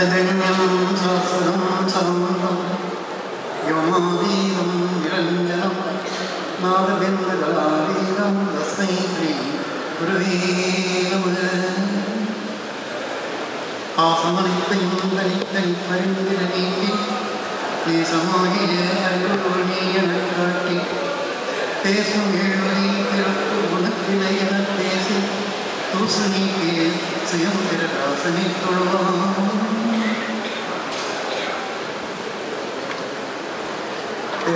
சதஞ்சம் சதம் யோமாதீதம் நிரஞ்சனம் நாதபிந்தகலாதீதம் தஸ்மை ஸ்ரீ குருவே நம ஆசமனைத்தையும் தனித்தனி பரிந்துரை நீக்கி தேசமாகிய அருள்மொழி எனக் காட்டி பேசும் எழுதி பிறப்பு குணத்தினை எனப் பேசி தூசணிக்கே சுயம் பிறராசனை தொழுவான்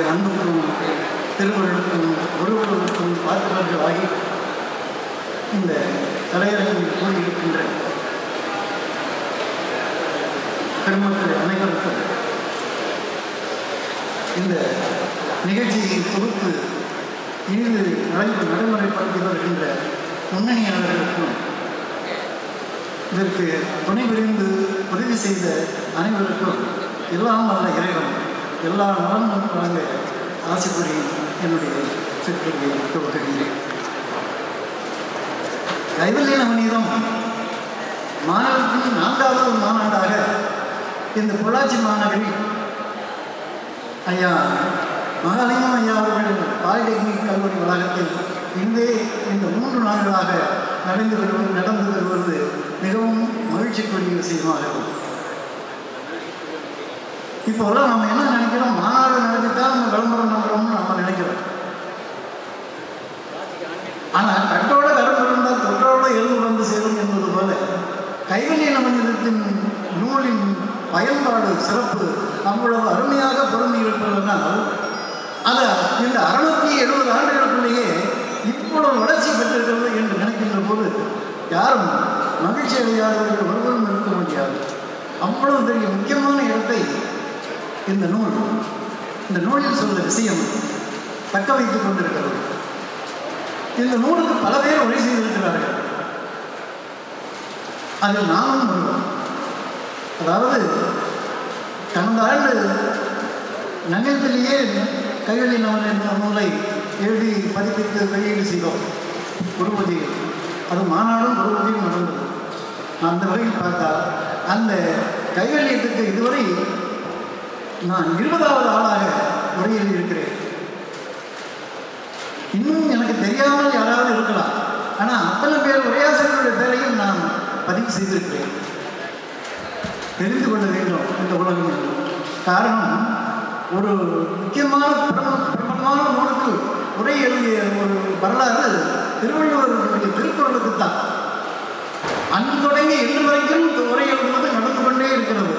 அன்புக்கும் திருவள்ளுக்கும் ஒருவருக்கும் பார்ப்பவர்களாகி இந்த தலையரங்கில் கூடியிருக்கின்ற பெருமக்கள் அனைவருக்கும் இந்த நிகழ்ச்சியை தொகுத்து இனிது நடந்து நடைமுறைப்படுத்தி வருகின்ற முன்னணியாளர்களுக்கும் இதற்கு துணை விரிந்து உதவி செய்த அனைவருக்கும் எல்லாம் வல்ல இறைவன் எல்லா நலனும் வழங்க ஆசைப்படி என்னுடைய சிற்றுரையை துவங்குகின்றேன் கைவல்ய நவநீதம் மாநிலத்தின் நான்காவது மாநாடாக இந்த பொள்ளாச்சி மாநகரில் ஐயா மகாலிங்கம் ஐயா அவர்கள் பாலிடெக்னிக் கல்லூரி வளாகத்தில் இங்கே இந்த மூன்று நாட்களாக நடந்து வருவது நடந்து வருவது மிகவும் மகிழ்ச்சிக்குரிய விஷயமாக இருக்கும் இப்போல்லாம் நம்ம என்ன நினைக்கிறோம்? மாறு நடத்தித்தான் நம்ம விளம்பரம் பண்ணுறோம்னு நம்ம நினைக்கிறோம். ஆனால் கட்டோட கரம் இருந்தால் தொற்றோட எலும்பு வந்து சேரும் என்பது போல கைவினை மனிதத்தின் நூலின் பயன்பாடு சிறப்பு அவ்வளவு அருமையாக பொருந்தி இருப்பதனால் அதை இந்த அறுநூத்தி எழுபது ஆண்டுகளுக்குள்ளேயே இவ்வளவு வளர்ச்சி பெற்றிருக்கிறது என்று நினைக்கின்ற போது யாரும் மகிழ்ச்சி அடையாதவர்கள் ஒருவரும் இருக்க முடியாது. அவ்வளவு பெரிய முக்கியமான இடத்தை இந்த நூல் இந்த நூலில் சொல்ல விஷயம் தக்க வைத்துக் கொண்டிருக்கிறது. இந்த நூலுக்கு பல பேர் உரை செய்திருக்கிறார்கள். அதில் நானும் ஒருவர் அதாவது கடந்த ஆண்டு நகரத்திலேயே கைவெளி நவன் என்ற நூலை எழுதி பதிப்பித்து வெளியீடு செய்தோம். குருபதியில் அது மாநாடும் குருபதியும் நடந்தது. அந்த வகையில் பார்த்தா அந்த கைவெளியத்துக்கு இதுவரை நான் இருபதாவது ஆளாக உரையில் இருக்கிறேன். இன்னும் எனக்கு தெரியாமல் யாராவது இருக்கலாம். ஆனால் அத்தனை பேர் உரையாசிரியருடைய பேரையும் நான் பதிவு செய்திருக்கிறேன். தெரிந்து கொள்ள வேண்டும் இந்த உலகம் காரணம் ஒரு முக்கியமான பிரபலமான நூலுக்கு உரை எழுதிய ஒரு வரலாறு திருவள்ளுவருடைய திருக்குறளுக்கு தான் அன்று தொடங்கி இன்று வரைக்கும் இந்த உரை எழுதுவது நடந்து கொண்டே இருக்கிறது.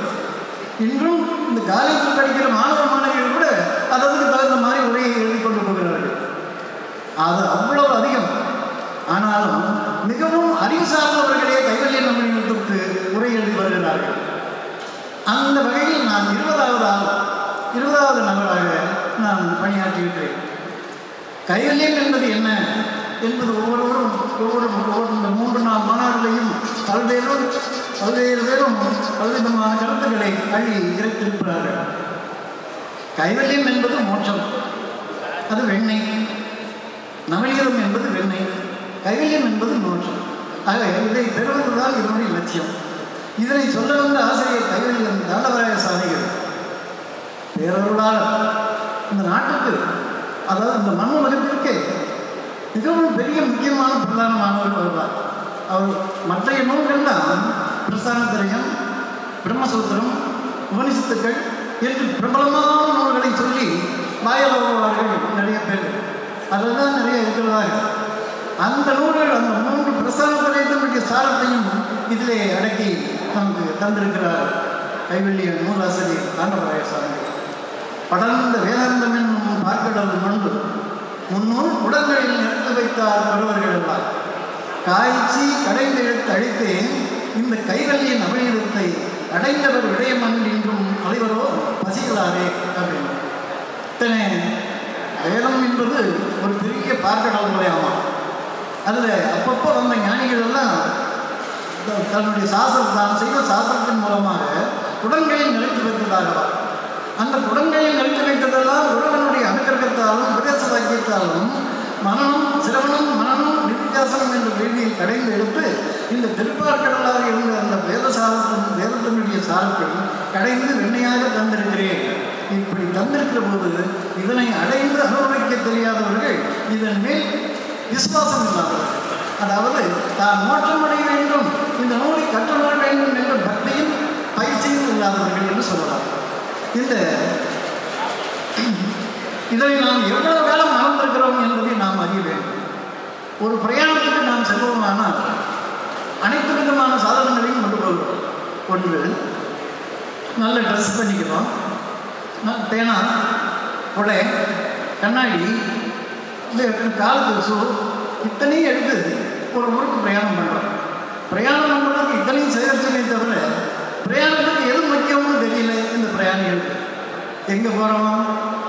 இன்றும் இந்த காலேஜில் படிக்கிற மாணவ மாணவிகள் கூட அதற்கு தகுந்த மாதிரி உரையை எழுதி கொண்டு போகிறார்கள். அது அவ்வளவு அதிகம். ஆனாலும் மிகவும் அறிவு சார்ந்தவர்களே கைவல்ய தொட்டு உரை எழுதி வருகிறார்கள். அந்த வகையில் நான் இருபதாவது ஆள் இருபதாவது நபராக நான் பணியாற்றியிருக்கிறேன். கைவல்யம் என்பது என்ன? என்பது ஒவ்வொருவரும் ஒவ்வொரு ஒவ்வொரு இந்த மூன்று நாள் மாநாடுகளையும் பல்வேறு பல்வேறு பேரும் பல்விதமான கருத்துக்களை அள்ளி இறைத்திருக்கிறார்கள். கைவல்யம் என்பது மோட்சம். அது வெண்ணெய். நவநீதம் என்பது வெண்ணெய். கைவல்யம் என்பது மோட்சம். ஆக இதை பெறுவதுதான் இதனுடைய லட்சியம். இதனை சொல்ல வந்த ஆசிரியர் கைவல்யம் தாண்டவராய சாதிகள். பேரருளாளர் இந்த நாட்டுக்கு அதாவது இந்த மண் மிகவும் பெரிய முக்கியமான பிரதானமானவர் வருவார். அவர் மற்றைய நூல்கள்லாம் பிரஸ்தானத்திரயம் பிரம்மசூத்திரம் உபனிஷத்துக்கள் என்று பிரபலமான நூல்களை சொல்லி வாயலவர்கள் நிறைய பேர். அதில் தான் நிறைய இருக்கிறதாக அந்த நூல்கள் அந்த மூன்று பிரஸ்தானத்திரயத்தினுடைய சாரத்தையும் இதிலே அடக்கி நமக்கு தந்திருக்கிறார் கைவெள்ளிய நூலாசிரியர் தாண்டவராய சாமி படர்ந்த வேதாந்தம் என்னும் பார்க்கடல் முன்பு முன்னூல் உடல்களில் நிறுத்தி வைத்தார் பெறுவர்கள் எல்லாம். காய்ச்சி கடைந்து எடுத்து அழித்தேன். இந்த கைவல்லியின் நவநீதத்தை அடைந்தவர் விடயமன் என்றும் அலைவரோ பசிகளாரே அப்படின்னு. இத்தனை வேதம் என்பது ஒரு பெரிய பார்க்கடல் முறையாமா அதில் அப்பப்போ வந்த ஞானிகள் எல்லாம் த- தன்னுடைய சாஸ்திரம் தான் செய்த சாஸ்திரத்தின் மூலமாக குடங்களில் நிலைத்து வைத்ததாகலாம் அந்த குடங்களில் நிறுத்தி வைத்ததெல்லாம் ஒருவனுடைய அனுகிரகத்தாலும் உபதேச வாக்கியத்தாலும் மனனும் சிரவணம் மனனும் நிதித்த என்று என்ற வேதியை கடைந்து எடுத்து இந்த திருப்பார்கடலாக இருந்த அந்த வேத சாரத்தின் வேதத்தினுடைய சாரத்தை கடைந்து வெண்ணையாக தந்திருக்கிறேன். இப்படி தந்திருக்கிற போது இதனை அடைந்து அனுபவிக்க தெரியாதவர்கள் இதன் மேல் விசுவாசம் இல்லாதவர்கள். அதாவது தான் மோட்சம் அடைய வேண்டும் இந்த நூலை கற்றுணர வேண்டும் என்ற பக்தியும் பயிற்சியும் இல்லாதவர்கள் என்று சொல்லலாம். இந்த இதனை நாம் எவ்வளவு காலம் மறந்திருக்கிறோம் என்பதை நாம் அறிய வேண்டும். ஒரு பிரயாணத்துக்கு நாம் செல்வோமானால் அனைத்து விதமான சாதனங்களையும் கொண்டு போகிறோம் ஒன்று நல்ல ட்ரெஸ் பண்ணிக்கிறோம் தேனா உடை கண்ணாடி இந்த காலுக்கு இத்தனையும் எடுத்து ஒரு ஊருக்கு பிரயாணம் பண்ணுறோம் பிரயாணம் பண்ணுறதுக்கு இத்தனையும் சேகரிச்சனே தவிர பிரயாணத்துக்கு எது முக்கியம்னு தெரியல இந்த பிரயாணிகளுக்கு எங்கே போகிறோம்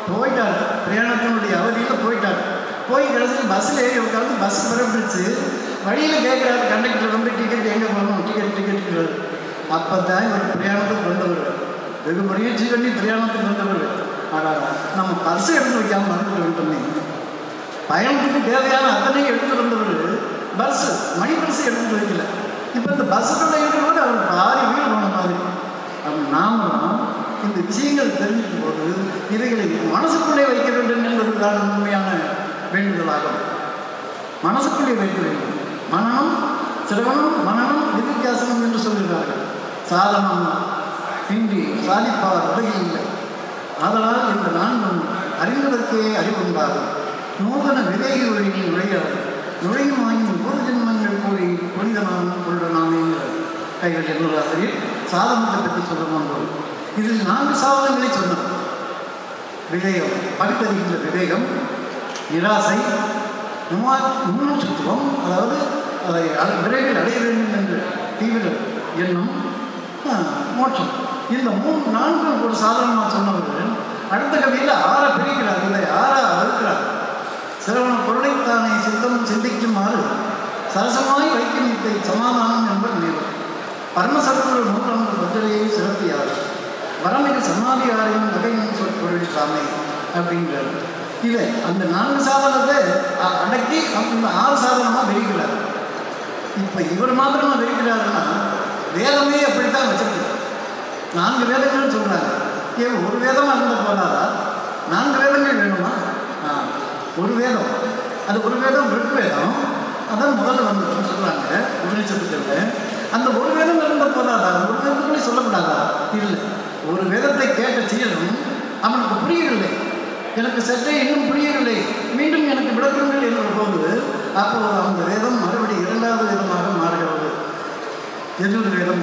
போயிட்டார் பிரயாணத்தினுடைய அவதியில் போயிட்டார் போய் கடைசியில் பஸ்ஸில் ஏறி உட்காந்து பஸ் புறப்பட்டுச்சு வழியில் கேட்குறாரு கண்டக்டர் வந்து டிக்கெட் எங்கே போகணும்? டிக்கெட் டிக்கெட் அப்போ தான் இவர் பிரயாணத்துக்கு வந்தவர். வெகு முயற்சி பண்ணி பிரயாணத்துக்கு வந்தவர். ஆனால் நம்ம பர்ஸ் எடுத்து வைக்காமல் மறந்துட்டு வந்துட்டோமே. பயணத்துக்கு தேவையான அத்தனையும் எடுத்துகிட்டு வந்தவர். பஸ் மணி பர்ஸ் எடுத்துகிட்டு வைக்கல. இப்போ இந்த பஸ்ஸுக்குள்ளே இருக்கும்போது அவர் பாதி வீடு போன மாதிரி. அப்ப நாமளும் இந்த விஷயங்கள் தெரிஞ்சுக்கும் போது இவைகளை மனசுக்குள்ளே வைக்க வேண்டும் என்பதுதான் உண்மையான வேண்டுதலாகும். மனசுக்குள்ளே வைக்க வேண்டும். மனநம் சிரவணம் மனநம் நிதித்தியாசனம் என்று சொல்கிறார்கள். சாதனம் இன்றி சாதிப்பார் உலகில் இல்லை. ஆதலால் இந்த நான்கும் அறிந்ததற்கே அறிவுண்டாகும். நூதன விதை வழியில் நுழையாது. நுழையும் ஆயின் ஒரு ஜென்மங்கள் கூறி புனிதனான் கொள்ளனானே கைகள் எண்ணூராசிரியர் சாதனத்தை பற்றி சொல்லும் போது இதில் நான்கு சாதனங்களை சொன்னார் விவேகம் பகுத்தறிகின்ற விவேகம் நிராசை நுமா முன்னூற்றுத்துவம் அதாவது அதை அட- விரைவில் அடைய வேண்டும் என்ற தீவிர எண்ணம் மோட்சம். இந்த மூணு நான்கு ஒரு சாதனமாக சொன்னவர்கள் அடுத்த கவியில் ஆற பிரிக்கிறார் இல்லை ஆற அறுக்கிறார். சிறுவன பொருளைத்தானே சித்தம் சிந்திக்குமாறு சரசமாய் வைக்கும் இத்தை சமாதானம் என்பது நினைவு. பரமசத்துவ நூறாண்டு பத்திரையை சிறப்பியார். வரமிகு சமாதியாரையும் நகையும் சொற்பொருள் சாமை அப்படின்றார். இல்லை அந்த நான்கு சாதனத்தை அடக்கி அந்த ஆறு சாதனமாக விரிக்கிறார் இப்போ இவர் மாத்திரமா விரிக்கிறாருன்னா வேதமே அப்படித்தான் வச்சிருக்கு. நான்கு வேதங்கள்னு சொல்கிறாங்க ஏன் ஒரு வேதமாக இருந்தால் போதாதா? நான்கு வேதங்கள் வேணுமா? ஆ ஒரு வேதம். அது ஒரு வேதம் ரிக் வேதம் அதான் முதல்ல வந்து சொல்கிறாங்க உபநிஷத்துக்கள் அந்த ஒரு வேதம் இருந்தால் போதாதா? ஒரு வேதத்துக்குள்ளே சொல்லக்கூடாதா? இல்லை. ஒரு வேதத்தை கேட்ட சீரனும் அவனுக்கு புரியவில்லை. எனக்கு சற்றே இன்னும் புரியவில்லை. மீண்டும் எனக்கு விளக்கங்கள் என்று போது அப்போது அந்த வேதம் மறுபடி இரண்டாவது வேதமாக மாறுகிறது. எதிர் வேதம்.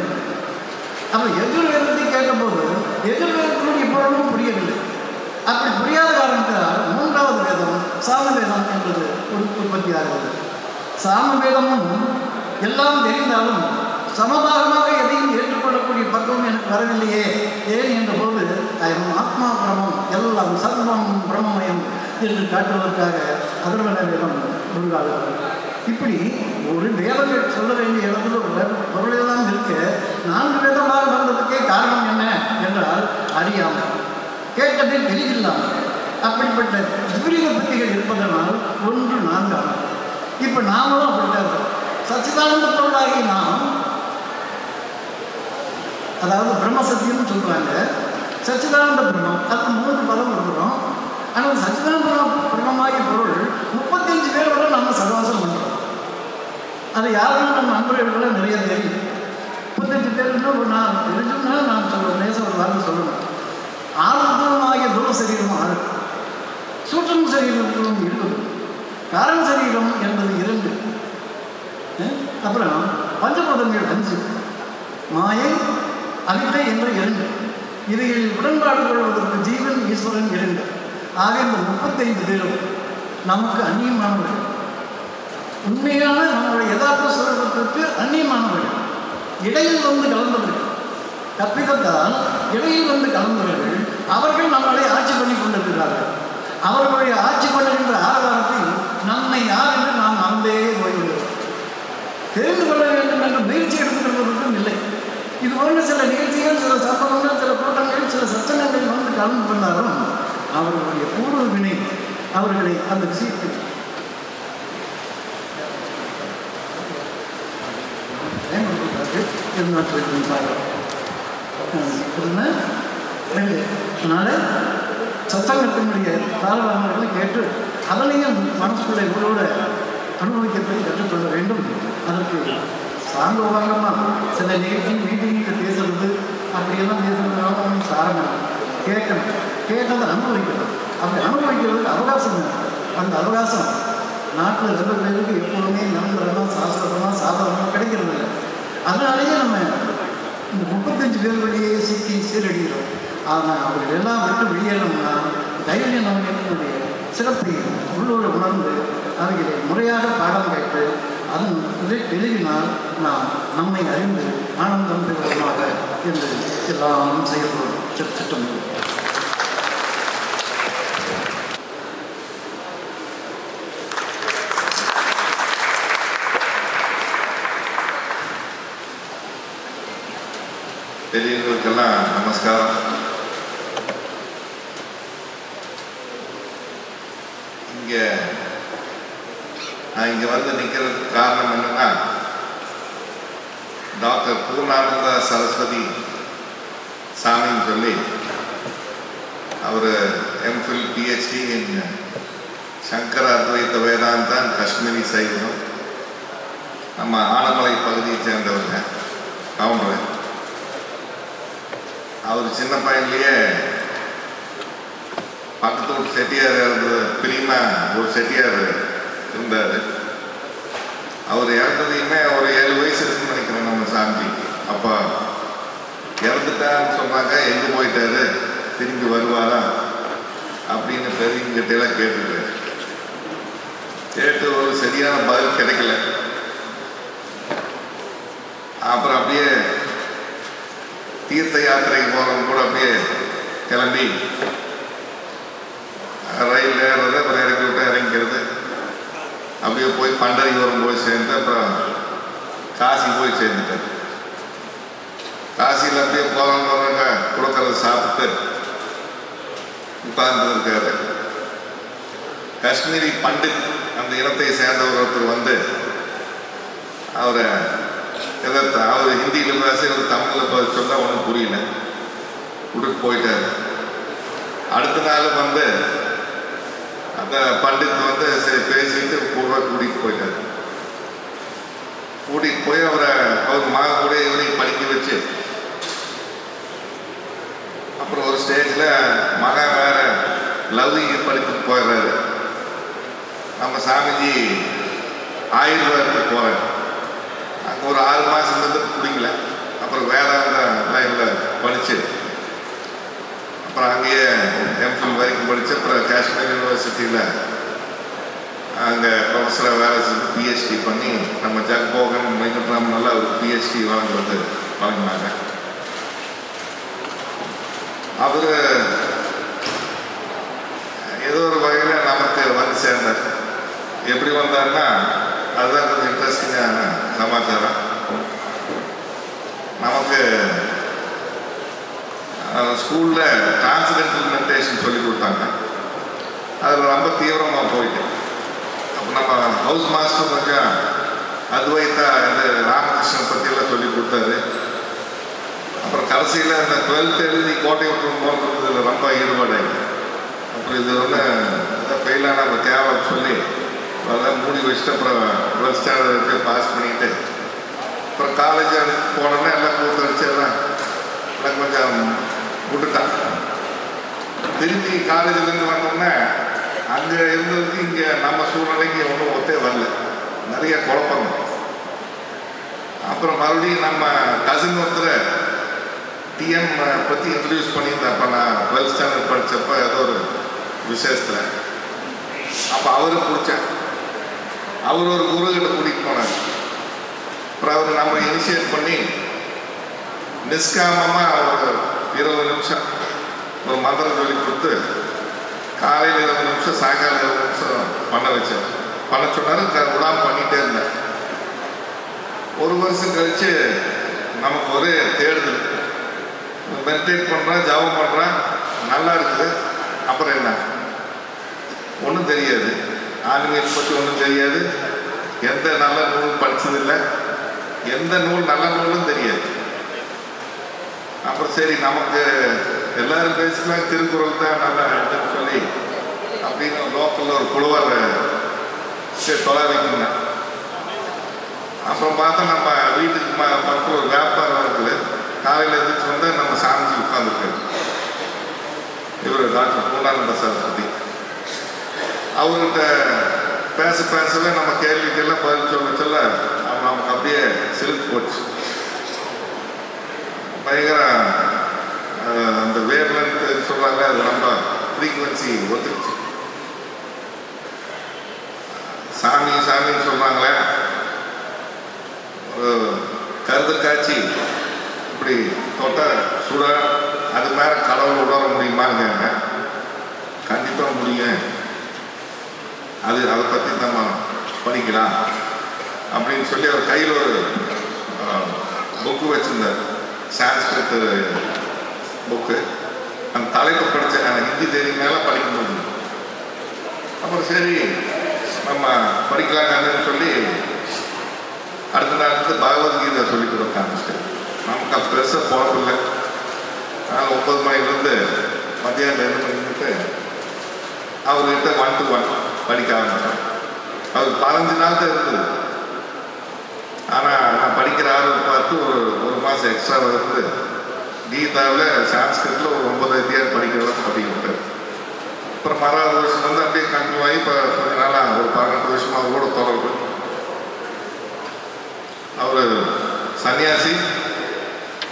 அப்போ எதிர் வேதத்தை கேட்டபோது எதிர் வேதத்தினுடைய பொருளும் புரியவில்லை. அப்படி புரியாத காரணத்தால் மூன்றாவது வேதம் சாம வேதம் என்பது ஒரு உற்பத்தி ஆகிறது சாம வேதமும் எல்லாம் தெரிந்தாலும் சமபாகமாக எதையும் ஏற்றுக்கொள்ளக்கூடிய பக்குவம் எனக்கு வரவில்லையே. ஏன் என்ற போது அயம் ஆத்மா பிரமம் எல்லாம் சர்வம் பிரம்மயம் என்று காட்டுவதற்காக அதர்வன வேதம் உருவாகிறது இப்படி ஒரு வேதம் சொல்ல வேண்டிய இடத்துல ஒரு பொருளே பொருளெல்லாம் இருக்க நான்கு வேதமாக வந்ததுக்கே காரணம் என்ன என்றால் அறியாமல் கேட்டதே தெளிவில்லாமல் அப்படிப்பட்ட விபரீத புத்திகள் இருப்பதனால் ஒன்று நான்காகும் இப்போ நாமளும் அப்படித்தான் இருக்கோம். சச்சிதானந்த பொருளாகி நாம் அதாவது பிரம்ம சத்தியம்னு சொல்கிறாங்க சச்சிதானந்த பிரம்மம் அதுக்கு மூன்று பதம் கொடுக்குறோம். ஆனால் சச்சிதானந்த பிரம்ம பிரம்மமாகிய பொருள் முப்பத்தஞ்சு பேர் வரை நம்ம சகவாசம் பண்ணுறோம் அது யாருன்னு நம்ம நண்பர்கள நிறைய தெரியும் முப்பத்தஞ்சு பேருன்னா ஒரு நான் தெரிஞ்சோம்னா நான் சொல்ல நேச ஒரு வார்த்தை சொல்லணும். ஆறுதலமாகிய தூர சரீரம் ஆறு. சூற்றம் சரீரத்திலும் இருபது காரண சரீரம் என்பது இரண்டு. அப்புறம் பஞ்சபூதங்கள் அஞ்சு. மாயை அவித்தை என்ற இரண்டு. இவைகளில் உடன்பாடு கொள்வதற்கு ஜீவன் ஈஸ்வரன் இரண்டு. ஆக இந்த முப்பத்தைந்து பேரும் நமக்கு அந்நியமானவர்கள். உண்மையான நம்முடைய யதார்த்த சுரூபத்திற்கு அந்நியமானவர்கள். இடையில் வந்து கலந்தவர்கள். கற்பித்ததால் இடையில் வந்து கலந்தவர்கள் அவர்கள் நம்மளை ஆட்சி பண்ணி கொண்டிருக்கிறார்கள். அவர்களுடைய ஆட்சி பண்ணுகின்ற ஆதாரத்தில் நம்மை யார் என்று நாம் மறந்தே போய்விடுவோம் தெரிந்து கொள்ள வேண்டும் என்ற முயற்சி எடுத்துக்கொள்ள இது போன்ற சில நிகழ்ச்சிகள் சில சம்பவங்கள் சில கூட்டங்கள் சில சச்சங்கங்கள் வந்து கலந்து பண்ணாலும் அவர்களுடைய பூர்வ வினை அவர்களை அந்த விஷயத்தில் அதனால சத்தங்கத்தினுடைய தாராளங்களை கேட்டு அதனையும் மனசுக்குள்ளே உங்களோட அனுபவிக்கிறதை கற்றுக்கொள்ள வேண்டும். அதற்கு சாங்கோபாங்கமாக சில நிகழ்ச்சி மீட்டிங்கில் பேசுறது அப்படியெல்லாம் பேசுறதுனால ஒன்றும் சாரணம் கேட்கணும். கேட்டதை அனுபவிக்கணும். அப்படி அனுபவிக்கிறதுக்கு அவகாசம் அந்த அவகாசம் நாட்டில் ரெண்டு பேருக்கு எப்போதுமே நிரந்தரமாக சாஸ்திரமாக சாதகமாக கிடைக்கிறது இல்லை. அதனாலேயே நம்ம இந்த முப்பத்தஞ்சு பேர் வழியே சீக்கி சீரடிக்கிறோம். ஆனால் அவர்கள் எல்லாம் விட்டு வெளியேறணும்னா தைரிய நம்ம சிறப்பை. உள்ளூரை உணர்ந்து அவர்களை முறையாக பாடம் கேட்டு அதன் இதை தெளிவினால் நாம் நம்மை அறிந்து ஆனந்தம் பெறுவதாக என்று எல்லாம் செயல்படும் திட்டம். பெரியவர்களுக்கெல்லாம் நமஸ்காரம். இங்கே நான் இங்கே வந்து நிற்கிறதுக்கு காரணம் என்னன்னா டாக்டர் பூர்ணானந்த சரஸ்வதி சாமின்னு சொல்லி அவர் MPhil PhD in Shankara Advaita வேதாந்தான் Kashmiri சைவம். நம்ம ஆனமலை பகுதியை சேர்ந்தவங்க அவங்க அவர் சின்ன பையன்லேயே பக்கத்து ஒரு செட்டியார் இருந்தது பிரியமா ஒரு செட்டியார். இருந்தார் அவர் இறந்ததையுமே ஒரு ஏழு வயசு இருக்குன்னு நினைக்கிறேன் நம்ம சாமி அப்பா இறந்துட்டான்னு சொன்னாங்க எங்கே போயிட்டாரு? திரும்பி வருவாரா? அப்படின்னு பெரியவங்கிட்ட எல்லாம் கேட்டுட்டு கேட்டு ஒரு சரியான பதில் கிடைக்கல. அப்புறம் அப்படியே தீர்த்த யாத்திரைக்கு போகிறவங்க கூட அப்படியே கிளம்பி ரயில் ஏறுறது அப்புறம் இறக்கி விட்டு இறங்கிக்கிறது. அப்படியே போய் பண்டரிபுரம் போய் சேர்ந்து அப்புறம் காசி போய் சேர்ந்துட்டார். காசியில் அப்படியே போகிறவங்க வரவங்க கொடுக்கறத சாப்பிட்டு உட்கார்ந்து இருக்காரு. காஷ்மீரி பண்டித் அந்த இனத்தை சேர்ந்த ஒருத்தர் வந்து அவரை எதிர்த்து அவர் ஹிந்தியில் பேச இவர் தமிழில் பதில் சொல்ல ஒன்றும் புரியல. விட்டுட்டு போயிட்டாரு. அடுத்த நாள் வந்து அந்த பண்டித் வந்து சரி பேசிட்டு கூட கூட்டிகிட்டு போயிட்டாரு. கூட்டிகிட்டு போய் அவரை அவர் மக கூட இவரையும் படிக்க வச்சு அப்புறம் ஒரு ஸ்டேஜில் மகா வேற லவ்லிங்க படிப்புக்கு போயிடுறாரு. நம்ம சாமிஜி ஆயுர்வேதத்துக்கு போகிறார் அங்கே ஒரு ஆறு மாதம் இருந்து பிடிக்கல அப்புறம் வேதாந்த லைனில் படித்து அப்புறம் அங்கேயே எம்ஃபில் வரைக்கும் படித்து அப்புறம் காஷ்மீர் யூனிவர்சிட்டியில் அங்கே ப்ரொஃபஸராக வேலை செஞ்சு பிஹெச்டி பண்ணி நம்ம ஜக்போகன் வெங்கட்ராமனால ஒரு பிஹெச்டி வாங்குறது வந்து வழங்கினாங்க. அவர் ஏதோ ஒரு வகையில் நமக்கு வந்து சேர்ந்தார். எப்படி வந்தாருன்னா அதுதான் கொஞ்சம் இன்ட்ரெஸ்டிங்கான சமாச்சாரம். நமக்கு ஸ்கூலில் டிரான்ஸ்ஜெண்டல் மெடிடேஷன் சொல்லி கொடுத்தாங்க. அதில் ரொம்ப தீவிரமாக போயிட்டேன் அப்போ நம்ம ஹவுஸ் மாஸ்டர் கொஞ்சம் அத்வைத்தா இந்த ராமகிருஷ்ணன் பற்றியெல்லாம் சொல்லி கொடுத்தாரு. அப்புறம் கடைசியில் இந்த டுவெல்த் எழுதி கோட்டை விட்டு போகிறதுல ரொம்ப ஈடுபாடாங்க அப்புறம் இது ஒன்று ஃபெயிலான நம்ம தேவை சொல்லி அதெல்லாம் மூடி வச்சுட்டு அப்புறம் டுவெல்த் ஸ்டாண்டர்ட் பாஸ் பண்ணிட்டு அப்புறம் காலேஜ் போனோன்னா எல்லாம் கூத்து அடிச்சு எல்லாம் கொஞ்சம் விட்டுட்டான் திரும்பி காலேஜ்லேருந்து வந்தோடனே அங்கே இருந்ததுக்கு இங்கே நம்ம சூழ்நிலைக்கு ஒன்றும் ஒத்தே வரல. நிறைய குழப்பம். அப்புறம் மறுபடியும் நம்ம கசின் ஒருத்தர் டிஎம் பற்றி இன்ட்ரடியூஸ் பண்ணியிருந்தேன் அப்போ நான் டுவெல்த் ஸ்டாண்டர்ட் படித்தப்போ ஏதோ ஒரு விசேஷத்தில். அப்போ அவரை பிடிச்சேன் அவர் ஒரு குருகிட்ட கூட்டிகிட்டு போனார். அப்புறம் அவர் நம்ம இனிஷியேட் பண்ணி நிஷ்காமமாக அவர் இருபது நிமிஷம். ஒரு மந்திர சொல்லி கொடுத்து காலையில் இருபது நிமிஷம் சாயங்காலம் இருபது நிமிஷம் பண்ண வச்சேன். பண்ண சொன்னார் விடாமல் பண்ணிகிட்டே இருந்தேன். ஒரு வருஷம் கழித்து நமக்கு ஒரு தேடுதல். மெடிடேட் பண்ணுறேன் ஜபம் பண்ணுறேன் நல்லா இருக்குது. அப்புறம் என்ன? ஒன்றும் தெரியாது. ஆன்மீகத்தை பற்றி ஒன்றும் தெரியாது. எந்த நல்ல நூல் படித்ததில்லை எந்த நூல் நல்ல நூலும் தெரியாது. அப்புறம் சரி நமக்கு எல்லாரும் பேசிக்கலாம் திருக்குறள் தான் நல்லா இருக்குன்னு சொல்லி அப்படின்னு லோக்கலில் ஒரு குழுவார் சரி தொலை வைக்கணுங்க. அப்புறம் பார்த்தா நம்ம வீட்டுக்கு ம பக்கத்தில் ஒரு வியாபாரம் இருக்குது. காலையில் எழுந்திரிச்சு வந்து நம்ம சாமிஜி உட்காந்துருக்காரு இவர் டாக்டர் பூர்ணானந்த சரஸ்வதி அவர்கிட்ட பேச பேசவே நம்ம கேள்விக்கெல்லாம் பதில் சொல்ல சொல்ல நமக்கு அப்படியே சிலுக்கு போச்சு. பயங்கர அந்த வேவ்லென்த் சொல்றாங்க அது ரொம்ப ஃப்ரீக்குவன்சி ஒத்துக்குச்சு. சாமி சாமின்னு சொல்றாங்களே ஒரு கருது காய்ச்சி இப்படி தொட்ட சுட அது மேல கடவுள் உணர முடியுமாங்க கண்டிப்பாக முடியும். அது அதை பற்றி நம்ம பண்ணிக்கலாம் அப்படின்னு சொல்லி அவர் கையில் ஒரு புக்கு வச்சுருந்தார். சான்ஸ்கிருத் புக்கு. அந்த தலைப்பு படித்தேன் அந்த ஹிந்தி தெரியுமேல படிக்க முடியும் அப்புறம் சரி நம்ம படிக்கலாங்கன்னு சொல்லி அடுத்த நாள் வந்து பகவத்கீதை சொல்லி கொடுக்க ஆரம்பிச்சிட்டேன் நமக்கு அது பெருசாக போகிறதில்லை அதனால் ஒன்பது மணிலேருந்து மத்தியானம் ரெண்டு மணிக்கு அவர்கிட்ட ஒன் டு ஒன் படிக்க ஆரம்பித்தேன் அவர் பதினஞ்சு நாள் தான் இருந்தது. ஆனால் நான் படிக்கிற ஆர்வம் பார்த்து ஒரு ஒரு மாதம் எக்ஸ்ட்ரா வந்து கீதாவில் சான்ஸ்கிரிட்டில் ஒரு ஒன்பது அத்தியாயம் படிக்கிறத படிக்கிட்டேன் அப்புறம் மறாவது வருஷம் வந்து அப்படியே கண்டினியூ ஆகி இப்போ கொஞ்ச நாளாக ஒரு பதினெட்டு வருஷமாக கூட தொடர்பு. அவர் சன்னியாசி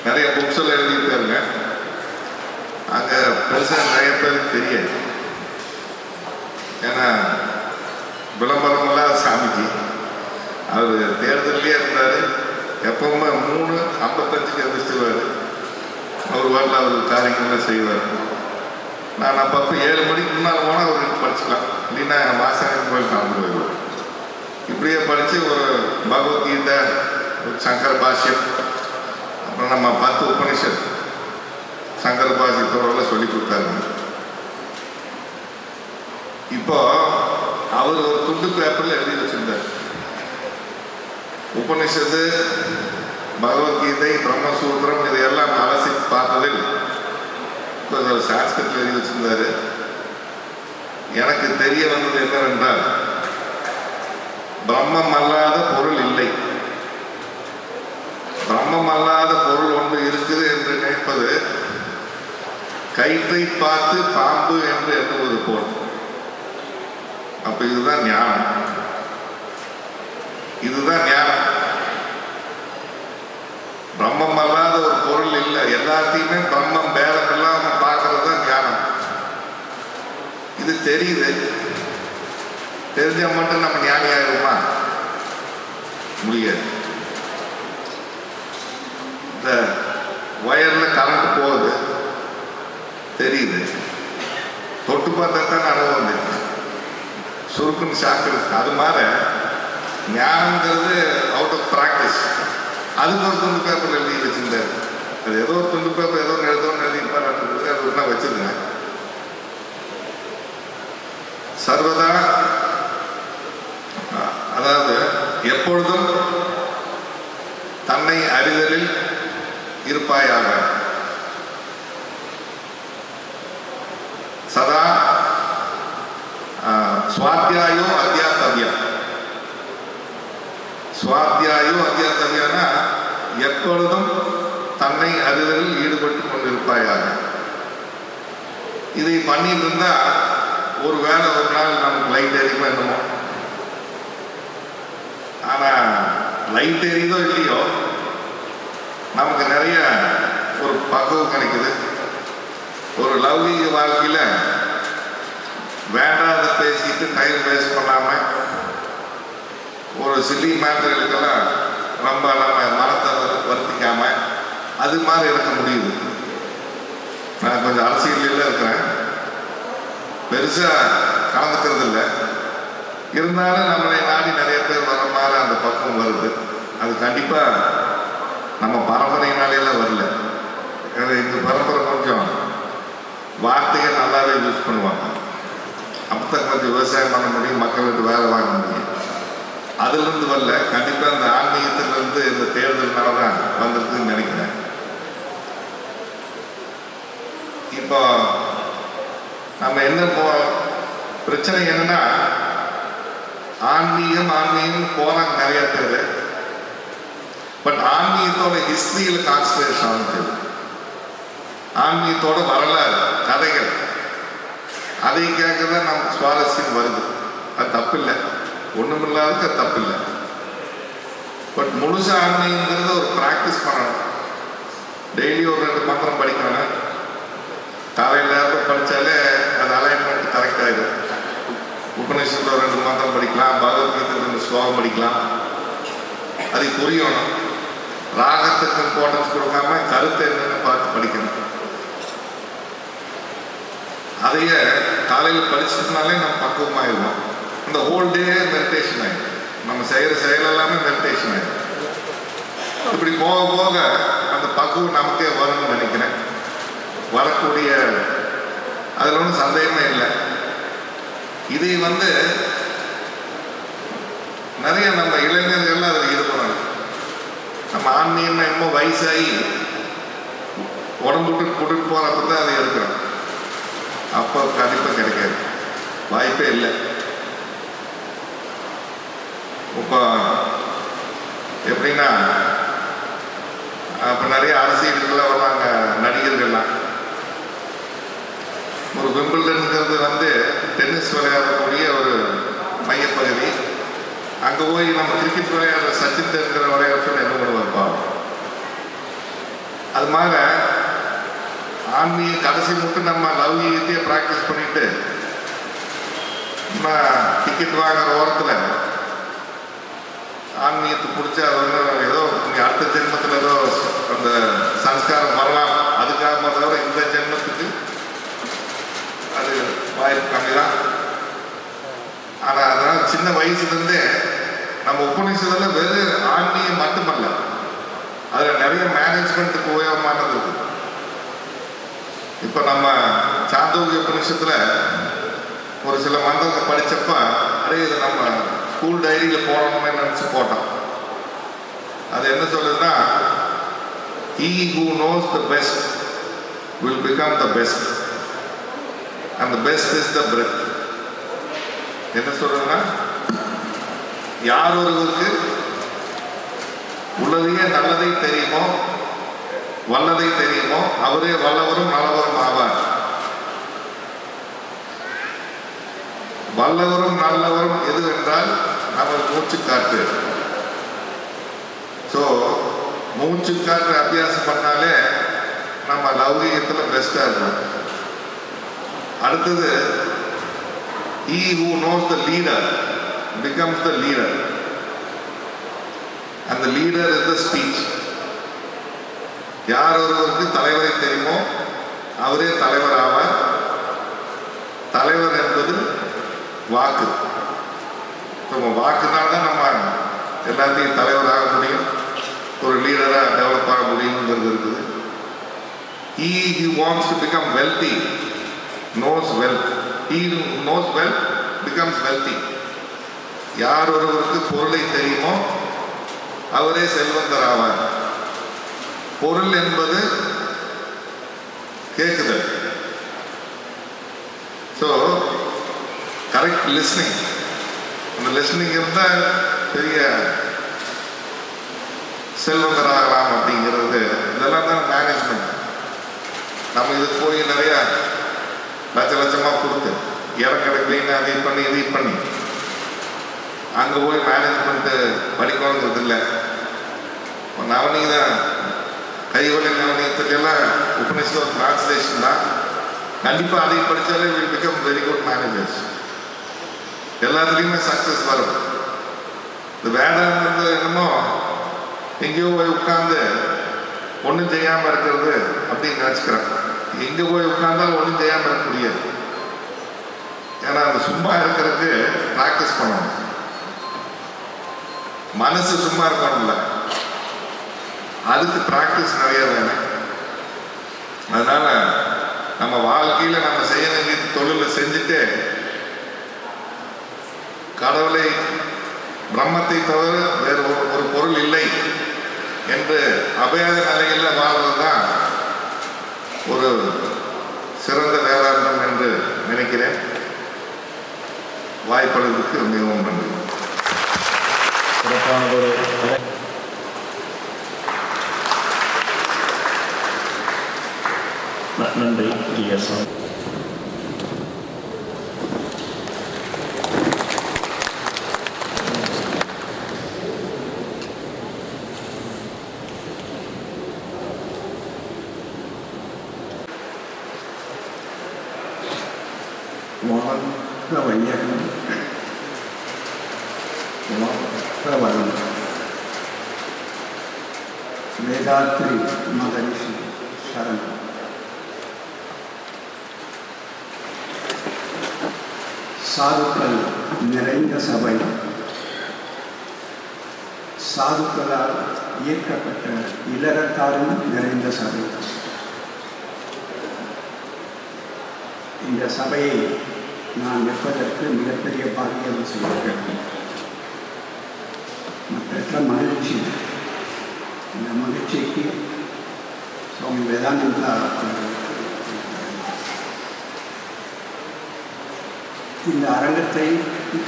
நிறைய புக்ஸ் எல்லாம் எழுதியிருக்காருங்க. அங்கே பெருசாக நிறைய பேருக்கு தெரியாது. ஏன்னா விளம்பரமெல்லாம் சாமிக்கு அவர் தேர்தலே இருந்தார். எப்பவுமே மூணு ஐம்பத்தஞ்சுக்கு எதிர்த்துவார் அவர் வரல அவர் காரியங்கள்லாம் செய்வார். நான் அப்பப்போ ஏழு மணிக்கு முன்னால் போனால் அவர் படிச்சுக்கலாம். இல்லைன்னா மாசாங்க போய் நான் போயிடுவார் இப்படியே படித்து ஒரு பகவத்கீதை ஒரு சங்கர பாஷ்யம் அப்புறம் நம்ம பத்து உபனிஷத் சங்கர பாஷ்யத்தோட சொல்லி கொடுத்தாருங்க இப்போ அவர் ஒரு துண்டு பேப்பரில் எழுதி வச்சிருந்தார். உபனிஷத்து பகவத்கீதை பிரம்மசூத்திரம் இதையெல்லாம் அலசி பார்த்ததில் கொஞ்சம் சாஸ்கிருத்தில் எழுதி வச்சிருந்தாரு. எனக்கு தெரிய வந்தது என்னவென்றால் பிரம்மம் அல்லாத பொருள் இல்லை. பிரம்மம் அல்லாத பொருள் ஒன்று இருக்குது என்று நினைப்பது கயிற்றை பார்த்து பாம்பு என்று எண்ணுவது போல். அப்ப இதுதான் ஞானம். இதுதான் ஞானம். பிரம்மம் அல்லாத ஒரு பொருள் இல்லை. எல்லாத்தையுமே பிரம்மம் பேதம் இல்லாம பார்க்கறது தான் ஞானம். இது தெரியுது. தெரிஞ்சா மட்டும் நம்ம ஞானி முடியாது. இந்த ஒயர்ல கரண்ட் போகுது. தெரியுது. தொட்டு பார்த்தா தான் அனுபவம் தெரியும் சுருக்குன்னு ஷாக்கு அது மாதிரி ஞானங்கிறது அவுட் ஆஃப் ப்ராக்டிஸ் அதுக்கு ஒரு துண்டு பேப்பர் எழுதி வச்சுருந்தார். அது ஏதோ ஒரு துண்டு பேப்பர் ஏதோ ஒன்று எழுதோன்னு எழுதியிருப்பாரு அது ஒன்றா வச்சிருந்தேன். சர்வதா அஹ், அதாவது எப்பொழுதும் தன்னை அறிதலில் இருப்பாயாக. சுவாத்தியாயோ அத்தியாத்தவியம்னா எப்பொழுதும் தன்னை அறிதலில் ஈடுபட்டு கொண்டிருப்பாயாக. இதை பண்ணிட்டு இருந்தா ஒரு வேளை ஒரு நாள் நமக்கு லைட் எரியுமோ என்னமோ. ஆனா லைட் எரியுதோ இல்லையோ நமக்கு நிறைய ஒரு பக்குவம் கிடைக்குது. ஒரு லௌகீக வாழ்க்கையில வேண்டாத பேசிட்டு டைம் வேஸ்ட் பண்ணாம ஒரு சில்லி மேட்டர்களுக்கெல்லாம் ரொம்ப நம்ம மனத்தை வருத்திக்காமல் வருத்திக்காம அது மாதிரி இருக்க முடியுது. நான் கொஞ்சம் அரசியலில் இருக்கிறேன். பெருசாக கலந்துக்கிறது இல்லை. இருந்தாலும் நம்மளை நாடி நிறைய பேர் வர மாதிரி அந்த பக்கம் வருது. அது கண்டிப்பாக நம்ம பரம்பரையினாலேலாம் வரல. ஏன்னா இந்த பரம்பரை கொஞ்சம் வார்த்தைகள் நல்லாவே யூஸ் பண்ணுவாங்க. அப்பதான் கொஞ்சம் விவசாயம் பண்ண முடியும் மக்களுக்கு வேலை வாங்க முடியும். அதிலிருந்து வரல. கண்டிப்பா இந்த ஆன்மீகத்திலிருந்து இந்த தேர்தல்னால தான் வந்திருக்குன்னு நினைக்கிறேன். இப்போ நம்ம என்ன போ- பிரச்சனை என்னன்னா ஆன்மீகம் ஆன்மீகம் போறாங்க நிறைய பேர். பட் ஆன்மீகத்தோட ஹிஸ்டரியில் கான்சன்ட்ரேஷன் ஆகுது. ஆன்மீகத்தோட வரலாறு கதைகள். அதை கேட்க தான் நமக்கு சுவாரஸ்யம் வருது. அது தப்பு இல்லை ஒன்றுமில்லாத தப்பில்லை. பட் முழுசா ஆன்மீகங்கிறத ஒரு ப்ராக்டிஸ் பண்ணணும். டெய்லி ஒரு ரெண்டு மந்திரம் படிக்கணும் காலையில் நேரத்தில் படித்தாலே அது அலைன்மெண்ட் கரெக்ட் ஆகிடும் உபநிஷத்தில் ஒரு ரெண்டு மந்திரம் படிக்கலாம் பகவத்கீதை ரெண்டு ஸ்லோகம் படிக்கலாம். அது புரியணும். ராகத்துக்கு இம்பார்ட்டன்ஸ் கொடுக்காம கருத்து என்னென்னு பார்த்து படிக்கணும். அதையே காலையில் படிச்சதுனாலே நம்ம பக்குவமாயிடுவோம். இந்த ஹோல் டே மெடிடேஷன் ஆகிடும் நம்ம செய்கிற செயல் எல்லாமே மெடிடேஷன் ஆகிடும் இப்படி போக போக அந்த பக்குவம் நமக்கே வரும்னு நினைக்கிறேன். வரக்கூடிய அதில் ஒன்றும் சந்தேகமே இல்லை. இதை வந்து நிறைய நம்ம இளைஞர்கள்லாம் அதில் ஈடுபடணும் நம்ம ஆன்மீகம் என்னமோ வயசாகி உடம்பு விட்டு கூட்டிட்டு போகிறப்ப தான் அதை இருக்கிறோம் அப்போ கண்டிப்பாக கிடைக்காது. வாய்ப்பே இல்லை. இப்போ எப்படின்னா அப்போ நிறைய அரசியலுக்கெல்லாம் வருவாங்க நடிகர்கள்லாம். ஒரு விம்பிள்டனுங்கிறது வந்து டென்னிஸ் விளையாடக்கூடிய ஒரு மையப்பகுதி. அங்கே போய் நம்ம கிரிக்கெட் விளையாடுற சச்சின் டெண்டுல்கர் விளையாட என்ன பண்ணுவார் பாவம். அது மாதிரி ஆன்மீக கடைசி மட்டும் நம்ம லௌகீகத்தையே ப்ராக்டிஸ் பண்ணிட்டு நம்ம டிக்கெட் வாங்குற ஓரத்தில் ஆன்மீகத்தை பிடிச்சி அது வந்து ஏதோ நீங்கள் அடுத்த ஜென்மத்தில் ஏதோ அந்த சம்ஸ்காரம் வரலாம். அதுக்காக தவிர இந்த ஜென்மத்துக்கு அது வாய்ப்பு கம்மி தான் ஆனால் அதனால் சின்ன வயசுலேருந்தே நம்ம உபநிஷத்தில் வெறும் ஆன்மீகம் மட்டுமல்ல அதில் நிறைய மேனேஜ்மெண்ட்டுக்கு உபயோகமானது இருக்குது இப்போ நம்ம சாந்தோகிய உபநிஷத்தில் ஒரு சில மந்திரத்தை படித்தப்ப அரே இது நம்ம ஸ்கூல் டைரியில் போடணுமே நினச்சி போட்டோம் அது என்ன சொல்லுதுன்னா he who knows the best will become the best அந்த பெஸ்ட் இஸ் த பிரெத் என்ன சொல்றதுன்னா யார் ஒருவருக்கு உள்ளதையே நல்லதை தெரியுமோ வல்லதை தெரியுமோ அவரே வல்லவரும் நல்லவரும் ஆவார். வல்லவரும் நல்லவரும் எது என்றால் நமது மூச்சு காற்று. ஸோ மூச்சு காற்று அபியாசம் பண்ணாலே நம்ம லௌகீகத்தில் பெஸ்ட்டாக இருக்கும் அடுத்தது he who knows the leader becomes the leader அந்த லீடர் இஸ் த ஸ்பீச் யார் ஒருவருக்கு தலைவரை தெரியுமோ அவரே தலைவர் ஆவார் தலைவர் என்பது வாக்கு. நம்ம வாக்குனால தான் நம்ம எல்லாத்தையும் தலைவராக முடியும். ஒரு லீடராக டெவலப் ஆக முடியுங்கிறது இருக்குது. ஈ he wants to become wealthy knows wealth he knows wealth becomes wealthy யார் ஒருவருக்கு பொருளை தெரியுமோ அவரே செல்வந்தர் ஆவார். பொருள் என்பது கேட்குதல் ஸோ கரெக்ட் லிஸ்னிங் அந்த லிஸ்னிங் இருந்தால் பெரிய செல்வந்தராகலாம் அப்படிங்கிறது இதெல்லாம் தான் மேனேஜ்மெண்ட் நம்ம இதுக்கு போய் நிறையா லட்ச லட்சமாக கொடுத்து இறங்கடை க்ளீன் அதை பண்ணி இதை பண்ணி. அங்கே போய் மேனேஜ்மெண்ட்டு படிக்கணுங்கிறது இல்லை இப்போ நவநீத கைவலை நவநீதத்துக்கெல்லாம் உபநிஷத டிரான்ஸ்லேஷன் தான். கண்டிப்பாக அதை படித்தாலே will become very good managers எல்லாத்துலேயுமே சக்ஸஸ் வரும். இந்த வேடம் என்னமோ எங்கேயோ போய் உட்காந்து ஒன்றும் செய்யாமல் இருக்கிறது அப்படின்னு நினச்சிக்கிறேன். எங்கே போய் உட்காந்தாலும் ஒன்றும் செய்யாமல் இருக்க முடியாது. ஏன்னா அந்த சும்மா இருக்கிறதுக்கு ப்ராக்டிஸ் பண்ணணும். மனசு சும்மா இருக்கணும்ல. அதுக்கு ப்ராக்டிஸ் நிறைய வேணும். அதனால நம்ம வாழ்க்கையில் நம்ம செய்ய வேண்டிய தொழிலை செஞ்சுட்டு கடவுளை பிரம்மத்தை தவிர வேறு ஒரு ஒரு பொருள் இல்லை என்று அபயாத நிலையில் வாழ்வது தான் ஒரு சிறந்த வேதாந்தம் என்று நினைக்கிறேன். வாய்ப்பளவுக்கு மிகவும் நன்றி. சிறப்பானதொரு நன்றி வையகம் வாழ்க வளம் வேதாத்ரி மகரிஷி சரண் சாதுக்கள் நிறைந்த சபை சாதுக்களால் ஈர்க்கப்பட்ட இலரத்தாரும் நிறைந்த சபை இந்த சபையை நான் நிற்பதற்கு மிகப்பெரிய பாக்கியம் செய்கிறேன் மற்ற மகிழ்ச்சி. இந்த மகிழ்ச்சிக்கு சுவாமி வேதானந்தா இந்த அரங்கத்தை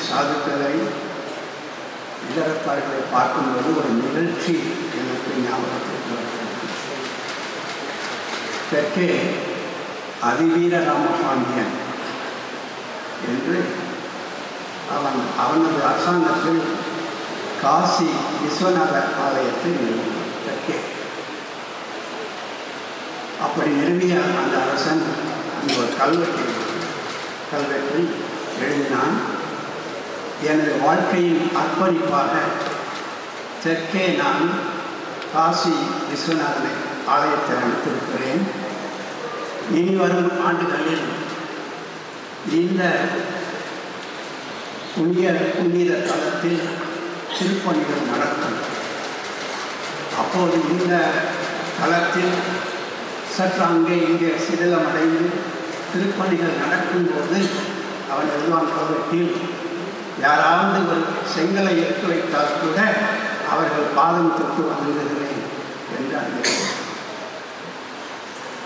சாதுக்களை இதரத்தார்களை பார்க்கும்போது ஒரு நிகழ்ச்சி எனக்கு ஞாபகத்திற்கு வருகிறது. தெற்கே அதிவீர ராமபாண்டியன் என்று அவன் அவனது அரசாங்கத்தில் காசி விஸ்வநாத ஆலயத்தை நிறுவினான் தெற்கே அப்படி நிறுவிய அந்த அரசன் அந்த ஒரு கல்வெட்டில் கல்வெட்டில் எழுதினான். எனது வாழ்க்கையின் அர்ப்பணிப்பாக தெற்கே நான் காசி விஸ்வநாதனை ஆலயத்தை அமைத்திருக்கிறேன். இனி வரும் ஆண்டுகளில் இந்த புண்ணிய புனித தளத்தில் திருப்பணிகள் நடக்கும். அப்போது இந்த தளத்தில் சற்று அங்கே இங்கே சிதிலமடைந்து திருப்பணிகள் நடக்கும்போது அவன் எல்லாம் கல்வெட்டில் யாராவது ஒரு செங்கலை எடுத்து வைத்தால் கூட அவர்கள் பாதம் தொட்டு வணங்குகிறேன் என்று அந்த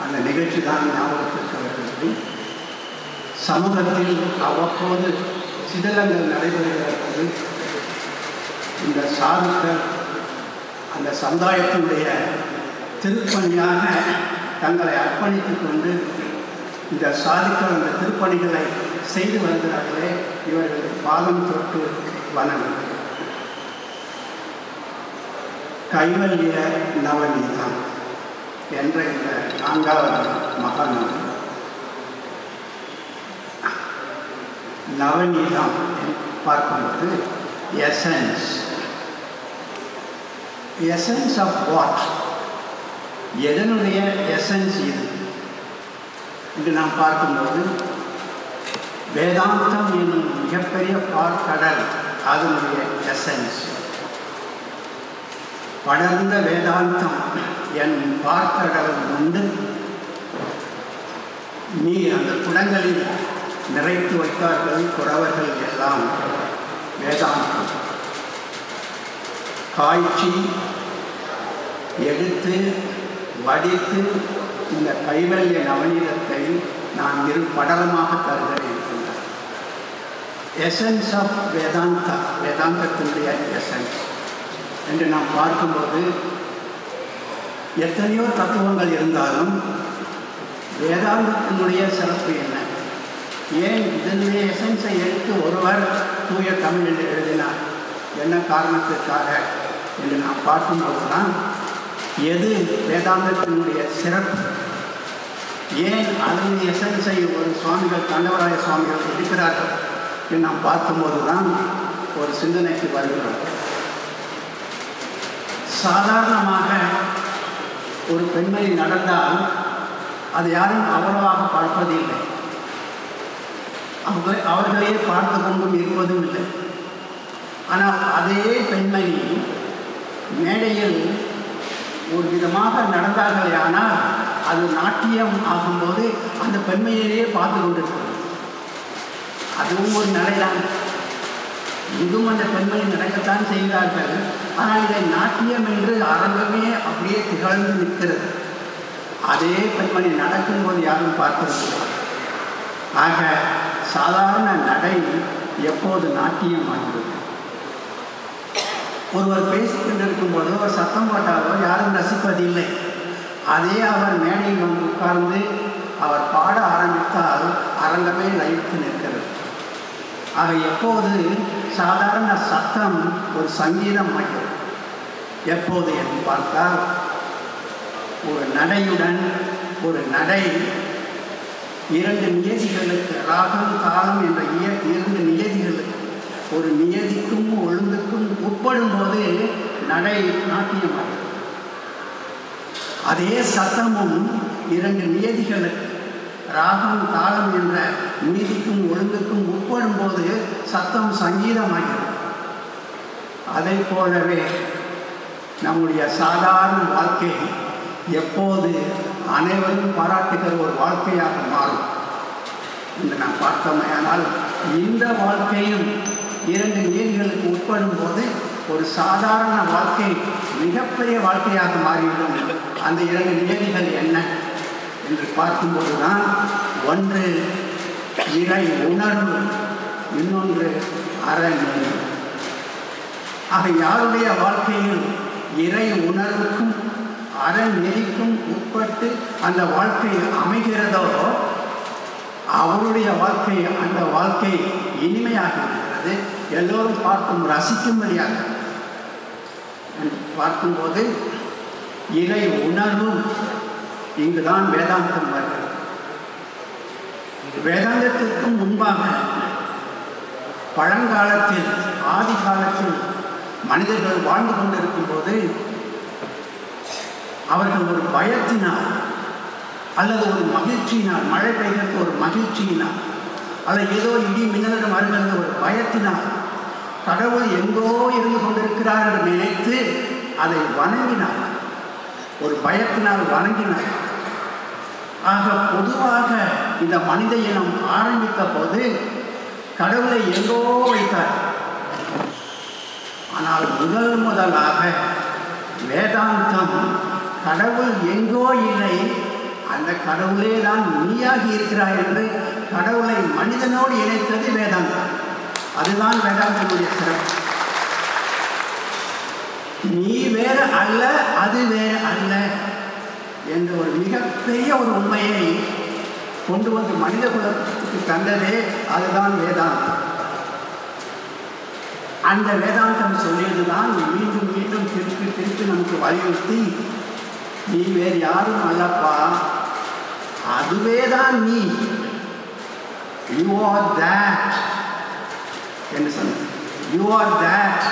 அந்த நிகழ்ச்சி தான் ஞாபகத்திற்கு வருகிறது சமூகத்தில் அவ்வப்போது சிதலங்கள் நடைபெறுகிறது. இந்த சாதுக்கள் அந்த சமுதாயத்தினுடைய திருப்பணியாக தங்களை அர்ப்பணித்துக் கொண்டு இந்த சாதுக்கள் அந்த திருப்பணிகளை செய்து வருகிறார்களே இவர்களுக்கு பாதம் தொட்டு வணங்கும். கைவல்ய நவநீதம். என்ற இந்த நான்காவது மகன் நவநீதம் பார்க்கும்போது எசன்ஸ் எசன்ஸ் ஆஃப் வாட் எதனுடைய எசன்ஸ் இது? என்று நாம் பார்க்கும்போது வேதாந்தம் என்னும் மிகப்பெரிய பார்க்கடல் அதனுடைய எசன்ஸ் படர்ந்த வேதாந்தம் என் பார்க்கடல் உண்டு. நீ அந்த குடங்களில் நிறைத்து வைத்தார்கள் குறவர்கள் எல்லாம் வேதாந்தம். காய்ச்சி எடுத்து வடித்து இந்த கைவல்ய நவநீதத்தை நான் இரு படலமாக தருகிறேன் எசன்ஸ் ஆஃப் வேதாந்தா வேதாந்தத்தினுடைய எசன்ஸ் என்று நாம் பார்க்கும்போது எத்தனையோ தத்துவங்கள் இருந்தாலும் வேதாந்தத்தினுடைய சிறப்பு என்ன? ஏன் இதனுடைய எசன்ஸை எடுத்து ஒருவர் தூய தமிழில் எழுதினார்? என்ன காரணத்திற்காக என்று நாம் பார்க்கும்போது தான் எது வேதாந்தத்தினுடைய சிறப்பு? ஏன் அதனுடைய எசன்ஸை ஒரு சுவாமிகள் தண்டவராய சுவாமிகள் இருக்கிறார்கள் என்று நாம் பார்க்கும்போது தான் ஒரு சிந்தனைக்கு வருகிறோம். சாதாரணமாக ஒரு பெண்மணி நடந்தால் அது யாரும் அவ்வளவாக பார்ப்பதில்லை. அவங்க அவர்களையே பார்த்து கொண்டும் இருப்பதும் இல்லை. ஆனால் அதே பெண்மணி மேடையில் ஒரு விதமாக நடந்தார்களே ஆனால் அது நாட்டியம் ஆகும்போது அந்த பெண்மையிலேயே பார்த்து கொண்டிருக்கிறது. அதுவும் ஒரு நடைதான் இதுவும் அந்த பெண்மணி நடக்கத்தான் செய்கிறார்கள். ஆனால் இதை நாட்டியம் என்று அரங்கமே அப்படியே திகழ்ந்து நிற்கிறது. அதே பெண்மணி நடக்கும்போது யாரும் பார்த்திருக்கிறார் ஆக சாதாரண நடை எப்போது நாட்டியம் ஆகிறது ஒருவர் பேசிக்கொண்டிருக்கும் போது ஒரு சத்தம் போட்டாலோ யாரும் ரசிப்பதில்லை. அதே அவர் மேடையில் வந்து உட்கார்ந்து அவர் பாட ஆரம்பித்தால் அரங்கமே லயித்து நிற்கிறது. ஆக எப்போது? சாதாரண சத்தம் ஒரு சங்கீதம் மட்டும். எப்போது என்று பார்த்தால் ஒரு நடையுடன் ஒரு நடை இரண்டு நியதிகளுக்கு ராகம் காலம் என்ற இரண்டு நியதிகளுக்கு ஒரு நியதிக்கும் ஒழுங்குக்கும் உட்படும் போது நடை நாட்டியமாகும். அதே சத்தமும் இரண்டு நியதிகளுக்கு ராகம் தாளம் என்ற நீதிக்கும் ஒழுங்குக்கும் உட்படும் போது சத்தம் சங்கீதமாகிறது. அதை போலவே நம்முடைய சாதாரண வாழ்க்கை எப்போது அனைவரும் பாராட்டுகிற ஒரு வாழ்க்கையாக மாறும் என்று நாம் பார்த்தோமேயானால் இந்த வாழ்க்கையும் இரண்டு நீர்களுக்கு உட்படும் போது ஒரு சாதாரண வாழ்க்கை மிகப்பெரிய வாழ்க்கையாக மாறிவிடும். அந்த இரண்டு நியதிகள் என்ன? என்று பார்க்கும்போது தான் ஒன்று இறை உணர்வு இன்னொன்று அறநெறி ஆக யாருடைய வாழ்க்கையில் இறை உணர்வுக்கும் அறநெறிக்கும் உட்பட்டு அந்த வாழ்க்கை அமைகிறதோ அவருடைய வாழ்க்கை அந்த வாழ்க்கை இனிமையாக இருக்கிறது எல்லோரும் பார்க்கும் ரசிக்கும்படியாக என்று பார்க்கும்போது இறை உணர்வும் இங்குதான் வேதாந்தம் வருகிறது. வேதாந்தத்திற்கும் முன்பாக பழங்காலத்தில் ஆதி காலத்தில் மனிதர்கள் வாழ்ந்து கொண்டிருக்கும் போது அவர்கள் ஒரு பயத்தினால் அல்லது ஒரு மகிழ்ச்சியினால் மழை பெய்கிறது ஒரு மகிழ்ச்சியினால் அல்லது ஏதோ இடி மின்னலிடம் வருகிறது ஒரு பயத்தினால் கடவுள் எங்கோ இருந்து கொண்டிருக்கிறார் என்று நினைத்து அதை வணங்கினார். ஒரு பயத்தினால் வணங்கினார். ஆக பொதுவாக இந்த மனித இனம் ஆரம்பித்த போது கடவுளை எங்கோ வைத்தார். ஆனால் முதல் முதலாக வேதாந்தம் கடவுள் எங்கோ இல்லை அந்த கடவுளே தான் நீயாகி இருக்கிறாய் என்று கடவுளை மனிதனோடு இணைத்தது வேதாந்தம். அதுதான் வேதாந்தனுடைய சிறப்பு. நீ வேறு அல்ல அது வேறு அல்ல. என்ற ஒரு மிகப்பெரிய ஒரு உண்மையை கொண்டு வந்து மனித குலத்துக்கு தந்ததே அதுதான் வேதாந்தம். அந்த வேதாந்தம் சொல்லியதுதான் மீண்டும் மீண்டும் திருப்பி திருப்பி நமக்கு வலியுறுத்தி நீ வேறு யாரும் அல்லப்பா அதுவே தான் நீ. யூ ஆர் தேட் என்று சொன்ன யூ ஆர் தேட்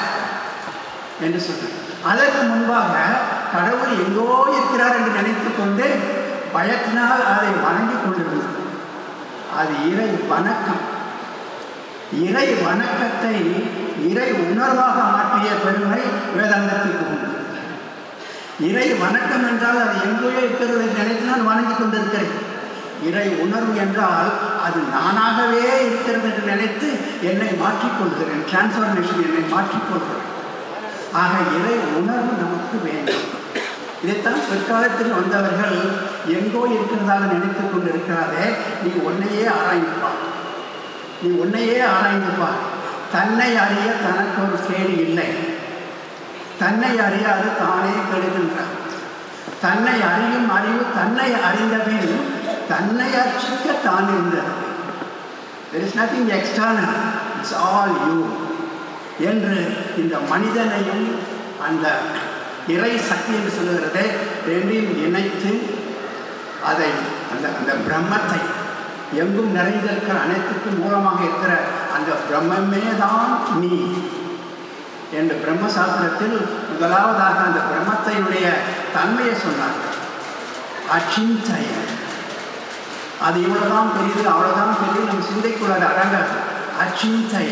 என்று சொன்ன அதற்கு முன்பாக கடவுள் எங்கோ இருக்கிறார் என்று நினைத்து கொண்டு பயத்தினால் அதை வணங்கிக் கொண்டிருந்தது. அது இறை வணக்கம். இறை வணக்கத்தை இறை உணர்வாக மாற்றிய பெருமை வேதாந்தத்திற்கு உண்டு. இறை வணக்கம் என்றால் அது எங்கேயோ இருக்கிறது என்று நினைத்து நான் வணங்கிக் கொண்டிருக்கிறேன். இறை உணர்வு என்றால் அது நானாகவே இருக்கிறது என்று நினைத்து என்னை மாற்றிக்கொள்கிறேன் டிரான்ஸ்ஃபர்மேஷன் என்னை மாற்றிக்கொள்கிறேன் ஆக இறை உணர்வு நமக்கு வேண்டும். இதைத்தான் பிற்காலத்தில் வந்தவர்கள் எங்கோ இருக்கிறதாக நினைத்துக்கொண்டு இருக்கிறாரே நீ உன்னையே ஆராய்ந்துப்பார் நீ உன்னையே ஆராய்ந்துப்பார் தன்னை அறிய தனக்கு ஒரு கேடு இல்லை. தன்னை அறியாது தானே கெடுகின்றார் தன்னை அறியும் அறிவு தன்னை அறிந்தபின் தன்னை அர்ச்சிக்க தான் இருந்தது. There is nothing external it's all you என்று இந்த மனிதனையும் அந்த இறை சக்தி என்று சொல்லுகிறதை ரெண்டையும் இணைத்து அதை அந்த அந்த பிரம்மத்தை எங்கும் நிறைந்திருக்கிற அனைத்துக்கும் மூலமாக இருக்கிற அந்த பிரம்மமே தான் நீ என்று பிரம்மசாஸ்திரத்தில் முதலாவதாக அந்த பிரம்மத்தையுடைய தன்மையை சொன்னார். அச்சிந்தய. அது இவ்வளவுதான் பெரியது அவ்வளவுதான் பெரியது நம்ம சிந்தைக்குள்ளது அடங்காது. அச்சிந்தய.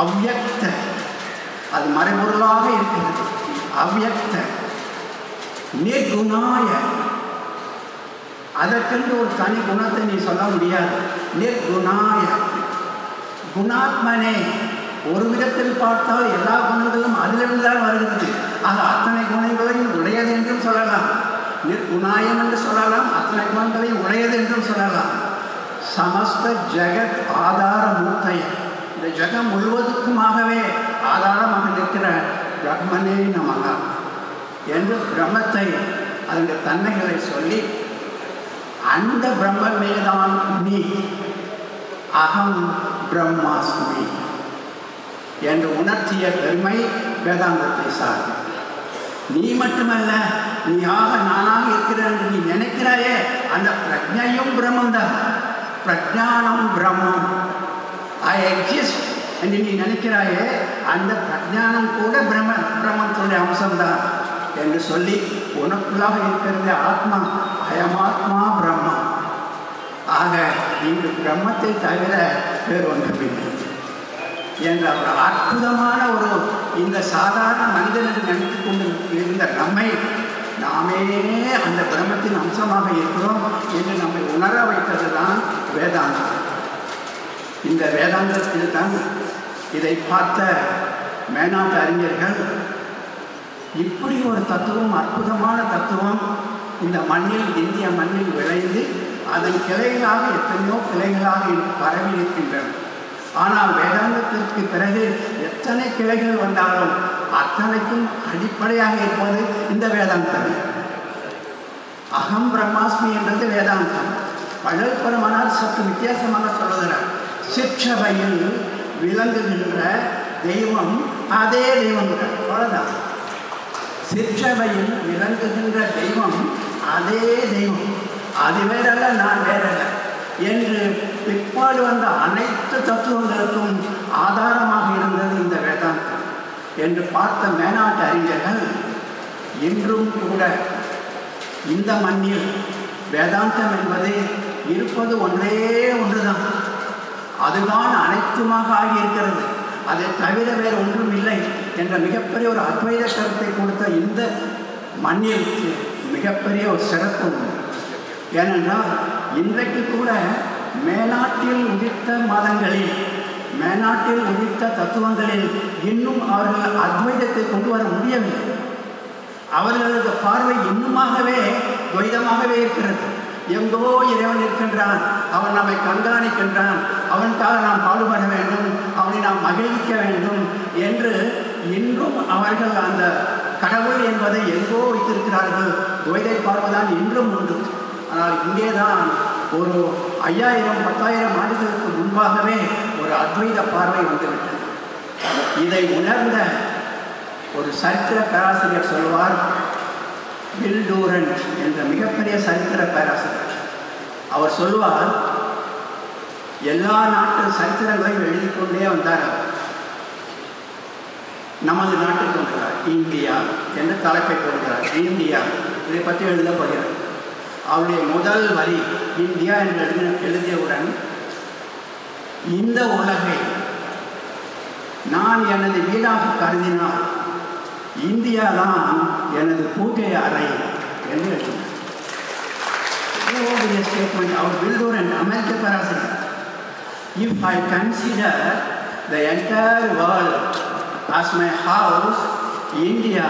அவ்யக்த அது மறைபொருளாக இருக்கிறது. அவ்யக்த நிர்குணாய. அதற்கென்று ஒரு தனி குணத்தை நீ சொல்ல முடியாது. நிர்குணாய. குணாத்மனே. ஒரு விதத்தில் பார்த்தால் எல்லா குணங்களும் அதிலிருந்து தான் வருகிறது. அது அத்தனை குணங்களையும் உடையது என்றும் சொல்லலாம். நிர்குணாயம் என்று சொல்லலாம் அத்தனை குணங்களையும் உடையது என்றும் சொல்லலாம். சமஸ்த ஜெகத் ஆதார மூர்த்தைய இந்த ஜெகம் முழுவதுக்குமாகவே ஆதாரமாக நிற்கிற பிரம்மனே நமகா என்று பிரம்மத்தை அந்த தன்மைகளை சொல்லி அந்த பிரம்மமேதான் நீ அகம் பிரம்மாஸ்மி என்று உணர்த்திய பெருமை வேதாந்தத்தை சார் நீ மட்டுமல்ல நீயாக நானாக இருக்கிறேன் என்று நீ நினைக்கிறாயே அந்த பிரஜையும் பிரம்மந்தான் பிரஜானம் பிரம்மம். ஐ எக்ஸிஸ்ட் என்று நீ நினைக்கிறாயே அந்த பிரஜானம் கூட பிரம்ம பிரம்மத்துடைய அம்சம்தான் என்று சொல்லி உனக்குள்ளாக இருக்கிறது ஆத்மா அயமாத்மா பிரம்மா. ஆக இங்கு பிரம்மத்தை தவிர வேறு ஒன்றுமில்லை என்ற ஒரு அற்புதமான ஒரு இந்த சாதாரண மனிதனுக்கு நினைத்து கொண்டு இருந்த நம்மை நாமே அந்த பிரம்மத்தின் அம்சமாக இருக்கிறோம் என்று நம்மை உணர வைத்தது தான் வேதாந்தம். இந்த வேதாந்தத்தில் தான் இதை பார்த்த மேனாட்டு அறிஞர்கள் இப்படி ஒரு தத்துவம் அற்புதமான தத்துவம் இந்த மண்ணில் இந்திய மண்ணில் விளைந்து அதன் கிளைகளாக எத்தனையோ கிளைகளாக பரவி இருக்கின்றன. ஆனால் வேதாந்தத்திற்கு பிறகு எத்தனை கிளைகள் வந்தாலும் அத்தனைக்கும் அடிப்படையாக இருப்பது இந்த வேதாந்தம். அகம் பிரம்மாஸ்மி என்றது வேதாந்தம். பழல் பெருமானார் சற்று வித்தியாசமாக சொல்லுகிறார். சிற்றவையில் விளங்குகின்ற தெய்வம் அதே தெய்வம் அவ்வளோதான் சிற்றவையில் விளங்குகின்ற தெய்வம் அதே தெய்வம். அது வேறல்ல நான் வேறல்ல. என்று பிற்பாடு வந்த அனைத்து தத்துவங்களுக்கும் ஆதாரமாக இருந்தது இந்த வேதாந்தம். என்று பார்த்த மேனாட்டு அறிஞர்கள் இன்றும் கூட இந்த மண்ணில் வேதாந்தம் என்பது இருப்பது ஒன்றே ஒன்றுதான். அதுதான் அனைத்துமாக ஆகியிருக்கிறது. அதை தவிர வேறு ஒன்றும் இல்லை என்ற மிகப்பெரிய ஒரு அத்வைத கருத்தை கொடுத்த இந்த மண்ணிற்கு மிகப்பெரிய ஒரு சிறப்பு உண்டு. ஏனென்றால் இன்றைக்கு கூட மேனாட்டில் உதித்த மதங்களில் மேனாட்டில் உதித்த தத்துவங்களில் இன்னும் அவர்கள் அத்வைதத்தை கொண்டு வர முடியவில்லை. அவர்களது பார்வை இன்னுமாகவே துவைதமாகவே இருக்கிறது. எங்கோ இறைவன் இருக்கின்றான். அவன் நம்மை கண்காணிக்கின்றான். அவனுக்காக நாம் பாடுபட வேண்டும். அவனை நாம் மகிழ்விக்க வேண்டும் என்று இன்றும் அவர்கள் அந்த கடவுள் என்பதை எங்கோ வைத்திருக்கிறார்கள். துவைதை பார்வைதான் இன்றும் உண்டு. ஆனால் இங்கே தான் ஒரு ஐயாயிரம் பத்தாயிரம் ஆண்டுகளுக்கு முன்பாகவே ஒரு அத்வைத பார்வை வந்துவிட்டது. இதை உணர்ந்த ஒரு சரித்திர பேராசிரியர் சொல்வார் பில் டூரண்ட் என்ற மிகப்பெரிய சரித்திர பேராசிரியர். அவர் சொல்வார் எல்லா நாட்டு சரித்திரங்களையும் எழுதி கொண்டே வந்தார் அவர். நமது நாட்டுக்கு வந்தார். இந்தியா என்ற தலைப்பை கொடுக்கிறார் இந்தியா இதை பற்றி எழுதப்படுகிறது அவருடைய முதல் வரி இந்தியா என்று எழுதியவுடன் இந்த உலகை நான் எனது வீடாக கருதினால் இந்தியா தான் எனது பூஜை அறை என்று எழுதினார் ஸ்டேட்மெண்ட் அவர் பில்டூர் அண்ட் அமெரிக்க பேராசிரியர் if I consider the entire world as my house India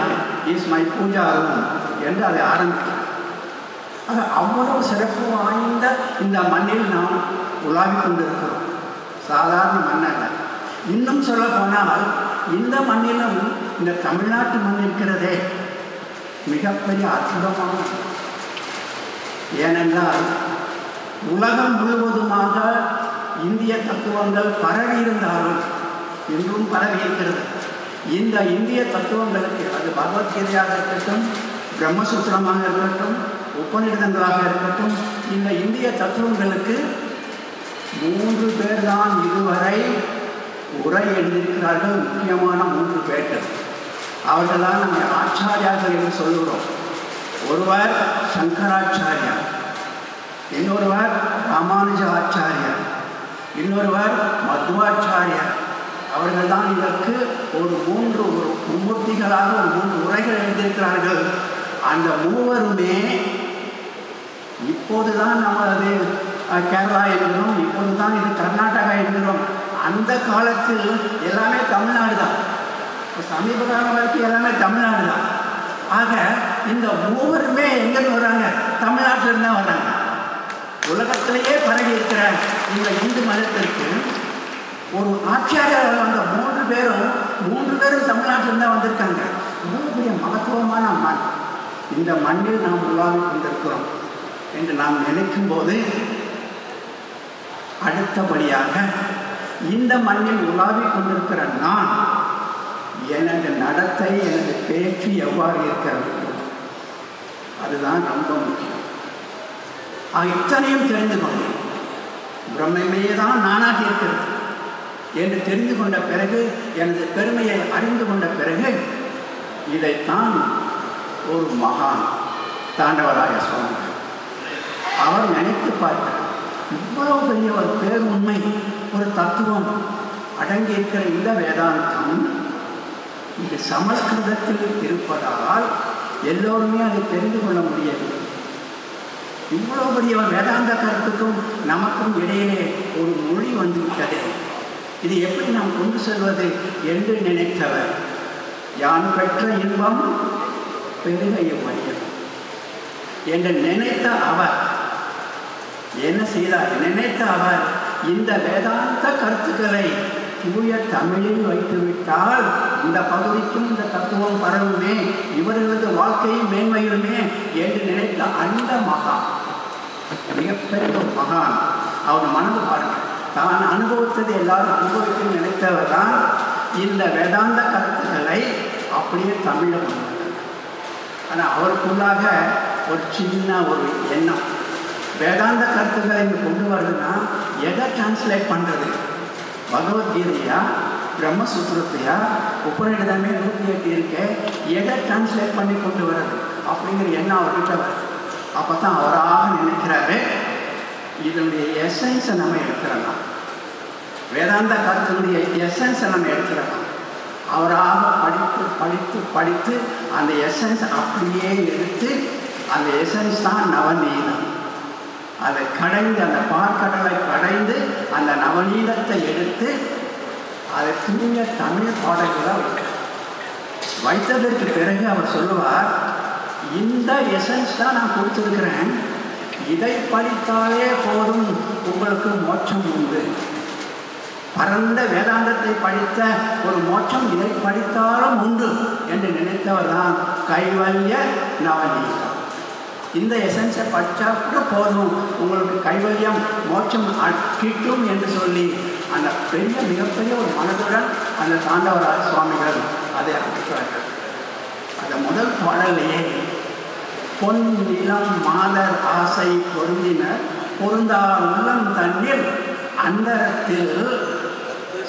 is my pooja room என்று அதை ஆரம்பிக்கிறார் அது அவ்வளவு சிறப்பு வாய்ந்த இந்த மண்ணில் நாம் உலாவிக் கொண்டிருக்கிறோம். சாதாரண மண் இன்னும் சொல்ல போனால் இந்த மண்ணிலும் இந்த தமிழ்நாட்டு மண் இருக்கிறதே மிகப்பெரிய அற்புதமான ஏனென்றால் உலகம் முழுவதுமாக இந்திய தத்துவங்கள் பரவி இருந்தாலும் இன்றும் பரவி இருக்கிறது. இந்த இந்திய தத்துவங்களுக்கு அது பகவத்கீதையாக இருக்கட்டும் பிரம்மசூத்திரமாக இருக்கட்டும் உபநிடதங்களாக இருக்கட்டும் இந்த இந்திய தத்துவங்களுக்கு மூன்று பேர் தான் இதுவரை உரை எழுதியிருக்கிறார்கள் முக்கியமான மூன்று பேர்கள். அவர்கள் தான் நம்ம ஆச்சாரியார்கள் என்று சொல்லுகிறோம். ஒருவர் சங்கராச்சாரியார் இன்னொருவர் ராமானுஜ ஆச்சாரியார் இன்னொருவர் மத்வாச்சாரியார். அவர்கள் தான் இதற்கு ஒரு மூன்று ஒரு மும்மூர்த்திகளாக ஒரு மூன்று உரைகள் எழுதியிருக்கிறார்கள். அந்த மூவருமே இப்போதுதான் நம்ம அது கேரளா என்கிறோம் இப்போது தான் இது கர்நாடகா என்கிறோம். அந்த காலத்தில் எல்லாமே தமிழ்நாடு தான் இப்போ சமீப காலம் வரைக்கும் எல்லாமே தமிழ்நாடு தான் ஆக இந்த மூவருமே எங்கேருந்து வர்றாங்க? தமிழ்நாட்டிலிருந்து தான் வர்றாங்க. உலகத்திலேயே பரவி இருக்கிற இந்த இந்து மதத்திற்கு ஒரு ஆட்சியாளர் வந்த மூன்று பேரும் மூன்று பேரும் தமிழ்நாட்டில் தான் வந்திருக்காங்க. மிகப்பெரிய மகத்துவமான மண். இந்த மண்ணில் நாம் உருவாகி கொண்டிருக்கிறோம் என்று நாம் நினைக்கும் போது அடுத்தபடியாக இந்த மண்ணில் உலாவிக் கொண்டிருக்கிற நான் எனது நடத்தை எனது பேச்சு எவ்வாறு இருக்கிறது அதுதான் ரொம்ப முக்கியம். இத்தனையும் தெரிந்து கொண்டேன். பிரம்மையே தான் நானாக இருக்கிறது என்று தெரிந்து கொண்ட பிறகு எனது பெருமையை அறிந்து கொண்ட பிறகு இதைத்தான் ஒரு மகான் தாண்டவராய சுவாமி அவர் நினைத்து பார்க்கிறார். இவ்வளவு பெரிய ஒரு பேருண்மை ஒரு தத்துவம் அடங்கியிருக்கிற இந்த வேதாந்தம் இது சமஸ்கிருதத்தில் இருப்பதால் எல்லோருமே அதை தெரிந்து கொள்ள முடியாது இவ்வளோ பெரிய வேதாந்த கருத்துக்கும் நமக்கும் இடையிலே ஒரு மொழி வந்துவிட்டது இது எப்படி நாம் கொண்டு செல்வது என்று நினைத்தவர் யான் பெற்ற இன்பம் பெருகைய மையம் என்று நினைத்த அவர் என்ன செய்தார்? நினைத்த அவர் இந்த வேதாந்த கருத்துக்களை தூய தமிழில் வைத்துவிட்டால் இந்த பகுதிக்கும் இந்த தத்துவம் பரவுமே இவர்களது வாழ்க்கையும் மேன்மையுமே என்று நினைத்த அந்த மகான் மிகப்பெரிய ஒரு மகான் அவர் மனது பாருங்கள் தான் அனுபவித்தது எல்லாரும் அனுபவிக்கும் நினைத்தவர் தான் இந்த வேதாந்த கருத்துக்களை அப்படியே தமிழில் ஆனால் அவருக்குள்ளாக ஒரு சின்ன ஒரு எண்ணம். வேதாந்த கருத்துக்களை இங்கே கொண்டு வருதுன்னா எதை டிரான்ஸ்லேட் பண்ணுறது பகவத்கீதையா பிரம்மசூத்திரத்தையா? உபநிடதமே நூற்றி எட்டு இருக்க. எதை டிரான்ஸ்லேட் பண்ணி கொண்டு வர்றது? அப்படிங்கிற எண்ணம் அவர்கிட்ட வருது. அப்போ தான் அவராக நினைக்கிறாரு இதனுடைய எசன்ஸை நம்ம எடுத்துடலாம். வேதாந்த கருத்தினுடைய எசன்ஸை நம்ம எடுத்துடலாம். அவராக படித்து படித்து படித்து அந்த எசன்ஸ் அப்படியே எடுத்து அந்த எசன்ஸ் தான் நவநீதம். அதை கடைந்து அந்த பார்க்கடலை கடைந்து அந்த நவநீதத்தை எடுத்து அதை தூய தமிழ் பாடல்களாக வைத்ததற்கு பிறகு அவர் சொல்லுவார் இந்த எசன்ஸ் தான் நான் கொடுத்துருக்கிறேன். இதை படித்தாலே போதும். உங்களுக்கு மோட்சம் உண்டு. பரந்த வேதாந்தத்தை படித்த ஒரு மோட்சம் இதை படித்தாலும் உண்டு என்று நினைத்தவர் தான் கைவல்ய நவநீதம். இந்த எசன்ஸை படித்தா கூட போதும். உங்களுக்கு கைவல்யம் மோட்சம் கிட்டும் என்று சொல்லி அந்த பெரிய மிகப்பெரிய ஒரு மனதுடன் அந்த தாண்டவராஜ சுவாமிகள் அதை அமைக்கிறார்கள். அந்த முதல் பாடலையே பொன் நிலம் மாதர் ஆசை பொருந்தினர் பொருந்தா உள்ளம் தண்ணீர் அந்தரத்தில்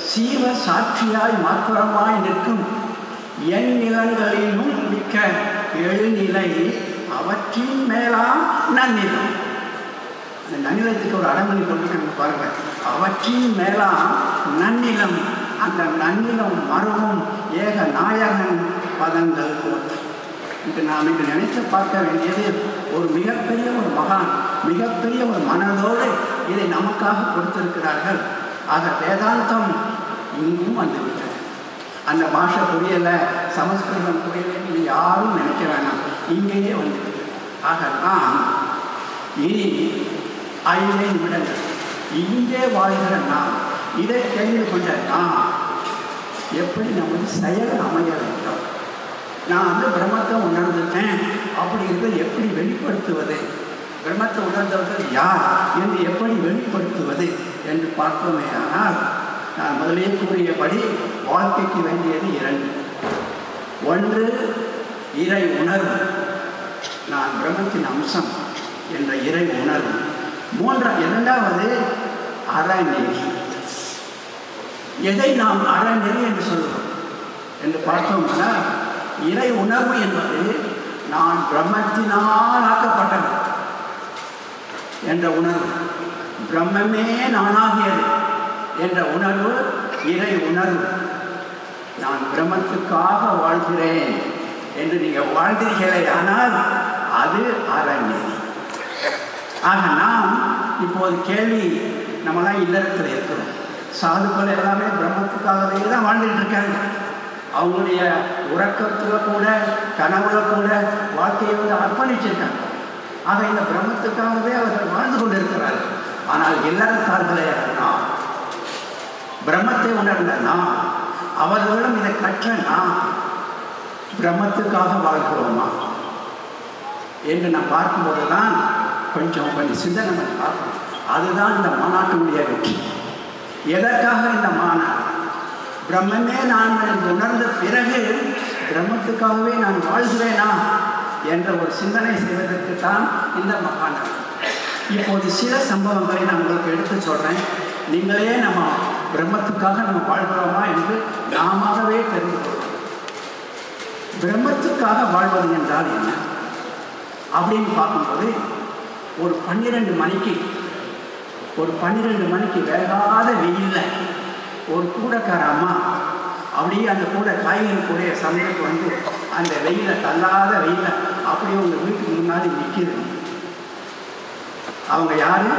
சீவ சாட்சியாய் மாத்திரமாய் நிற்கும். எண் நிலங்களிலும் மிக்க எழுநிலை அவற்றின் மேலாம் நன்னிலம். அந்த நன்னிலத்துக்கு ஒரு அடமொழி கொண்டு பாருங்க. அவற்றின் மேலாம் நன்னிலம். அந்த நன்னிலம் மருவும் ஏக நாயகன் பதங்கள் போன்று இன்று நாம் இன்று நினைத்து பார்க்க வேண்டியது ஒரு மிகப்பெரிய ஒரு மகான் மிகப்பெரிய ஒரு மனதோடு இதை நமக்காக கொடுத்திருக்கிறார்கள். ஆக வேதாந்தம் இங்கும் வந்துவிட்டது. அந்த பாஷை புரியலை சமஸ்கிருதம் புரியலைன்னு யாரும் நினைக்க வேணாம். இங்கேயே வந்துவிட்டது. ஆக இனி ஐந்து நிமிடங்கள் இங்கே வாழ்கிற நாம் இதை கேள்வி கொண்ட நாம் எப்படி நமது செயல் அமைய வேண்டும்? நான் வந்து பிரம்மத்தை உணர்ந்துட்டேன். அப்படிங்கிறத எப்படி வெளிப்படுத்துவது? பிரம்மத்தை உணர்ந்தவர்கள் யார்? என்று எப்படி வெளிப்படுத்துவது என்று பார்த்தோமே ஆனால் நான் முதலே கூறியபடி வாழ்க்கைக்கு வேண்டியது இரண்டு. ஒன்று இறை உணர்வு. நான் பிரம்மத்தின் அம்சம் என்ற இறை உணர்வு. மூன்றா இரண்டாவது அறநெறி. எதை நாம் அறநெறி என்று சொல்லுவோம் என்று பார்த்தோம்னா இறை உணர்வு என்பது நான் பிரம்மத்தினால் ஆக்கப்பட்டது என்ற உணர்வு. பிரம்மமே நானாகியது என்ற உணர்வு இறை உணர்வு. நான் பிரம்மத்துக்காக வாழ்கிறேன் என்று நீங்கள் வாழ்ந்தீர்களே ஆனால் அது அறநெறி ஆக நாம் இப்போது கேள்வி நம்மளாம் இல்லறத்தில் இருக்கிறோம். சாதுக்கள் எல்லாமே பிரம்மத்துக்காகவே தான் வாழ்ந்துட்டு இருக்காங்க. அவங்களுடைய உறக்கத்தில் கூட கனவுல கூட வாழ்க்கையை வந்து அர்ப்பணிச்சிருக்காங்க. ஆக இந்த பிரம்மத்துக்காகவே அவர்கள் வாழ்ந்து கொண்டிருக்கிறார்கள். ஆனால் இல்லறத்தார்களே நாம். பிரம்மத்தை உணர்ந்த நாம். அவர்களும் இதை கற்ற நாம். பிரம்மத்துக்காக வாழ்கிறோமா? என்று நான் பார்க்கும்போது தான் கொஞ்சம் கொஞ்சம் சிந்தனை பண்ணி பார்க்கணும். அதுதான் இந்த மாநாட்டினுடைய வெற்றி. எதற்காக இந்த மாநாடு? பிரம்மமே நான் என்று உணர்ந்த பிறகு பிரம்மத்துக்காகவே நான் வாழ்கிறேனா என்ற ஒரு சிந்தனை செய்வதற்கு தான் இந்த மகாநாடு இப்போது சில சம்பவங்களை நான் உங்களுக்கு எடுத்து சொல்கிறேன் நீங்களே நம்ம பிரம்மத்துக்காக நம்ம வாழ்கிறோமா என்று நாமவே தெரிந்து கொள்வோம். பிரம்மத்துக்காக வாழ்வது என்றால் என்ன? அப்படின்னு பார்க்கும்போது ஒரு பன்னிரெண்டு மணிக்கு ஒரு பன்னிரெண்டு மணிக்கு வேகாத வெயில்ல ஒரு கூடக்கார அம்மா அப்படியே அந்த கூட காய்கறி கூடைய சமையலுக்கு வந்து அந்த வெயில தள்ளாத வெயில அப்படியே உங்கள் வீட்டுக்கு முன்னாடி நிற்கிது அவங்க யாரு?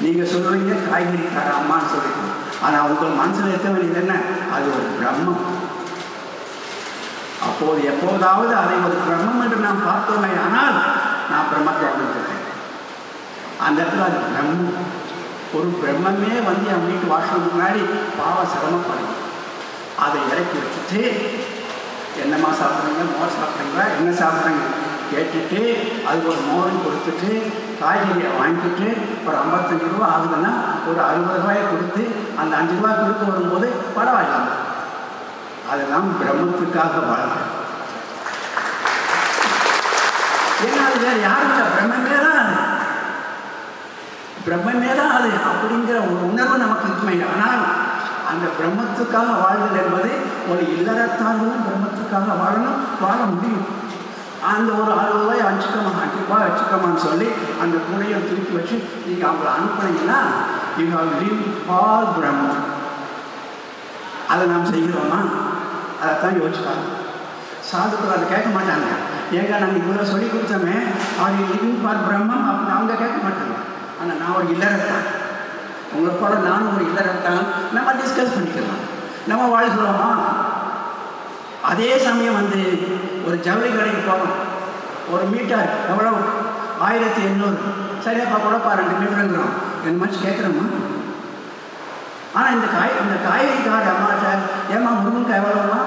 நீங்கள் சொல்கிறீங்க காய்கறி காய்கறிக்கார அம்மான்னு சொல்லிட்டு. ஆனால் உங்கள் மனசில் இருக்க வேண்டியது என்ன? அது ஒரு பிரம்மம். அப்போது எப்போதாவது அதை ஒரு பிரம்மம் என்று நாம் பார்த்தோமே ஆனால் நான் பிரம்மத்தை அமைந்திருக்கேன் அந்த இடத்துல அது பிரம்மம். ஒரு பிரம்மமே வந்து என் வீட்டு வாசல் முன்னாடி பாவ சிரமப்படுது. அதை இறக்கி வச்சுட்டு என்னம்மா சாப்பிட்றீங்க? மோர் சாப்பிட்றீங்களா? என்ன சாப்பிட்றீங்க? கேட்டுட்டு அது ஒரு மோரும் கொடுத்துட்டு காய்கறியை வாங்கிட்டு ஒரு ஐம்பத்தஞ்சு ரூபா ஆகுதுன்னா ஒரு அறுபது ரூபாயை கொடுத்து அந்த அஞ்சு ரூபாய் கொடுத்து வரும்போது பரவாயில்ல அதெல்லாம் பிரம்மத்துக்காக வாழ்க்கை ஏன்னா அது வேறு யாரும் இல்லை? பிரம்மமே தான் அது. பிரம்மமே தான் அது அப்படிங்கிற ஒரு உணர்வு நமக்கு இருக்குமே. ஆனால் அந்த பிரம்மத்துக்காக வாழ்தல் என்பது ஒரு இல்லறத்தார்களும் பிரம்மத்துக்காக வாழணும் வாழ முடியும். அந்த ஒரு அறுபது ரூபாய் வச்சுக்கோமா அஞ்சு ரூபாய் வச்சுக்கோமான்னு சொல்லி அந்த கூடையை திருப்பி வச்சு நீங்கள் அவங்களை அனுப்புனீங்கன்னா யூ ஹவ் லிவ் ஆல் பிரம்மம் அதை நாம் செய்கிறோமா? அதைத்தான் யோசிப்பாங்க சாதுக்கள் அதை கேட்க மாட்டாங்க. ஏங்க நாங்கள் இவ்வளோ சொல்லி கொடுத்தோமே அவர் லிவிங் ஃபார் பிரம்மம் அப்படின்னு அவங்க கேட்க மாட்டாங்க. ஆனால் நான் ஒரு இல்லறத்தான் உங்களை போல நானும் ஒரு இல்லறத்தான் நம்ம டிஸ்கஸ் பண்ணிக்கலாம். நம்ம வாழ்கிறோமா? அதே சமயம் வந்து ஒரு ஜவுளி கடைக்கு போகிறோம் ஒரு மீட்டர் எவ்வளோ ஆயிரத்தி எண்ணூறு. சரியாப்பா பாரு ரெண்டு மீட்டருங்கிறோம். என்ன மாதிரி கேட்குறோமா? ஆனால் இந்த காய் இந்த காய்கறி காடு அம்மாட்ட ஏம்மா முருங்கக்காய் எவ்வளோமா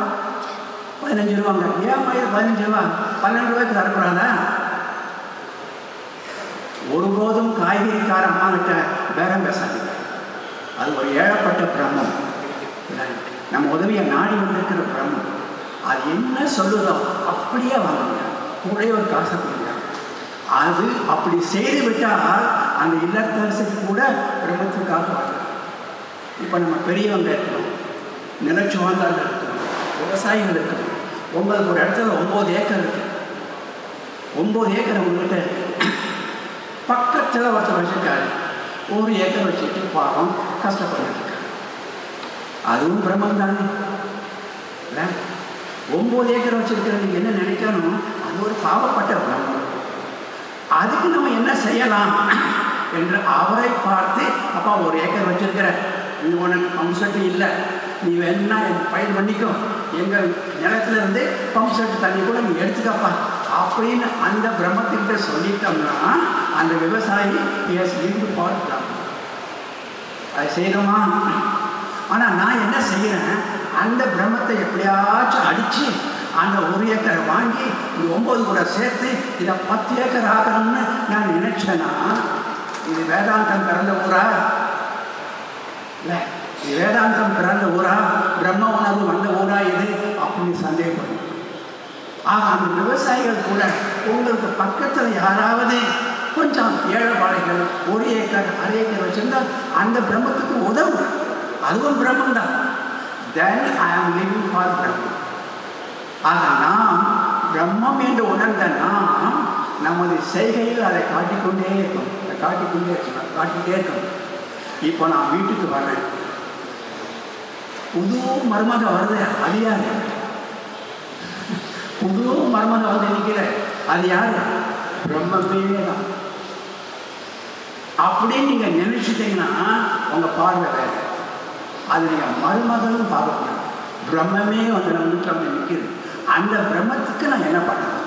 பதினஞ்சு ரூபாங்க. ஏம்மா இது பதினஞ்சு ரூபா? பன்னெண்டு ரூபாய்க்கு தரக்கூடாதா? ஒருபோதும் காய்கறிக்கார கார அம்மாட்ட பேரம் பேசாதீங்க. அது ஒரு ஏழப்பட்ட பிரம்மம் நம்ம உதவியை நாடி வந்திருக்கிற பிரம்மம் அது என்ன சொல்லுதோ அப்படியே வாங்குங்க. கூட ஒரு காசை கொடுங்க. அது அப்படி செய்து விட்டால் அந்த இல்லத்தரசுக்கு கூட பிரம்மத்துக்காக வாங்க. இப்போ நம்ம பெரியவங்க இருக்கிறோம் நிலச்சுவாந்தார்கள் இருக்கிறோம் விவசாயிகள் இருக்கிறோம் ஒன்பது ஒரு இடத்துல ஒம்பது ஏக்கர் இருக்கு. ஒம்பது ஏக்கர் உங்ககிட்ட பக்கத்தில் ஒருத்தர் வச்சுருக்காரு. ஒரு ஏக்கர் வச்சுட்டு பாவம் கஷ்டப்பட்டு அதுவும் பிரம்மம் தானே இல்லை? ஒம்பது ஏக்கர் வச்சிருக்கிற நீங்கள் என்ன நினைக்கணும்? அது ஒரு பாவப்பட்ட பிரம்மம் அதுக்கு நம்ம என்ன செய்யலாம்? என்று அவரை பார்த்து அப்பா ஒரு ஏக்கர் வச்சிருக்கிற நீ உனக்கு பம்ப் செட்டு இல்லை. நீ வேணா பயிர் பண்ணிக்கோ. எங்கள் நிலத்துல இருந்து பம்ப் செட்டு தண்ணி கூட நீ எடுத்துக்கப்பா. அப்படின்னு அந்த பிரம்மத்திட்ட சொல்லிட்டோம்னா அந்த விவசாயி எஸ் லிங்க் பார்க்கலாம் அதை செய்யணுமா? ஆனால் நான் என்ன செய்கிறேன் அந்த பிரம்மத்தை எப்படியாச்சும் அடித்து அந்த ஒரு ஏக்கரை வாங்கி ஒம்பது கூட சேர்த்து இதை பத்து ஏக்கர் ஆகணும்னு நான் நினைச்சேன்னா இது வேதாந்தம் பிறந்த ஊரா? இல்லை. வேதாந்தம் பிறந்த ஊரா பிரம்ம உணர்வு வந்த ஊரா இது அப்படின்னு சந்தேகப்படும். ஆக அந்த விவசாயிகள் கூட உங்களுக்கு பக்கத்தில் யாராவது கொஞ்சம் ஏழைப்பாளைகள் ஒரு ஏக்கர் அரை ஏக்கர் வச்சிருந்தா அந்த பிரம்மத்துக்கு உதவும். அதுவும் பிரம்மம் தான் தென் ஐ ஆம் லிவிங் ஃபார் பிரம்மம் ஆக நாம் பிரம்மம் என்று உணர்ந்த நாம் நமது செய்கையில் அதை காட்டிக்கொண்டே இருக்கும் அதை காட்டிக்கொண்டே இருக்கணும். காட்டிக்கிட்டே இருக்கணும். இப்போ நான் வீட்டுக்கு வர்றேன். புது மருமக வருது அது யாரு? புது மருமக வந்து நிற்கிற அது யாரு? பிரம்மமே தான் அப்படின்னு நீங்க நினைச்சிட்டீங்கன்னா உங்க பார்வை வேற. அது நீங்க மருமகளும் பார்க்கணும் பிரம்மமே வந்து நம்ம நிற்கிது அந்த பிரம்மத்துக்கு நான் என்ன பண்ணலாம்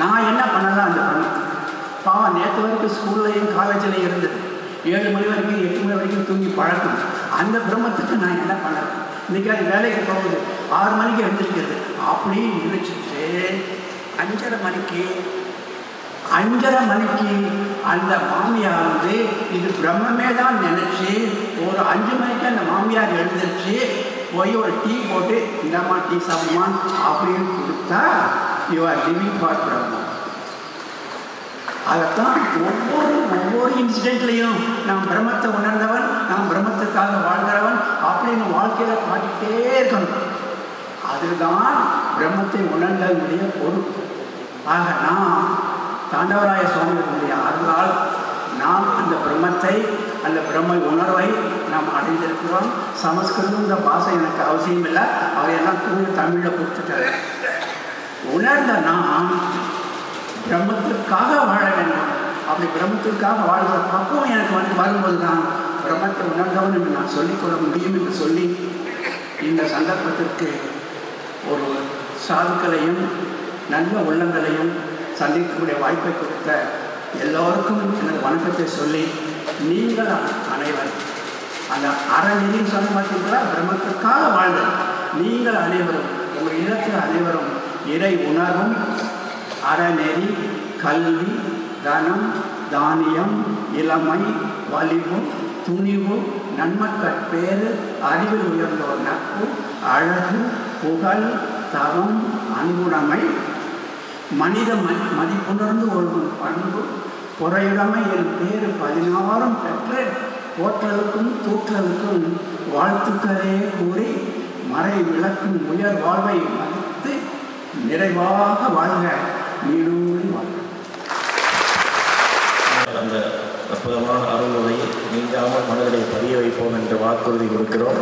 நான் என்ன பண்ணலாம் அந்த பிரம்மத்துக்கு? பாவம் நேற்று வரைக்கும் ஸ்கூல்லையும் காலேஜ்லையும் இருந்தது. ஏழு மணி வரைக்கும் எட்டு மணி வரைக்கும் தூங்கி பழக்கம். அந்த பிரம்மத்துக்கு நான் என்ன பண்ணேன்? இன்றைக்கி அது வேலைக்கு போகுது. ஆறு மணிக்கு எழுந்திருக்கிறது. அப்படின்னு நினைச்சிட்டு அஞ்சரை மணிக்கு அஞ்சரை மணிக்கு அந்த மாமியார் வந்து இது பிரம்மமே தான் நினச்சி ஒரு அஞ்சு மணிக்கு அந்த மாமியார் எழுந்திருச்சு போய் ஒரு டீ போட்டு இந்தம்மா டீ சாப்பிடுமா அப்படின்னு கொடுத்தா யூ ஆர் லிவிங் ஃபார் பிரம்மம். அதைத்தான் ஒவ்வொரு ஒவ்வொரு இன்சிடென்ட்லையும் நான் பிரம்மத்தை உணர்ந்தவன் நான் பிரம்மத்துக்காக வாழ்கிறவன் அப்படின்னு வாழ்க்கையில் பாடிட்டே இருக்கணும். அதுதான் பிரம்மத்தை உணர்ந்தவனுடைய பொறுப்பு ஆக நாம் தாண்டவராய சுவாமிகளுடைய அருளால் நாம் அந்த பிரம்மத்தை அந்த பிரம்ம உணர்வை நாம் அடைந்திருக்கிறோம். சமஸ்கிருதங்கிற பாஷை எனக்கு அவசியம் இல்லை அவையெல்லாம் தூய தமிழில் கொடுத்துட்டாரு. உணர்ந்த நாம் பிரம்மத்திற்காக வாழ வேண்டும். அப்படி பிரம்மத்திற்காக வாழ்கிற பக்குவம் எனக்கு வந்து வரும்போது தான் பிரம்மத்தை உணர்ந்தவன் என்று நான் சொல்லிக்கொள்ள முடியும் என்று சொல்லி இந்த சந்தர்ப்பத்திற்கு ஒரு சாதுக்களையும் நல்ல உள்ளங்களையும் சந்திக்கக்கூடிய வாய்ப்பை கொடுத்த எல்லோருக்கும் எனது வணக்கத்தை சொல்லி நீங்கள் அனைவரும் அந்த அறநெறின்னு சொல்ல மாட்டீங்களா பிரம்மத்திற்காக வாழ்ந்த நீங்கள் அனைவரும் உங்கள் இடத்தில் அனைவரும் இறை உணர்வும் அறநெறி கல்வி தனம் தானியம் இளமை வலிவு துணிவு நன்மக்கட்பேறு அறிவில் உயர்ந்தோர் நட்பு அழகு புகழ் தவம் அன்புடைமை மனித மதிப்புணர்ந்து ஒழுகும் பண்பு பொறையுடைமை என் பேறு பதினாறும் பெற்று போற்றலுக்கும் தூற்றலுக்கும் வாழ்த்துக்களே கூறி மறை விளக்கும் உயர் வாழ்வை மதித்து நிறைவாக வாழ்க. நீடூழி அந்த அற்புதமான அருள்களை நீங்காமல் மனதிலே பதிய வைப்போம் என்று வாக்குறுதி கொடுக்கிறோம்.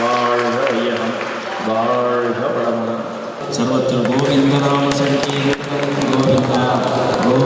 வாழ்க வையகம் வாழ்க வளமுடன். சர்வத்திர கோவிந்தராம சங்கீதம் கோவிந்தா கோ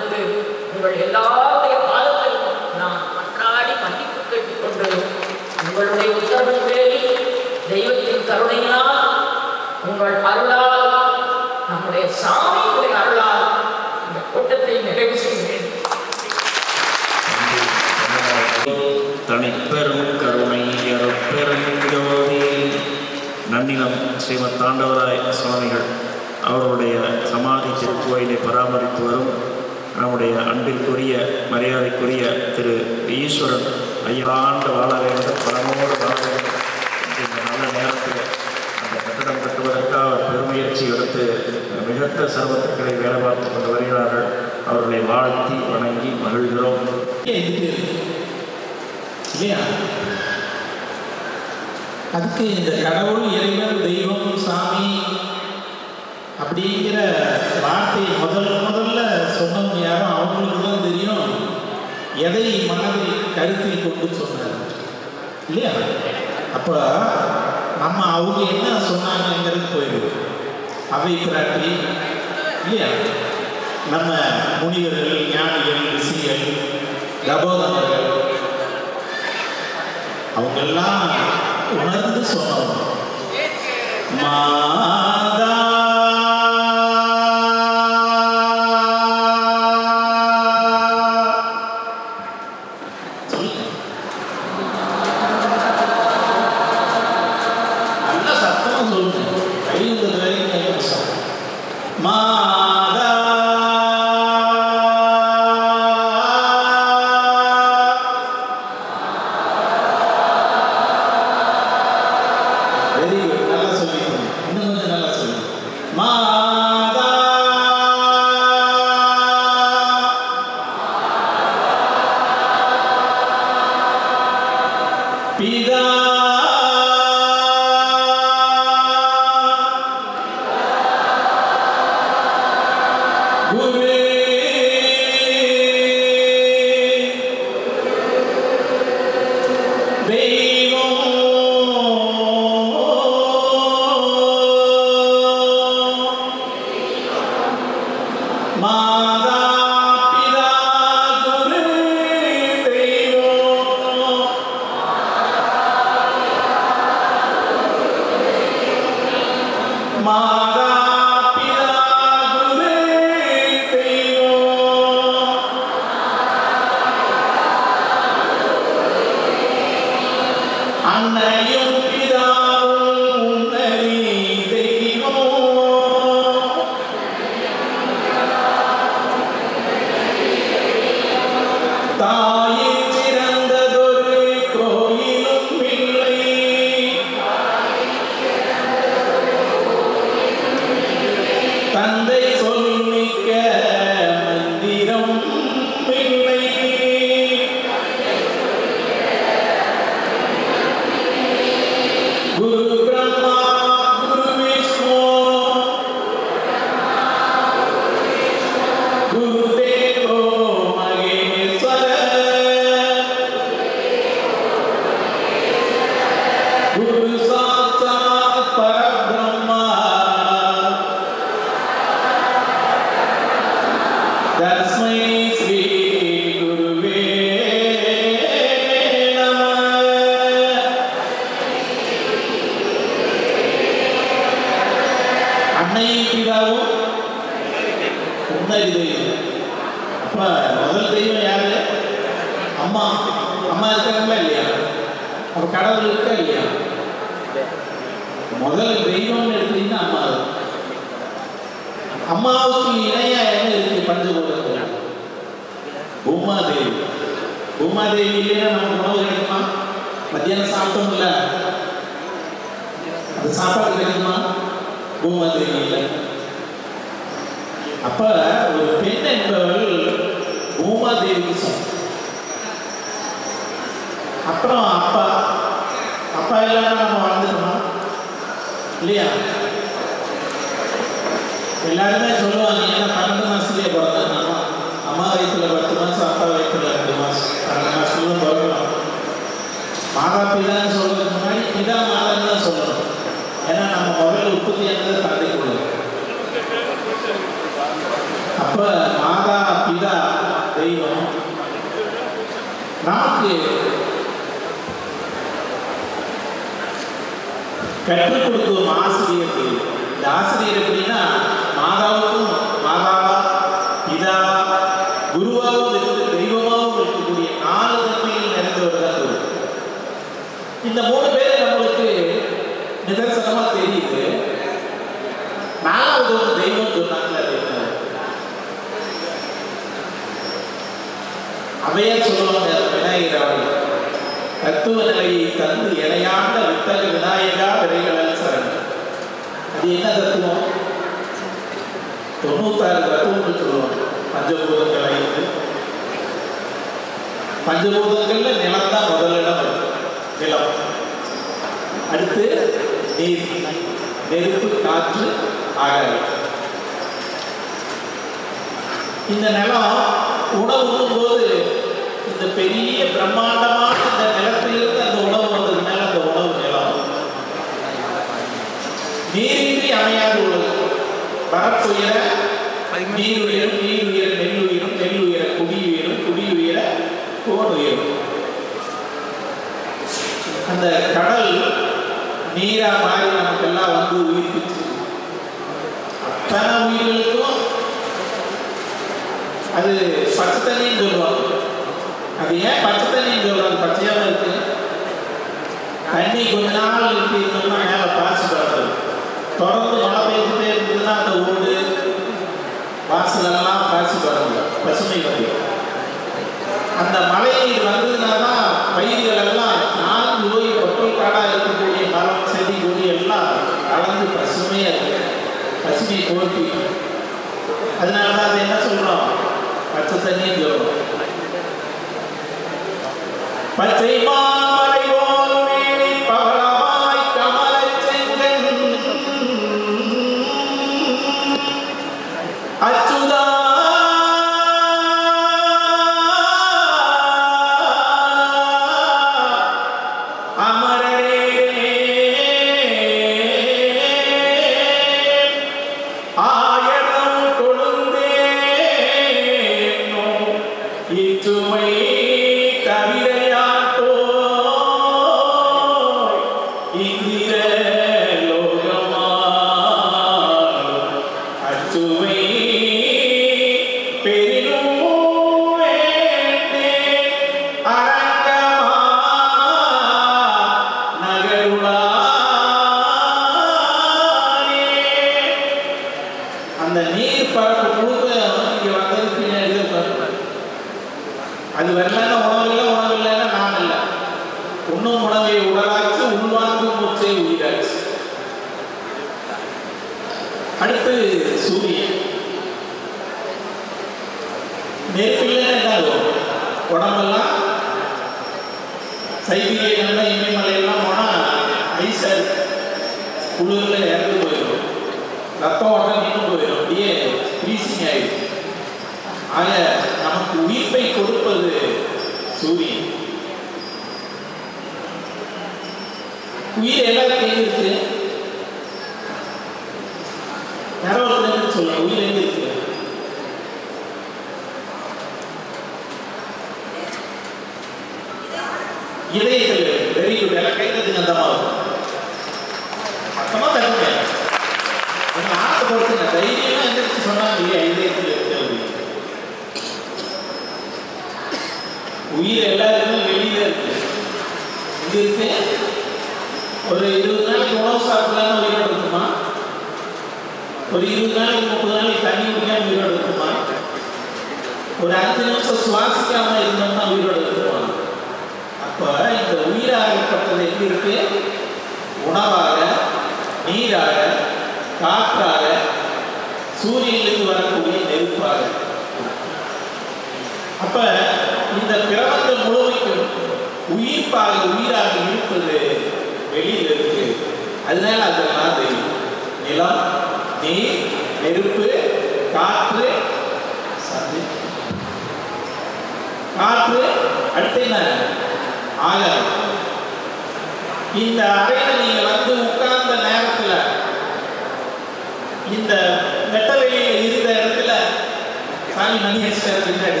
சாமி மணி அடிச்சார் பின்னாடி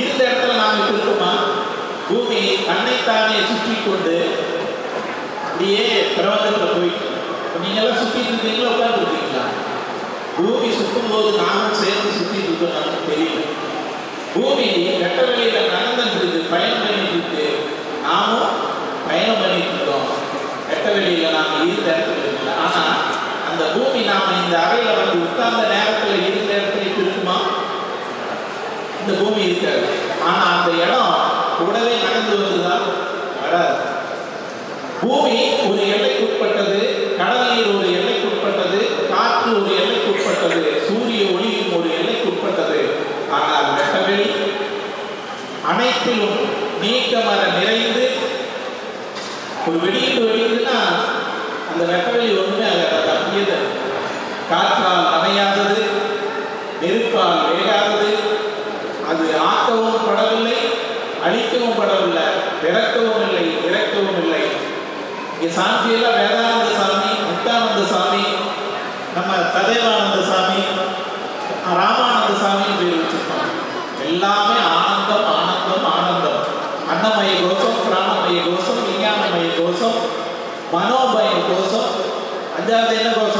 இருந்த இடத்துல நாம் இருக்கோமா? பூமி தன்னைத்தானே சுற்றி கொண்டு அப்படியே பிரபஞ்சத்தில் போயிட்டு. இப்ப நீங்க எல்லாம் சுத்திட்டு இருக்கீங்களா உட்கார்ந்து இருக்கீங்களா? பூமி சுற்றும் போது நாமும் சேர்ந்து சுத்திட்டு இருக்கோம் நமக்கு தெரியல. பூமி வெட்ட வெளியில நடந்துட்டு இருக்கு பயணம் பண்ணிட்டு இருக்கு நாமும் பயணம் பண்ணிட்டு இருக்கோம் வெட்ட வெளியில நாம இருந்த இடத்துல இல்லை. ஆனா அந்த பூமி நாம இந்த அறையில வந்து உட்கார்ந்த நேரத்துல இருந்த இடத்துல இந்த பூமி இருக்காது. ஆனா அந்த இடம் கூடவே நடந்து வந்ததா வராது. பூமி ஒரு எல்லைக்குட்பட்டது கடல் நீர் ஒரு எல்லைக்குட்பட்டது காற்று ஒரு எல்லைக்குட்பட்டது சூரிய ஒளியும் ஒரு எல்லைக்குட்பட்டது ஆனால் வெட்டவெளி அனைத்திலும் நீக்கமர நிறைந்து ஒரு வெடியிட்டு வெடிக்குதுன்னா அந்த வெட்டவெளி ஒன்றுமே அதை அது அப்படியே காற்றால் நனையாதது நெருப்பால் வேகாதது அது ஆக்கவும் படவில்லை அழிக்கவும் படவில்லை பிறக்கவும் இல்லை இறக்கவும் இல்லை. இங்கே சாந்தியெல்லாம் வேதானந்த சாமி முக்தானந்த சாமி நம்ம ததேவானந்த சாமி ராமானந்த சாமி பேர் வச்சிருப்பாங்க. எல்லாமே ஆனந்தம் ஆனந்தம் ஆனந்தம். அன்னமய கோஷம் பிராணமய கோஷம் விஞ்ஞானமய கோஷம் மனோமய கோஷம். அஞ்சாவது என்ன கோஷம்?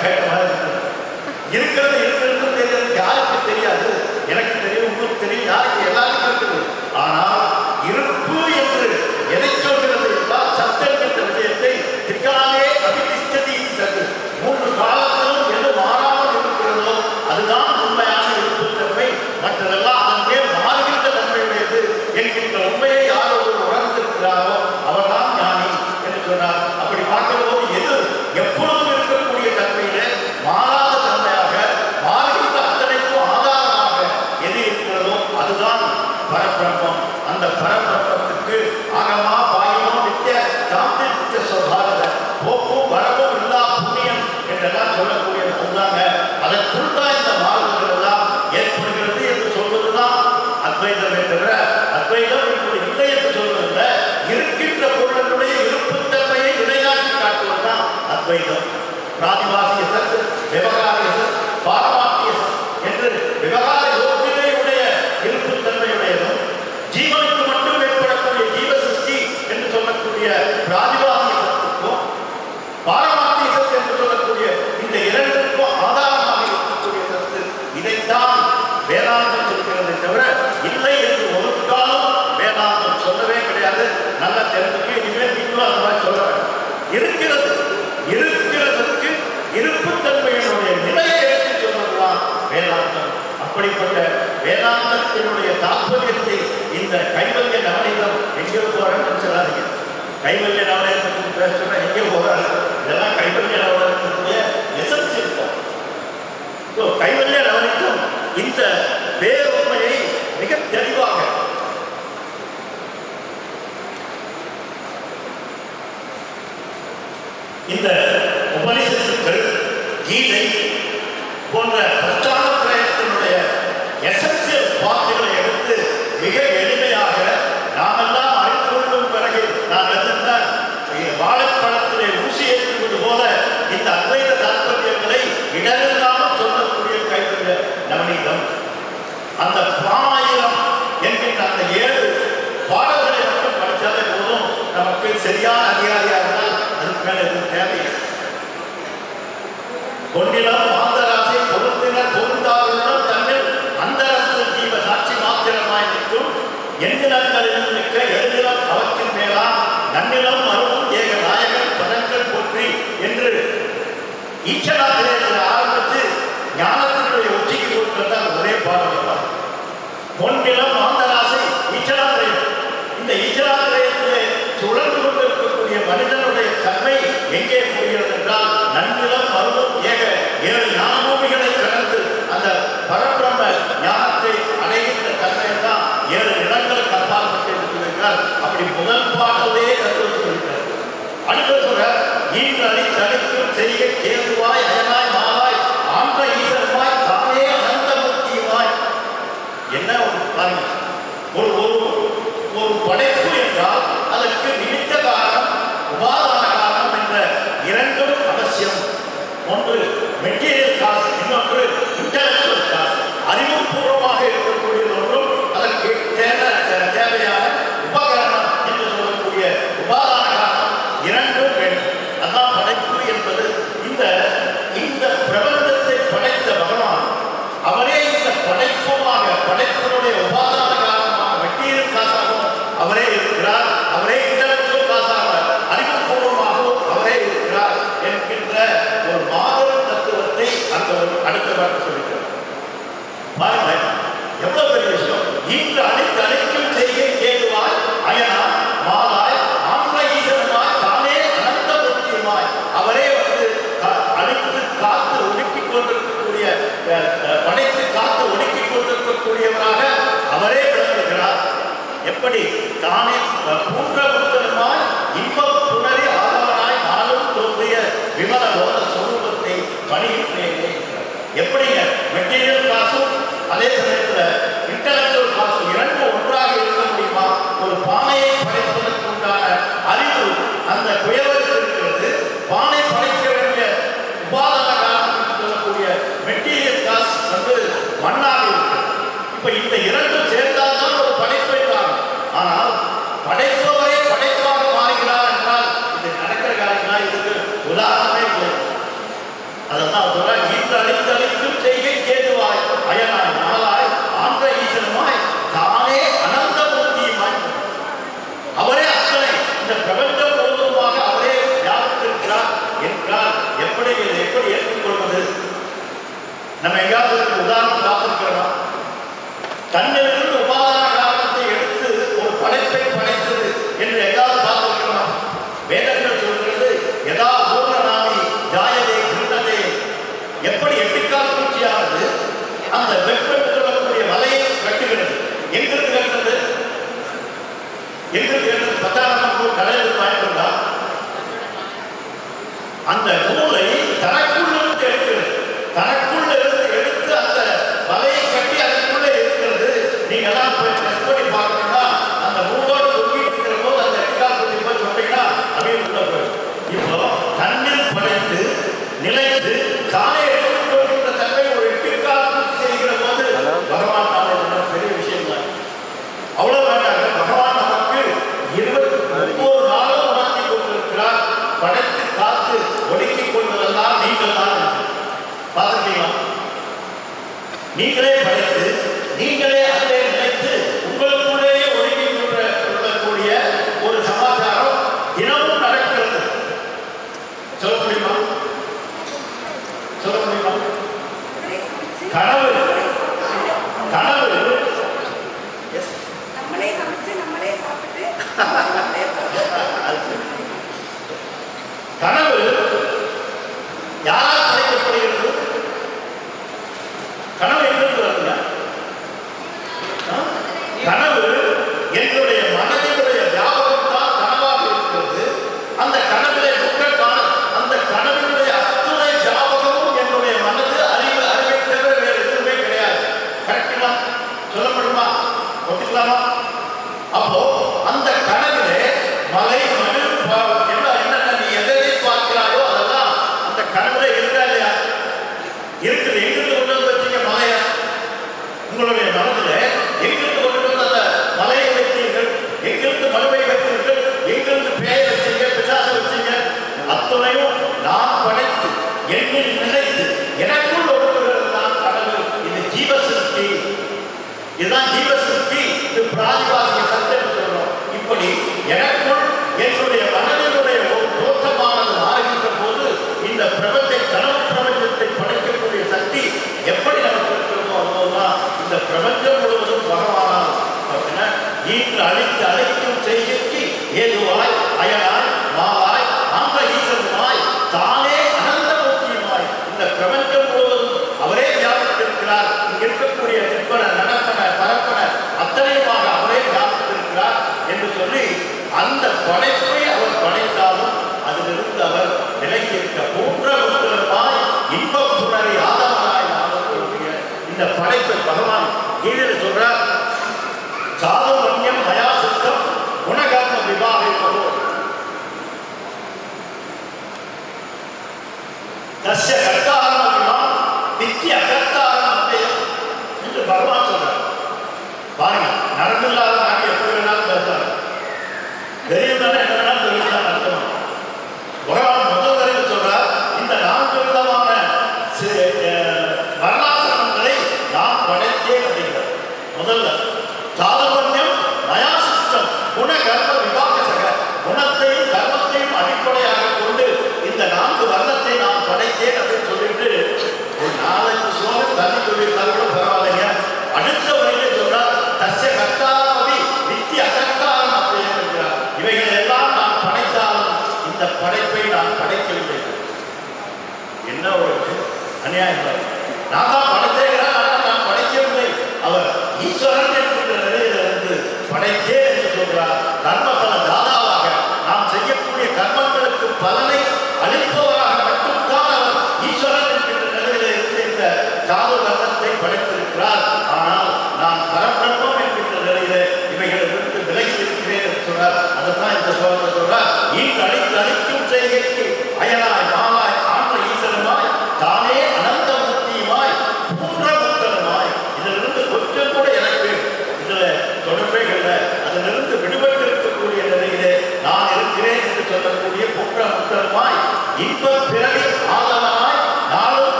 இருக்கிறது இருக்கிறது தெரியாது. யாருக்கு தெரியாது? எனக்கு தெரியும் உங்களுக்கு தெரியும் யாருக்கு? எல்லாருக்கும் ஆனால் இருப்பு என்று எதை சொல்கிறது என்றால் சத்தம் என்ற விஷயத்தை திரிகாலே அபிதிஷ்டதி சத்து மூன்று காலத்திலும் எது மாறாமல் இருக்கிறதோ அதுதான் உண்மையான இருப்பு தன்மை. மற்றதெல்லாம் அதன் மாறுகின்ற தன்மை உடையது என்கின்ற உண்மையை யார் ஒருவர் உணர்ந்திருக்கிறாரோ தவிர அத்வைதம் இப்படி இல்லை என்று சொல்வதில்லை இருக்கின்ற பொருளினுடைய இருப்புத்தன்மையை நிலைநாட்டி காட்டுவதுதான் அத்வைதம். படைப்பவரே படைப்பாக மாறுகிறார் என்றால் இது நடக்கிற காரியங்களா இதுக்கு உதாரணமே இல்லை. அதான் அவர் சொல்றார் இந்த அழித்து அழித்தும் செய்கை கேதுவாய் அயனாய் நாளாய் ஆன்ற ஈசனுமாய் தானே அனந்த மூர்த்தியுமாய். அவரே அத்தனை இந்த பிரபஞ்சம் முழுவதுமாக அவரே வியாபித்திருக்கிறார் என்றால் எப்படி இதை எப்படி ஏற்றுக்கொள்வது? நம்ம எங்கேயாவது உதாரணம் பார்த்திருக்கிறோம்? பத்தாயிரம் ஒரு கடையில் வாங்கிட்டு அந்த நூலை தனக்குள்ள இருந்து எடுக்கிறது. தனக்குள்ள இருந்து எடுத்து அந்த வலையை கட்டி அதுக்குள்ளே இருக்கிறது. எல்லாம் சொல்லி அந்த படைப்பை அவர் படைத்தாலும் அதிலிருந்து அவர் விலகியிருக்க போன்ற மக்களுமாய் இன்பப்புணரை ஆதரவாய் ஆகக்கூடிய இந்த படைப்பை பகவான் கீழே சொல்றார்.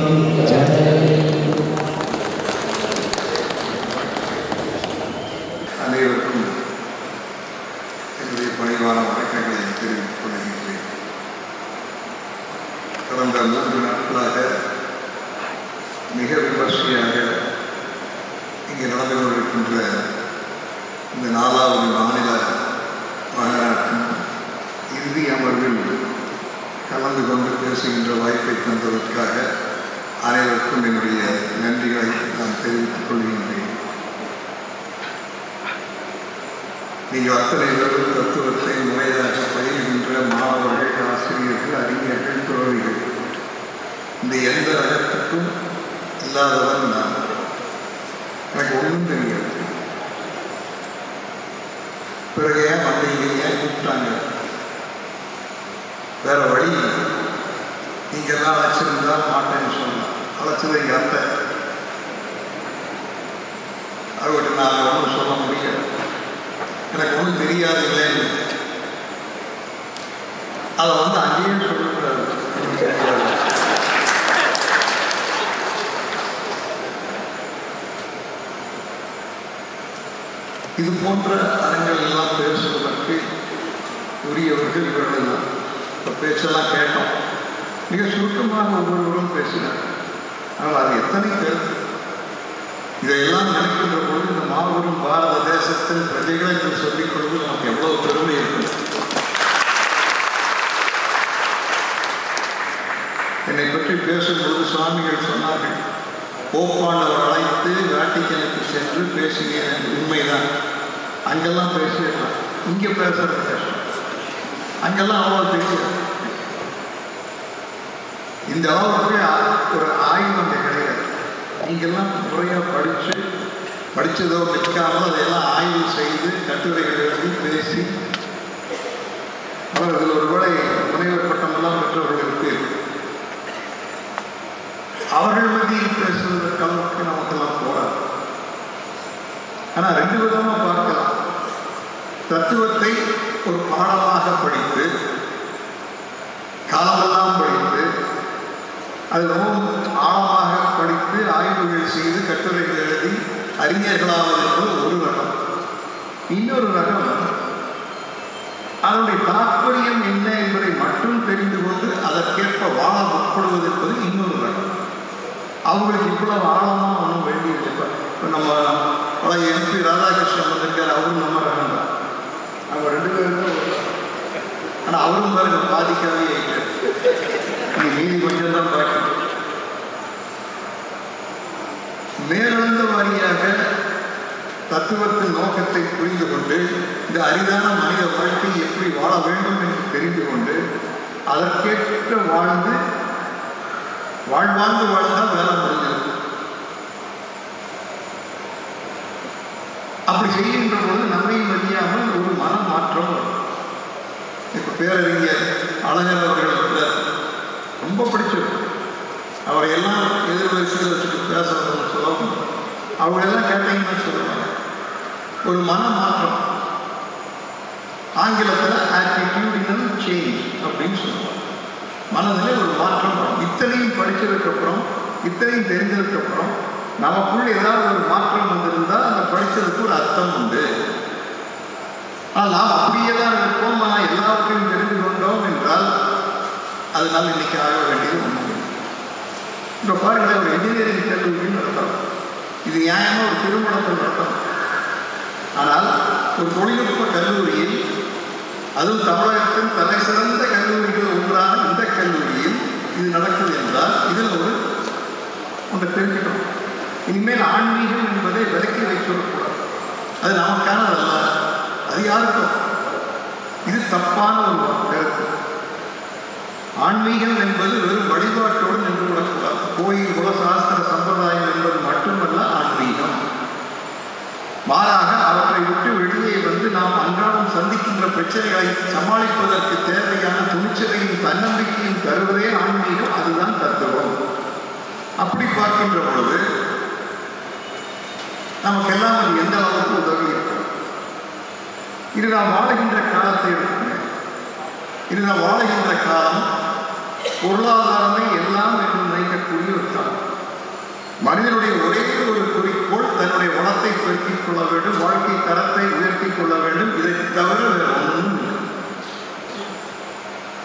அவர்களை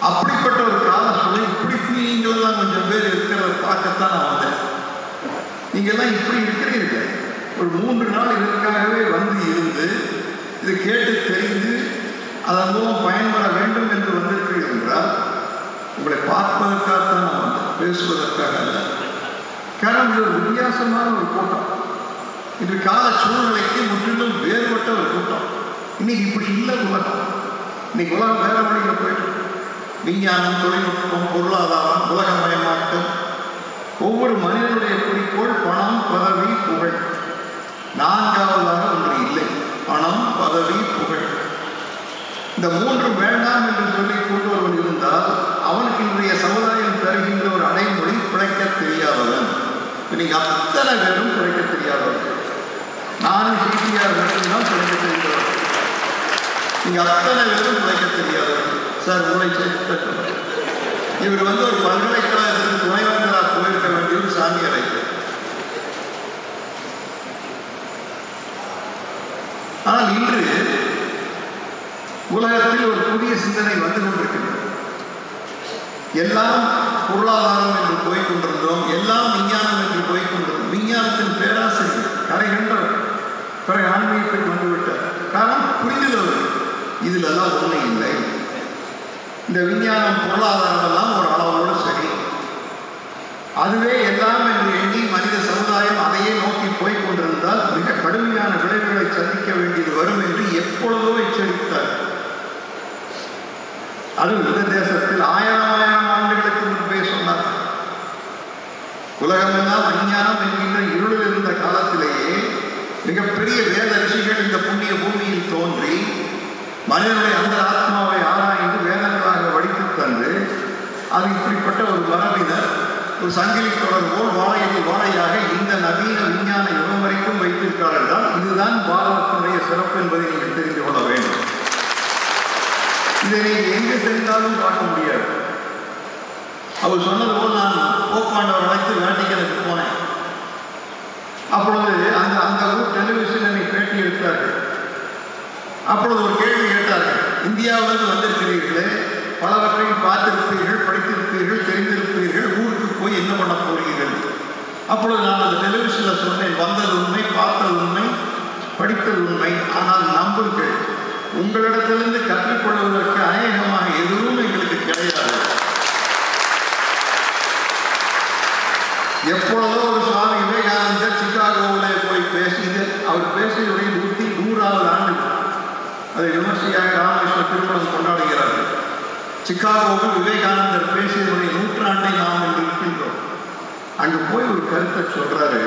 அப்படிப்பட்ட ஒரு கால இப்படி நீங்களெல்லாம் கொஞ்சம் பேர் இருக்கிறத பார்க்கத்தான் நான் வந்தேன். நீங்கள்லாம் இப்படி இருக்கிறீங்க. ஒரு மூன்று நாள் இதற்காகவே வந்து இருந்து இது கேட்டு தெரிந்து அதன் மூலம் பயன்பட வேண்டும் என்று வந்திருக்கிறீர்கள் என்றால் உங்களை பார்ப்பதற்காகத்தான் நான் வந்தேன். பேசுவதற்காக அல்ல. காரணம் இது ஒரு வித்தியாசமான ஒரு கூட்டம். இன்று கால சூழ்நிலைக்கு முற்றிலும் வேறுபட்ட ஒரு கூட்டம். இன்னைக்கு இப்படி இல்லை உலகம். இன்னைக்கு உலகம் வேற வழியில் போயிட்டு விஞ்ஞானம் தொழில்நுட்பம் பொருளாதாரம் உலகமயமாக்கம் ஒவ்வொரு மனிதனுடைய குறிக்கோள் பணம் பதவி புகழ். நான்காவதாக ஒன்று இல்லை பணம் பதவி புகழ். இந்த மூன்று வேண்டாம் என்று சொல்லி கொண்டவர்கள் இருந்தால் அவனுக்கு இன்றைய சமுதாயம் தருகின்ற ஒரு அடைமொழி பிழைக்க தெரியாதவன். இன்னைக்கு அத்தனை பேரும் பிழைக்க தெரியாதவர்கள் நானும் ஹிந்தியார் மட்டும்தான் பிழைக்க தெரிந்தவர்கள் நீங்கள் அத்தனை பேரும் பிழைக்க தெரியாதவர்கள் சார் உங்களை சேர்த்து இவர் வந்து ஒரு பல்கலைக்கழகத்தின் துணைவேந்தராக போயிருக்க வேண்டிய ஒரு சாமி அழைப்பு ஆனால் இன்று உலகத்தில் ஒரு புதிய சிந்தனை வந்து கொண்டிருக்கிறது. எல்லாம் பொருளாதாரம் என்று போய்கொண்டிருந்தோம் எல்லாம் விஞ்ஞானம் என்று போய்கொண்டிருந்தோம் விஞ்ஞானத்தின் பேராசிரியர் கரைகின்றவர் கண்டவர் பிறகு ஆன்மீகத்துக்கு வந்துவிட்டார் காரணம் புரிந்துள்ளவர் இதில் எல்லாம் உண்மை இல்லை. இந்த விஞ்ஞானம் பொருளாதாரமெல்லாம் ஒரு அளவோடு சரி. அதுவே எல்லாம் என்று எண்ணி மனித சமுதாயம் அதையே நோக்கி போய்க் கொண்டிருந்தால் மிக கடுமையான விளைவுகளை சந்திக்க வேண்டியது வரும் என்று எப்பொழுதோ எச்சரித்தார். அது இந்த தேசத்தில் ஆயிரம் ஆயிரம் ஆண்டுகளுக்கு முன்பே சொன்னார். உலகமெல்லாம் அஞ்ஞானம் என்கின்ற இருளில் இருந்த காலத்திலேயே மிகப்பெரிய வேத ரிஷிகள் இந்த புண்ணிய பூமியில் தோன்றி மனிதனுடைய அந்த ஆத்மாவை ஆராய்ந்து அது இப்படிப்பட்ட ஒரு மரபினர் ஒரு சங்கிலி தொடர் போல் வாழையை வாழையாக இந்த நவீன விஞ்ஞான யுகம் வரைக்கும் வைத்திருக்கிறார்கள் என்றால் இதுதான் பாரதத்தினுடைய சிறப்பு என்பதை நீங்கள் தெரிந்து கொள்ள வேண்டும். இதை நீங்கள் எங்கே சென்றாலும் பார்க்க முடியாது. அவர் சொன்னது போல் நான் போப்பாண்டவர் அழைத்து வேட்டிக்கனுக்கு போனேன். அப்பொழுது அந்த அந்த ஊர் டெலிவிஷன் என்னை பேட்டி எடுத்தார்கள். அப்பொழுது ஒரு கேள்வி கேட்டார்கள் இந்தியாவிலிருந்து வந்திருக்கிறீர்களே பலவற்றையும் பார்த்திருப்பீர்கள் படித்திருப்பீர்கள் தெரிந்திருப்பீர்கள் ஊருக்கு போய் என்ன பண்ண போகிறீர்கள்? அப்பொழுது நான் அந்த டெலிவிஷனில் சொன்னேன் வந்தது உண்மை பார்த்தது உண்மை படித்தது உண்மை. ஆனால் நம்புங்கள் உங்களிடத்திலிருந்து கற்றுக்கொள்வதற்கு அநேகமாக எதுவும் எங்களுக்கு கிடையாது. எப்பொழுதோ ஒரு சுவாமி விவேகானந்தர் சிக்காகோவில் போய் பேசியது. அவர் பேசியதுடைய நூற்றி நூறாவது ஆண்டு அதை விமர்சையாக ராமகிருஷ்ண திருமணம் கொண்டாடுகிறார். சிக்காகோவில் விவேகானந்தர் பேசியதுடைய நூற்றாண்டை நாம் இருக்கின்றோம். அங்கு போய் ஒரு கருத்தை சொல்றாரு.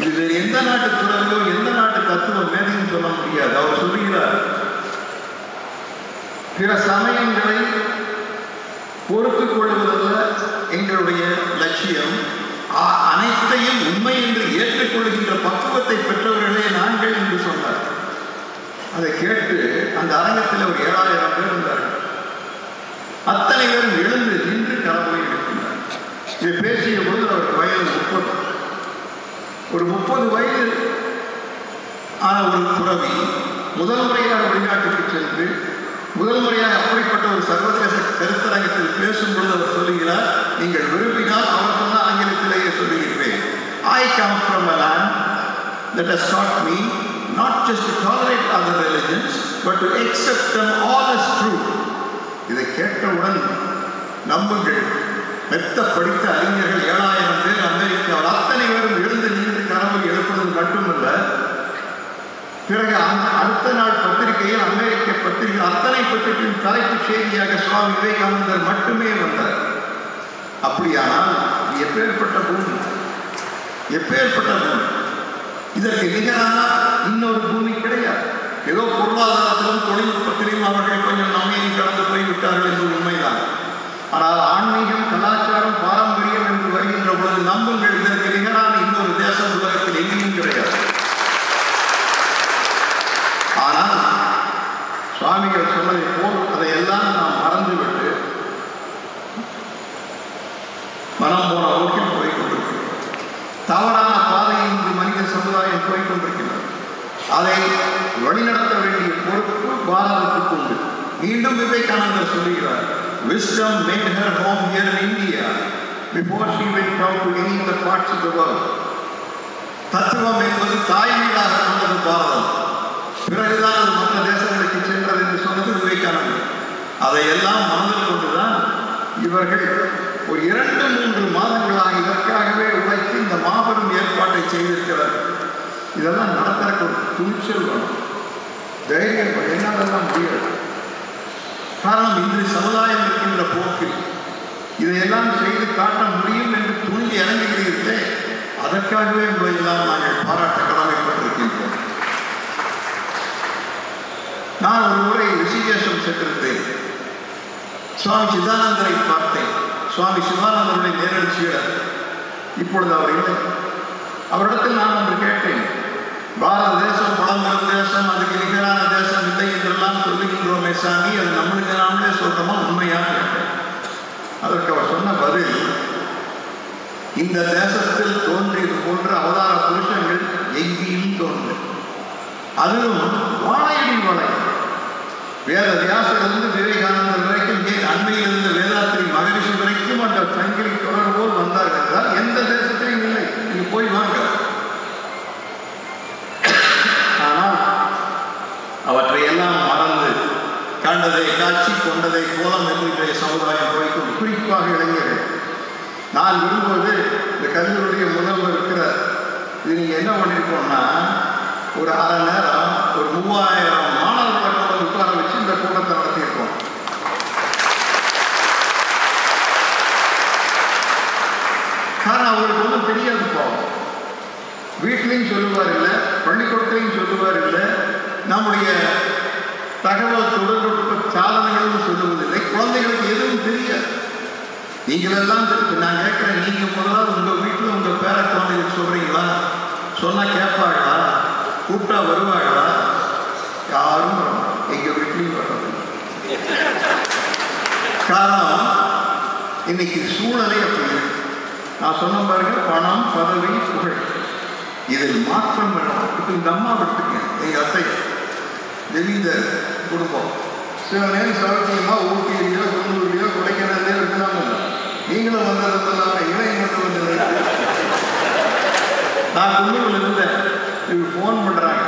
இது எந்த நாட்டு துறவியோ எந்த நாட்டு தத்துவ மேதையும் சொல்ல முடியாது. அவர் சொல்லுகிறார் பிற சமயங்களை பொறுத்துக் கொள்வதில் எங்களுடைய லட்சியம் அ- அனைத்தையும் உண்மை என்று ஏற்றுக்கொள்கின்ற பக்குவத்தை பெற்றவர்களே நாங்கள் என்று சொன்னார். அதை கேட்டு அந்த அரங்கத்தில் ஒரு ஏழாயிரம் பேர் இருந்தார்கள் அத்தனை பேரும் எழுந்து நின்று கடவுளை எடுக்கின்றார் இதை பேசிய போது அவர் வயது முப்பது. ஒரு முப்பது வயது ஆன ஒரு துறவி முதல் முறையாக வெளிநாட்டுக்கு சென்று முதல் முறையாக அப்படிப்பட்ட ஒரு சர்வதேச கருத்தரங்கத்தில் பேசும்பொழுது அவர் சொல்லுகிறார் நீங்கள் விரும்பினால் அவர் சொன்ன ஆங்கிலத்திலேயே சொல்லுகிறேன். I come from a land that has me not just just to tolerate but religions but all accept true இதை கேட்டவுடன் நம்புங்கள். மெத்த படித்த அறிஞர்கள் ஏழாயிரம் பேர் அமெரிக்காவில் அத்தனை பேரும் எழுந்து நின்று கனவு எழுப்புவது மட்டுமல்ல பிறகு அந்த அடுத்த நாள் பத்திரிகையில் அமெரிக்க பத்திரிகை அத்தனை பத்திரிகையும் தலைப்பு செய்தியாக சுவாமி விவேகானந்தர் மட்டுமே வந்தார். அப்படியானால் எப்பேற்பட்ட பூமி? எப்பேற்பட்ட பூமி? இதற்கு நிகரான இன்னொரு பூமி கிடையாது. ஏதோ பொருளாதாரத்திலும் தொழில்நுட்பத்திலையும் அவர்கள் கொஞ்சம் நம்ம விட்டார்கள் என்பது உண்மைதான். ஆனால் ஆன்மீகம் கலாச்சாரம் பாரம்பரியம் என்று வருகின்ற பொழுது நம்புங்கள் இதற்கு நிகரான இன்னொரு தேசம் உலகத்தில் எங்கேயும் கிடையாது. ஆனால் சுவாமிகள் சொன்னதை போல் அதையெல்லாம் நாம் மறந்துவிட்டு மனம் போன போக்கில் போய்கொண்டிருக்கிறோம் தவறான பாதையை இன்று மனித சமுதாயம் போய்கொண்டிருக்கிறது அதை வழிநடத்த வேண்டிய பொறுப்பு பாரத மீண்டும் விவேகானந்தர் சொல்லுகிறார் wisdom made her home here in India before she went out to any other parts of the world. தத்துவம் என்பது தாய் வீடாக கொண்டது பாரதம். பிறகுதான் அது மற்ற தேசங்களுக்கு சென்றது என்று சொன்னது விவேகானந்தர். அதையெல்லாம் மனதில் கொண்டுதான் இவர்கள் ஒரு இரண்டு மூன்று மாதங்களாக இதற்காகவே உழைத்து இந்த மாபெரும் ஏற்பாட்டை செய்திருக்கிறார் இதெல்லாம் நடத்துறக்கு ஒரு துணிச்சல் வேணும். தைரியம் வேணும். என்னாலெல்லாம் முடியாது. காரணம் இன்று சமுதாயம் இருக்கின்ற போக்கில் இதையெல்லாம் செய்து காட்ட முடியும் என்று துணிந்து இறங்குகிறீர்களே அதற்காகவே உங்களை எல்லாம் நாங்கள் பாராட்ட கடமைப்பட்டிருக்கின்றோம். நான் ஒரு முறை ரிஷிகேஷம் சென்றிருந்தேன். சுவாமி சிதானந்தரை பார்த்தேன். சுவாமி சிவானந்தருடைய நேரடிச்சியர் இப்பொழுது அவர் இல்லை. அவரிடத்தில் நான் ஒன்று கேட்டேன். பாரத தேசம் பழம்பெரும் தேசம் அதுக்கு நிகரான தேசம் இல்லை என்றெல்லாம் சொல்லி பேசாமி அது நம்மளுக்கு நாமளே உண்மையாக அதற்கு அவர் சொன்ன பதில் இந்த தேசத்தில் தோன்றியது போன்ற அவதார புருஷங்கள் எங்கேயும் தோன்று அதுவும் வாழையடி வளை வேத வியாசரிலிருந்து விவேகானந்தர் வரைக்கும் ஏன் அண்மையிலிருந்து வேதாத்திரி மகரிஷி வரைக்கும் அந்த சங்கிலி தொடர் போல் வந்தார்கள் என்றால் எந்த தேசத்திலையும் இல்லை நீங்க போய் வாங்க ஆனால் அவற்றை எல்லாம் மறந்து கொண்டதை காட்சி கொண்டதை கோலம் என்று இன்றைய சமுதாயம் போய்க்கும் குறிப்பாக இளைஞர்கள். நான் விரும்புவது இந்த கல்லூரிய முதல்வர் இருக்கிற இது நீங்கள் என்ன பண்ணியிருக்கோம்னா ஒரு அரை நேரம் ஒரு மூவாயிரம் மாணவர்களை கொண்டு உட்கார வச்சு இந்த கூட்டத்தை நடத்தியிருக்கோம். காரணம் அவருக்கு ஒன்றும் தெரியாது போகும் வீட்லேயும் சொல்லுவார் இல்லை பள்ளிக்கூடத்திலையும் சொல்லுவார் இல்லை நம்முடைய தகவல் தொடர்பு சாதனங்களும் சொல்லுவதில்லை. குழந்தைகளுக்கு எதுவும் தெரியாது. நீங்கள் எல்லாம் நான் கேட்குறேன் நீங்கள் முதலாவது உங்கள் வீட்டில் உங்கள் பேர குழந்தைகளுக்கு சொல்கிறீங்களா சொன்னால் கேட்பாங்களா கூப்பிட்டா வருவாங்களா யாரும் வர எங்கள் வீட்லையும் வர்றது காரணம் இன்னைக்கு சூழலை அப்படி நான் சொன்ன பாருங்க பணம் பதவி புகழ். இதில் மாற்றம் வேணும். இப்போ இந்த அம்மா எடுத்துக்க எங்கள் அத்தை ரவீந்தர் குடும்பம் சில நேரம் சௌக்கியமாக ஊட்டியிலையோ குன்னூர்லையோ கொடைக்கானல்லையோ இருக்கிறாங்க நீங்களும் வந்ததுனால இளைய மட்டும் வந்து நான் குன்னூரில் இருந்தேன். இவங்க ஃபோன் பண்ணுறாங்க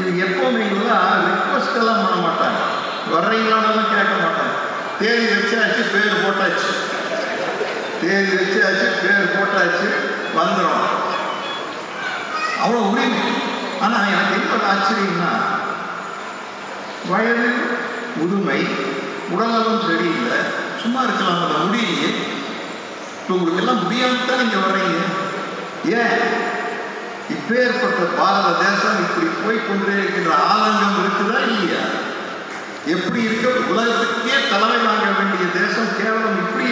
இவங்க எப்போவுமே இவங்களாம் ரிக்வஸ்ட் எல்லாம் பண்ண மாட்டாங்க. வர்றீங்களான்னு கேட்க மாட்டாங்க. தேதி வச்சாச்சு பேர் போட்டாச்சு. தேதி வச்சாச்சு பேர் போட்டாச்சு வந்துடும் அவ்வளோ உரிமை ஆனால் எனக்கு என்ன ஆச்சரியம்னா வயது முதுமை உடல்நலம் சரியில்லை சும்மா இருக்கலாம் அந்த முடியலையே. இப்போ உங்களுக்கு எல்லாம் முடியாமல் தான் நீங்கள் வர்றீங்க. ஏன்? இப்பேற்பட்ட பாரத தேசம் இப்படி போய் கொண்டே இருக்கின்ற ஆதங்கம் இருக்குதா இல்லையா? எப்படி இருக்க? உலகத்துக்கே தலைமை வாங்க வேண்டிய தேசம் கேவலம் இப்படி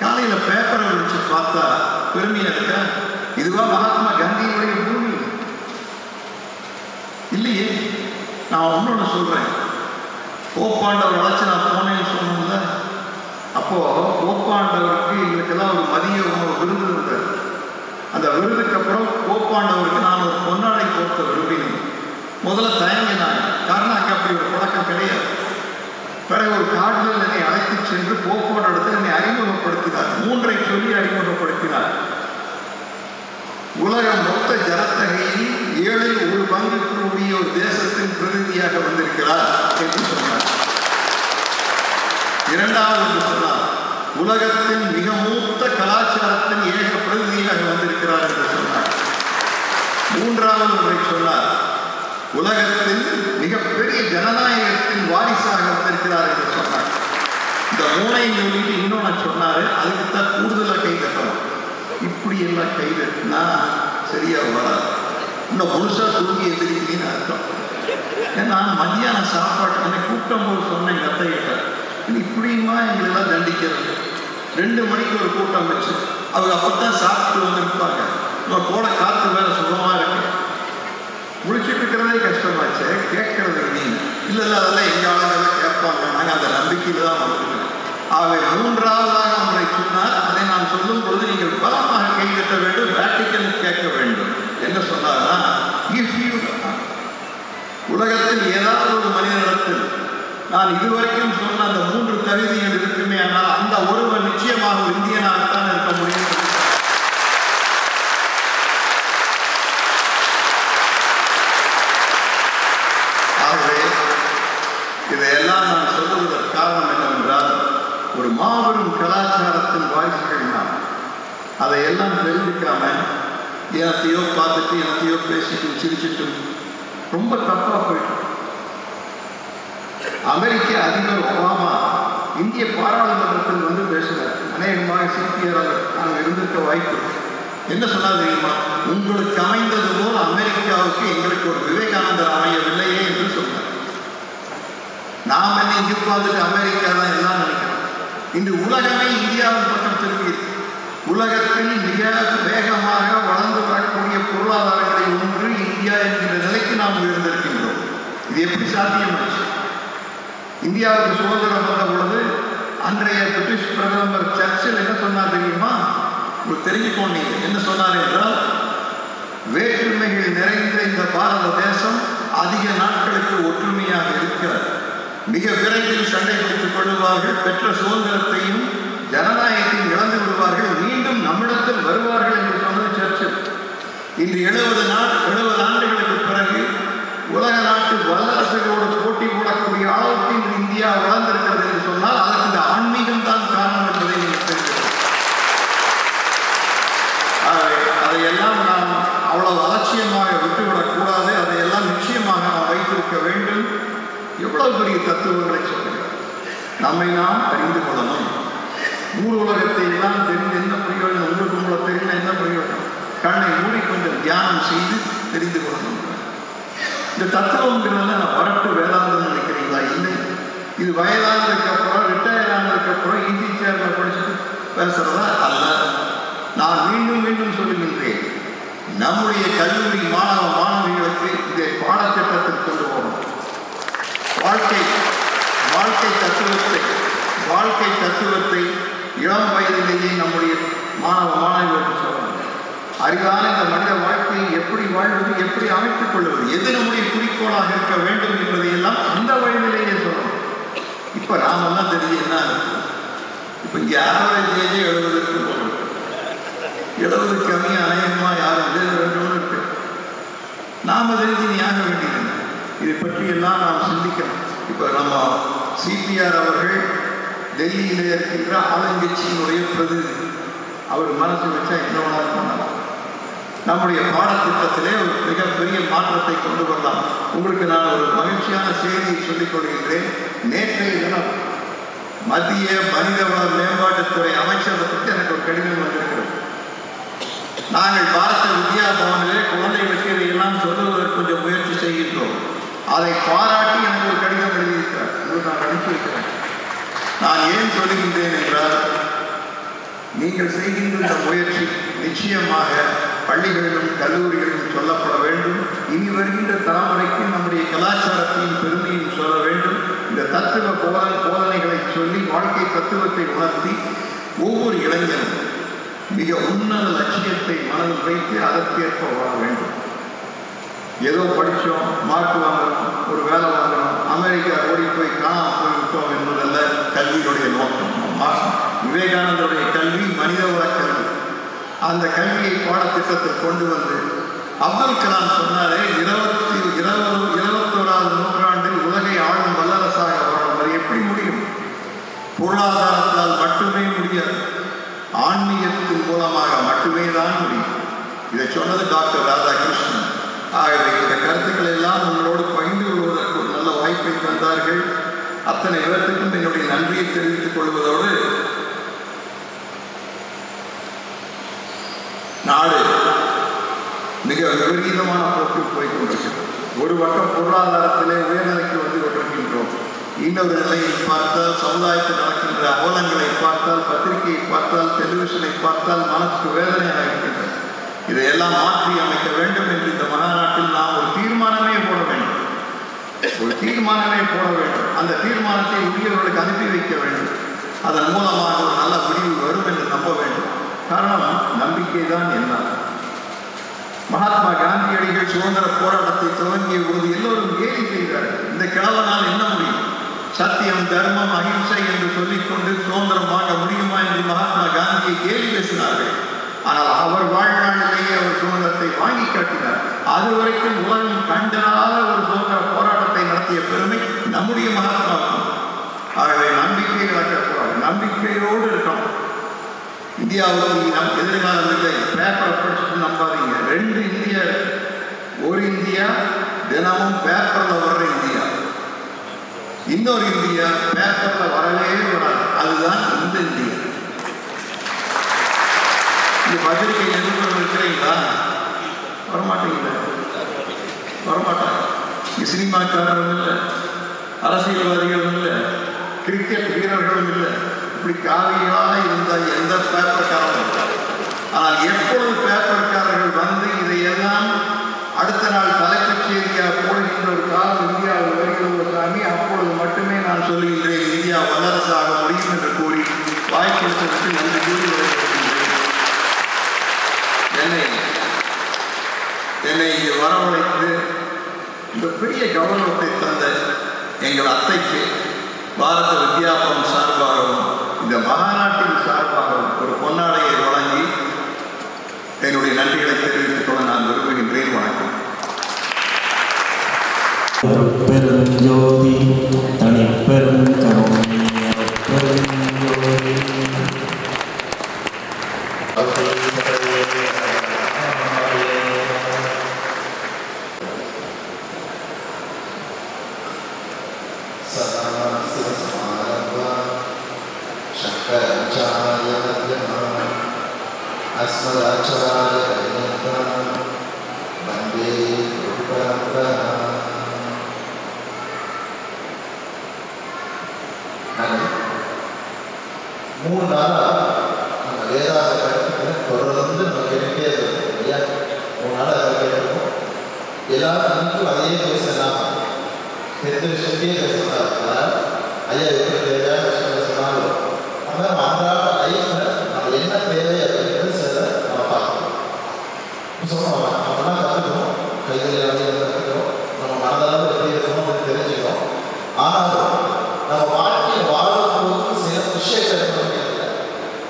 காலையில் பேப்பரை வச்சு பார்த்தா பெருமையாக இருக்கா? இதுவா மகாத்மா காந்தியினுடைய பூமி. இல்லையே. நான் ஒன்று சொல்கிறேன் போப்பாண்டவர் அழைச்சி நான் போனேன்னு சொன்னோம்ல அப்போது போப்பாண்டவருக்கு எங்களுக்கெல்லாம் ஒரு மதிய உணவு விருது இருந்தது அந்த விருதுக்கு அப்புறம் போப்பாண்டவருக்கு நான் ஒரு பொன்னாடை போர்த்த விரும்பினேன். முதல்ல தயங்கினாங்க காரணம் அங்கே அப்படி ஒரு பழக்கம் கிடையாது. பிறகு ஒரு காட்டில் என்னை அழைத்து சென்று போப்போட என்னை அறிமுகப்படுத்தினார். மூன்றை சொல்லி அறிமுகப்படுத்தினார். உலக மொத்த ஜனத்தகையில் ஏழில் ஒரு பங்குக்குரிய ஒரு தேசத்தின் பிரதிநிதியாக வந்திருக்கிறார் என்று சொன்னார். இரண்டாவது என்று சொன்னார். உலகத்தின் மிக மூத்த கலாச்சாரத்தின் ஏக பிரதிநிதியாக வந்திருக்கிறார் என்று சொன்னார். மூன்றாவது முறை சொன்னார். உலகத்தில் மிகப்பெரிய ஜனநாயகத்தின் வாரிசாக வந்திருக்கிறார் என்று சொன்னார். இந்த மூளை சொல்லிட்டு இன்னொன்று சொன்னார். அதுக்கு தான் கூடுதலாக கை கட்டணும் இப்படி எல்லாம் கை தட்டினா சரியா வராது. இன்னும் முழுசா தூங்கி எதிரிக்கிறீன்னு அர்த்தம். ஏன்னா மத்தியான சாப்பாட்டு எனக்கு கூட்டம் போது சொன்னேன் எங்கள் அத்தைகிட்ட இது இப்படியுமா எங்களெல்லாம் தண்டிக்கிறது. ரெண்டு மணிக்கு ஒரு கூட்டம் வச்சு அவங்க அப்பதான் சாப்பிட்டு வந்திருப்பாங்க இன்னொரு கூட காற்று வேற சுகமாக இருக்கு. முடிச்சுட்டு இருக்கிறதே கஷ்டமாச்சு கேட்கறது நீ. இல்லை இல்லை அதெல்லாம் எங்கள் ஆளுங்கெல்லாம் கேட்பாங்க. நாங்கள் அந்த நம்பிக்கையில் தான் வந்துருக்கோம். ஆகவே மூன்றாவதாக ஒன்றை சொன்னார். அதை நான் சொல்லும் பொழுது நீங்கள் பலமாக வேண்டும் வேட்டிக்கல் கேட்க வேண்டும். என்ன சொன்னார்னா உலகத்தில் ஏதாவது ஒரு மனிதனிடத்தில் நான் இதுவரைக்கும் சொன்ன அந்த மூன்று தகுதிகள் இருக்குமே ஆனால் அந்த ஒருவன் நிச்சயமாக இந்தியனாகத்தான் இருக்க முடியும். ஆகவே இதையெல்லாம் நான் சொல்லுவதற்கு காரணம் என்னவென்றால் ஒரு மாபெரும் கலாச்சாரத்தின் வாய்ப்பு அதையெல்லாம் தெரிஞ்சுக்காம எனத்தையோ பார்த்துட்டு எனத்தையோ பேசிட்டு சிரிச்சிட்டு ரொம்ப தப்பாக போயிட்டு அமெரிக்க அதிபர் ஒபாமா இந்திய பாராளுமன்றத்தில் வந்து பேசினார். அநேகமாக சிபிஆர் நாங்கள் இருந்திருக்க வாய்ப்பு. என்ன சொன்னால் தெரியுமா? உங்களுக்கு அமைந்தது போல் அமெரிக்காவுக்கு எங்களுக்கு ஒரு விவேகானந்தர் அமையவில்லையே என்று சொன்னார். நாம் என்ன இங்கே பார்த்துட்டு அமெரிக்கா தான் எல்லாம் நினைக்கிறோம். இன்று உலகமே இந்தியாவின் பக்கம் திரும்பி உலகத்தில் மிக வேகமாக வளர்ந்து வரக்கூடிய பொருளாதாரங்களில் ஒன்று இந்தியா என்கிற நிலைக்கு நாம் உயர்ந்திருக்கின்றோம் இது எப்படி சாத்தியமாச்சு? இந்தியாவுக்கு சுதந்திரம் வந்த பொழுது அன்றைய பிரிட்டிஷ் பிரதமர் சர்ச்சில் என்ன சொன்னார் தெரியுமா? உங்களுக்கு தெரிஞ்சுக்கோங்க என்ன சொன்னார் என்றால் வேற்றுமைகள் நிறைந்த இந்த பாரத தேசம் அதிக நாட்களுக்கு ஒற்றுமையாக இருக்கிறது. மிக விரைவில் சண்டை பிடித்துக் கொள்வார்கள் பெற்ற சுதந்திரத்தையும் வருவார்கள் என்று சொன்னது சர்ச்சு. இன்று எழுபது நாள் எழுபது ஆண்டுகளுக்கு பிறகு உலக நாட்டு வல்லரசுகளோடு போட்டி போடக்கூடிய அளவுக்கு இன்று இந்தியா வளர்ந்திருக்கிறது என்று சொன்னால் அதற்கு இந்த ஆன்மீகம் தான் காரணம் என்பதை அதையெல்லாம் நாம் அவ்வளவு அலட்சியமாக விட்டுவிடக்கூடாது. அதையெல்லாம் நிச்சயமாக நாம் வைத்திருக்க வேண்டும். எவ்வளவு பெரிய தத்துவங்களை சொல்லுங்கள். நம்மை நாம் அறிந்து கொள்ளணும். ஊர் உலகத்தை எல்லாம் தெரிந்து என்ன பிரயோஜனம் உங்களுக்கு உங்களை தெரிந்த என்ன பிரயோஜனம் கண்ணை மூடி கொஞ்சம் தியானம் செய்து தெரிந்து கொள்ளணும். இந்த தத்துவங்கிறத நான் வரட்டு வேதாந்தம் நினைக்கிறீங்களா? இல்லை. இது வயதானதுக்கு அப்புறம் ரிட்டையர் ஆனதுக்கு அப்புறம் இந்தி சேர்ல படிச்சுட்டு பேசுறதா அல்ல. நான் மீண்டும் மீண்டும் சொல்லுகின்றேன் நம்முடைய கல்லூரி மாணவ மாணவிகளுக்கு இதை பாடத்திட்டத்தில் கொண்டு போகணும். வாழ்க்கை வாழ்க்கை தத்துவத்தை வாழ்க்கை தத்துவத்தை இளம் வயதிலேயே நம்முடைய மாணவ மாணவிகளுக்கு சொல்லணும். அறிவான இந்த மனித வாழ்க்கையை எப்படி வாழ்வது எப்படி அமைத்துக் கொள்வது எது நம்முடைய குறிக்கோளாக இருக்க வேண்டும் என்பதையெல்லாம் அந்த வயதிலேயே சொல்லணும். இப்ப நாமெல்லாம் தெரியும் என்ன இப்ப இங்க ஆவரேஜ் ஏஜே எழுபதுக்கு போகணும் எழுபது கம்மி அநேகமா யாரும் இல்லை ரெண்டு இருக்கு. நாம தெரிஞ்சு வேண்டியது இதை பற்றி எல்லாம் நாம் சிந்திக்கணும். இப்போ நம்ம சிபிஆர் அவர்கள் டெல்லியில் இருக்கின்ற ஆளுங்கட்சியினுடைய பிரதிநிதி. அவர் மனசு வச்சா என்ன பண்ணலாம்? நம்முடைய பாடத்திட்டத்திலே ஒரு மிகப்பெரிய மாற்றத்தை கொண்டு வரலாம். உங்களுக்கு நான் ஒரு மகிழ்ச்சியான செய்தியை சொல்லிக் கொள்கின்றேன். நேற்றைய தினம் மத்திய மனிதவள மேம்பாட்டுத்துறை அமைச்சகத்துக்கு எனக்கு ஒரு கடிதம் வந்திருக்கிறது. நாங்கள் பாரத வித்யா பவனிலே குழந்தைகளுக்கு இதையெல்லாம் சொல்லுவதற்கு கொஞ்சம் முயற்சி செய்கின்றோம். அதை பாராட்டி எனக்கு ஒரு கடிதம் எழுதியிருக்கிறார். இது நான் அனுப்பியிருக்கிறேன் நான் ஏன் சொல்லுகின்றேன் என்றால் நீங்கள் செய்கின்ற இந்த முயற்சி நிச்சயமாக பள்ளிகளிலும் கல்லூரிகளிலும் சொல்லப்பட வேண்டும். இனி வருகின்ற தலைமுறைக்கு நம்முடைய கலாச்சாரத்தையும் பெருமையும் சொல்ல வேண்டும். இந்த தத்துவ போத போதனைகளை சொல்லி வாழ்க்கை தத்துவத்தை உணர்த்தி ஒவ்வொரு இளைஞரும் மிக உன்னத லட்சியத்தை மனதில் வைத்து அதற்கேற்ப வாழ வேண்டும். ஏதோ படித்தோம் மார்க் வாங்கணும் ஒரு வேலை வாங்கணும் அமெரிக்கா ஓடி போய் காணாமல் போய்விட்டோம் என்பதல்ல கல்வியுடைய நோக்கம். மா- விவேகானந்தருடைய கல்வி மனிதவள கல்வி. அந்த கல்வியை பாடத்திட்டத்தை கொண்டு வந்து அப்துல் கலாம் சொன்னாரே இருபத்தி இருபது இருபத்தோராவது நூற்றாண்டில் உலகை ஆளும் வல்லரசாக வாழும் எப்படி முடியும்? பொருளாதாரத்தால் மட்டுமே முடியாது. ஆன்மீகத்தின் மூலமாக மட்டுமே தான் முடியும். இதை சொன்னது டாக்டர் ராதாகிருஷ்ணன். ஆகவே இந்த கருத்துக்களை எல்லாம் உங்களோடு பகிர்ந்து கொள்வதற்கு ஒரு நல்ல வாய்ப்பை தந்தார்கள். அத்தனை பேர்த்துக்கும் என்னுடைய நன்றியை தெரிவித்துக் கொள்வதோடு நாடு மிக விபரீதமான போக்கில் போய் கொண்டிருக்கிறது ஒரு பக்கம் பொருளாதாரத்திலே உயர்நிலைக்கு வந்து கொண்டிருக்கின்றோம். இன்னொரு நிலையை பார்த்தால் சமுதாயத்தில் நடக்கின்ற அவலங்களை பார்த்தால் பத்திரிகையை பார்த்தால் டெலிவிஷனை பார்த்தால் மனசுக்கு வேதனையாக இருக்கின்றது. இதையெல்லாம் மாற்றி அமைக்க வேண்டும் என்று இந்த மகாநாட்டில் நாம் ஒரு தீர்மானமே போட வேண்டும். ஒரு தீர்மானமே போட வேண்டும். அந்த தீர்மானத்தை உரியவர்களுக்கு அனுப்பி வைக்க வேண்டும். அதன் மூலமாக ஒரு நல்ல முடிவு வரும் என்று நம்ப வேண்டும். காரணம் நம்பிக்கை தான் என்ன மகாத்மா காந்தியடிகள் சுதந்திர போராட்டத்தை துவங்கிய பொழுது எல்லோரும் கேலி செய்கிறார்கள் இந்த கிழவனால் என்ன முடியும்? சத்தியம் தர்மம் அகிம்சை என்று சொல்லிக்கொண்டு சுதந்திரம் வாங்க முடியுமா என்று மகாத்மா காந்தியை கேலி பேசினார்கள். ஆனால் அவர் வாழ்நாளிலேயே அவர் சுதந்திரத்தை வாங்கி காட்டினார். அது வரைக்கும் உலகம் கண்டனாத ஒரு சுதந்திர போராட்டத்தை நடத்திய பெருமை நம்முடைய மகாத்மா ஆகவே நம்பிக்கை இழக்கக்கூடாது நம்பிக்கையோடு இருக்கணும். இந்தியாவில் நம் எதிர்காலம் இல்லை பேப்பரை படிச்சுட்டு நம்பாதீங்க. ரெண்டு இந்தியா ஒரு இந்தியா தினமும் பேப்பரில் வர்ற இந்தியா. இன்னொரு இந்தியா பேப்பரில் வரவே வராது அதுதான் இந்த இந்தியா. இந்த பத்திரிகை நிருபர் இருக்கிறீங்களா? வரமாட்டீங்களா? வரமாட்டாங்க. இங்க சினிமாக்காரரும் இல்லை அரசியல்வாதிகளும் இல்லை கிரிக்கெட் வீரர்களும் இல்லை. இப்படி காவிகளாக இருந்த எந்த பேப்பர்காரரும். ஆனால் எப்பொழுது பேப்பர்காரர்கள் வந்து இதையெல்லாம் அடுத்த நாள் தலைப்புச் செய்தியாக போடுகின்ற ஒரு காலம் இந்தியாவில் வருகிறது சாமி அப்பொழுது மட்டுமே நான் சொல்லுகின்றேன் இந்தியா வல்லரசாக முடியும் என்று கூறி வாய்க்கொடுத்ததற்கு நன்றி கூறி வருகின்றேன் என்னை என்னை இங்கே வரவழைத்து இந்த பெரிய கௌரவத்தை தந்த எங்கள் அத்தைக்கு பாரத வித்யாபவன் சார்பாகவும் இந்த மகாநாட்டின் சார்பாகவும் ஒரு பொன்னாடையை வழங்கி என்னுடைய நன்றிகளை தெரிவித்துக் கொள்ள நான் விரும்புகின்றேன் வணக்கம் பெருஞ்சோதி தனிப்பெரும் கருணை தெரிஞ்ச விஷயத்தையே பேசலாம் அதனால் ஐயா எப்படி தேவையான விஷயங்களை சொன்னாலும் நம்ம நம்ம அன்றாட லைஃப்பில் நம்ம என்ன தேவை அப்படிங்கிறது சில நம்ம பார்க்கணும் சொன்னோம் நம்மலாம் கற்றுக்கணும் கைகள் வந்து கற்றுக்கணும் நம்ம மனதளவு எப்படி இருக்கணும் அப்படின்னு தெரிஞ்சுக்கணும் ஆனாலும் நம்ம வாழ்க்கையை வாழும்போது சில விஷயங்கள் இருக்க முடியாது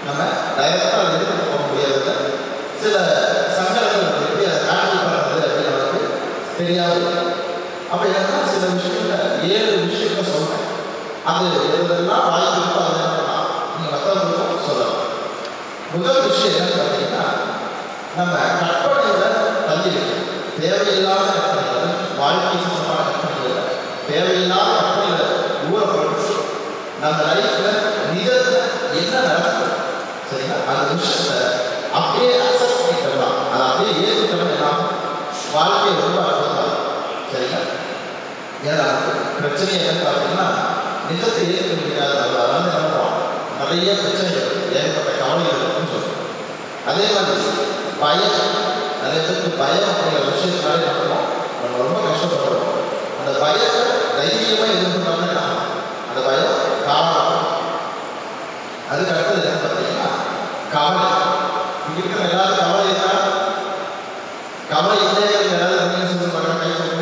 நம்ம டைரக்டாக எடுத்துட்டு போக முடியாது சில சங்கடங்கள் நம்ம எப்படி அதை ஹேண்டில் பண்ணுறது அப்படின்னு நமக்கு தெரியாது அப்போ என்னன்னா சில விஷயங்கள ஏழு விஷயத்த சொல்றேன் அது எதெல்லாம் வாய்ப்பு இருக்கோ அதை என்ன பண்ணலாம் நீங்கள் மற்றவங்களுக்கும் சொல்லலாம் முதல் விஷயம் என்னன்னு பார்த்தீங்கன்னா நம்ம கற்பனையில தள்ளி வைக்கணும் தேவையில்லாத கற்பனைகள் வாழ்க்கை சம்பந்தமான கற்பனைகள் தேவையில்லாத கற்பனைகளை ஊறப்படுத்தி நம்ம லைஃப்ல நிஜத்துல என்ன நடக்கும் சரிங்களா அந்த விஷயத்த அப்படியே அக்செப்ட் பண்ணிக்கலாம் அதை அப்படியே ஏற்றுக்கணும் எல்லாம் வாழ்க்கை ரொம்ப அற்புதமாக சரிங்களா ஏன்னா பிரச்சனை என்னன்னு பார்த்தீங்கன்னா நிஜத்தை ஏற்க முடியாது அதனால நினைப்போம் நிறைய பிரச்சனைகள் ஏகப்பட்ட கவலைகள் இருக்குன்னு சொல்லுவோம் அதே மாதிரி பயம். நிறைய பேருக்கு பயம் அப்படிங்கிற விஷயத்தினாலே நடக்கும் நம்ம ரொம்ப கஷ்டப்படுறோம். அந்த பயம் தைரியமாக எதிர்கொண்டாலும் என்ன அந்த பயம் காரணம் அதுக்கு அடுத்தது என்ன பார்த்தீங்கன்னா கவலை இங்க இருக்கிற எல்லாரும் கவலை இருக்கா கவலை இல்லைங்கிறது யாராவது நீங்க சொல்லி பார்க்க கை கொடுங்க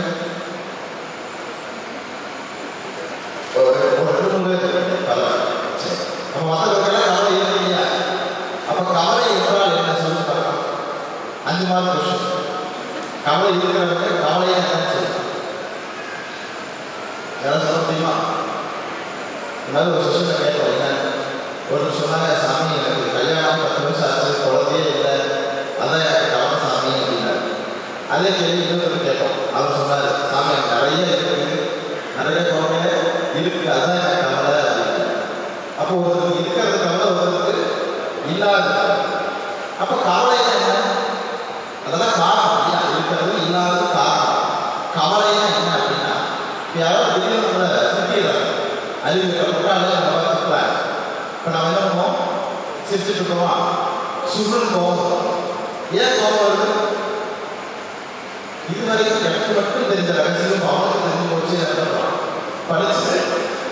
ஒரு ஒரு ரெண்டு மூணு பேர் பரவாயில்ல சரி அப்போ மற்றவர்களெல்லாம் கவலை இருக்கு இல்லையா அப்போ கவலை என்றால் என்ன சொல்லி பார்க்கலாம் அஞ்சு மார்க் கவலை இருக்கிறவங்க கவலையே என்னன்னு சொல்லலாம் யாராவது சொல்ல முடியுமா? இருந்தாலும் ஒரு கொஸ்டின் கேட்டோம் என்ன? ஒரு சொன்னாங்க சாமி எனக்கு கல்யாணம் பத்து வருஷம் ஆச்சு குழந்தையே இல்லை. அதான் எனக்கு கவலை சாமி அப்படின்னாரு. அதே கேள்வி இன்னொரு கேட்டோம் அவர் சொன்னார் சாமி எனக்கு நிறைய இருக்குது. நிறைய குழந்தைங்க இருக்கு. அதான் எனக்கு கவலை அப்படின்னு அப்போ ஒருத்தருக்கு இருக்கிறது கவலை ஒருத்தருக்கு இல்லாத அப்போ கவலை என்ன அதெல்லாம் காரணம் இல்லையா இருக்கிறது இல்லாத காரணம் கவலைன்னா என்ன அப்படின்னா இப்போ யாராவது திடீர்னு நம்மளை திட்டிடுறாங்க அறிவு முட்டாளே நம்ம திட்டுறாங்க இப்போ நம்ம என்ன பண்ணுவோம் சிரிச்சுட்டு இருக்கோமா கோபம் ஏன் கோபம் வருது இதுவரைக்கும் எனக்கு மட்டும் தெரிஞ்ச ரகசியம் அவனுக்கு தெரிஞ்சு போச்சு என்ன பண்ணுறான் படிச்சுட்டு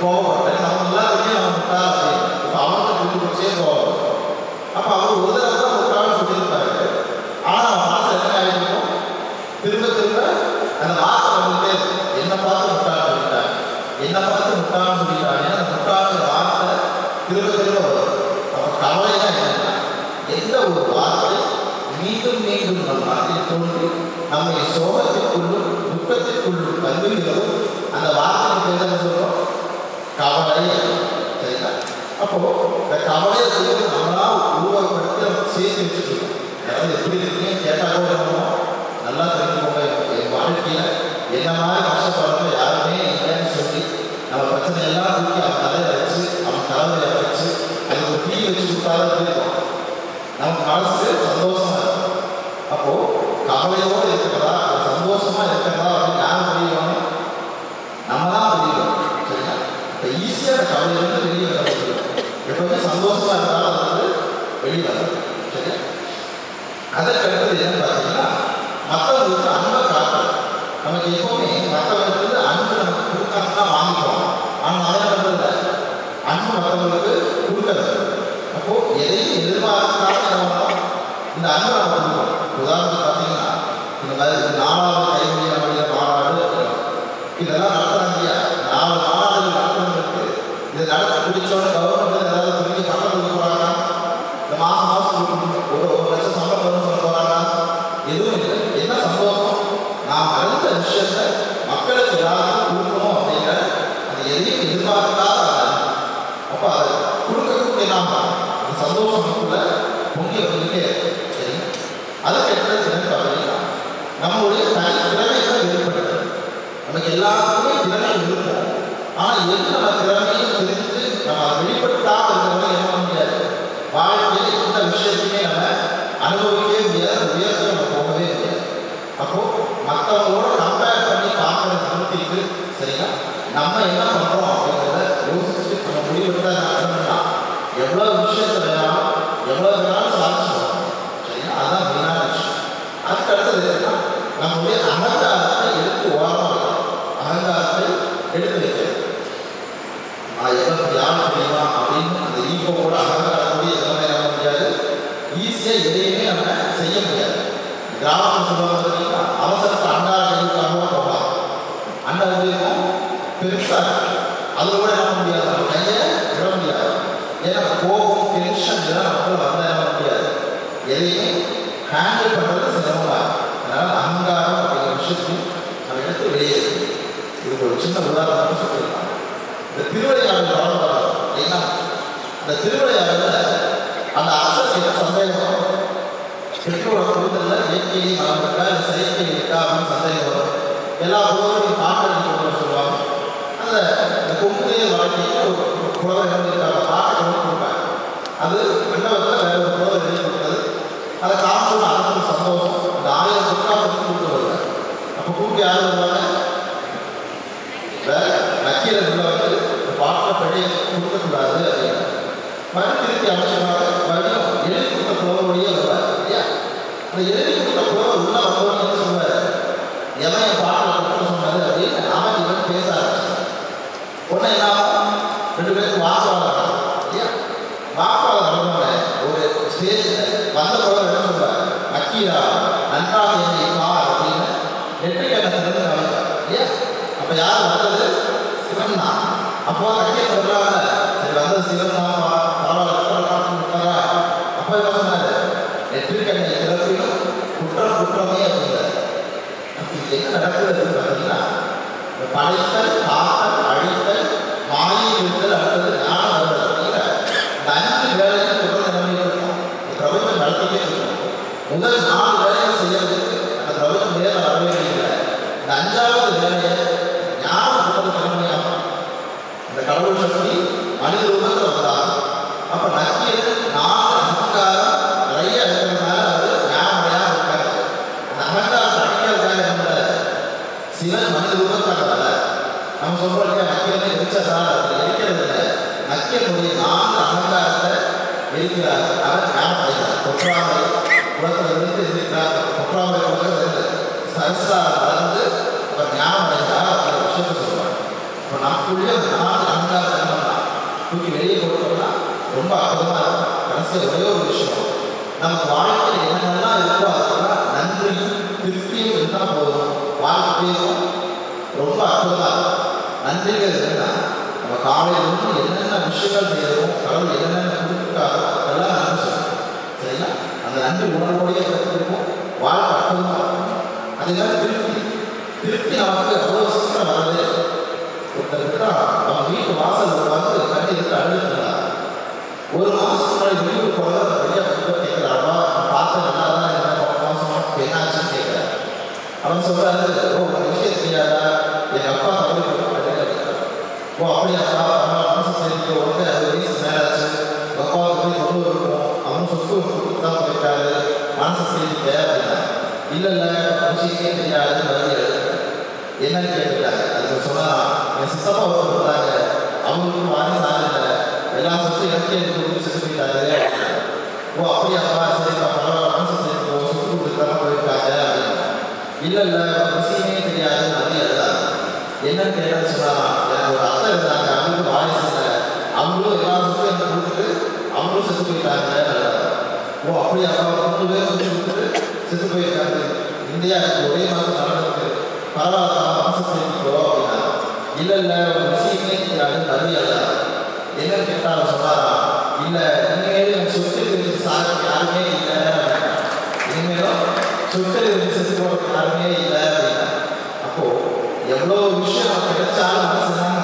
கோபப்பட்டேன். நம்ம எல்லாருமே அவன் முட்டாள் அப்படின்னு இப்போ அவனுக்கு தெரிஞ்சு போச்சே கோபம். வரும். அப்போ அவர் ஒரு தடவை தான் முட்டாள்னு சொல்லியிருப்பாரு ஆனால் அவன் மனசு என்ன ஆகிருக்கும் திரும்ப திரும்ப அந்த வார்த்தை வந்துட்டே இருக்கும். என்ன பார்த்து முட்டாள் சொல்லிட்டாங்க என்ன பார்த்து முட்டாள்னு சொல்லிட்டாங்க அந்த முட்டாளுங்கிற வார்த்தை திரும்ப திரும்ப வரும் அப்போ கவலைனா என்னன்னா எந்த ஒரு வார்த்தை மீண்டும் நம் வார்த்தை தோன்றி நம்மை சோகத்திற்குள்ளும் துக்கத்திற்குள்ளும் தள்ளுகிறதோ அந்த வார்த்தைக்கு பேர் என்ன சொல்றோம் கவலை சரிங்களா அப்போ இந்த கவலை நம்மளா உருவகப்படுத்தி நம்ம சேர்த்து வச்சுருக்கோம் யாராவது எப்படி இருக்கீங்கன்னு கேட்டால் கூட நல்லா தெரிஞ்சுக்கோங்க என் வாழ்க்கையில என்ன மாதிரி கஷ்டப்படுறவங்க நமக்கு வாழ்க்கையில் என்னென்னலாம் இருக்கோ அதெல்லாம் நன்றியும் திருப்தியும் இருந்தால் போதும். வாழ்க்கையும் ரொம்ப அற்புதமாக இருக்கும் நன்றிகள் இருந்தால் நம்ம காலையிலிருந்து என்னென்ன விஷயங்கள் செய்யறோம் கடவுள் என்னென்ன கொடுத்துருக்காரோ அதெல்லாம் நன்றி சொல்லணும் சரிங்களா அந்த நன்றி உணர்வோடைய கற்றுருக்கோம் வாழ்க்கை அற்புதமாக இருக்கும். அதே மாதிரி திருப்தி. திருப்தி நமக்கு அவ்வளோ சீக்கிரம் வரதே ஒருத்தர் আমাদের அருமையே இல்லை அப்படின்னா அப்போ எவ்வளோ விஷயம் கிடைச்சாலும் மனசுனாங்க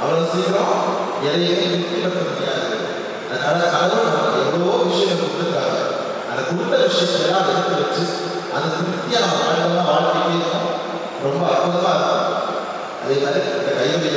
அவ்வளோ சீக்கிரம் எதையுமே திருப்திப்படுத்த முடியாது அதனால கடவுள் நமக்கு எவ்வளோ விஷயம் கொடுத்துருக்காங்க அந்த கொடுத்த விஷயத்தெல்லாம் எடுத்து வச்சு அந்த திருப்தியாக நம்ம வாழ்க்கைக்கு ரொம்ப அற்புதமாக இருக்கும். அதே மாதிரி இந்த கைவினை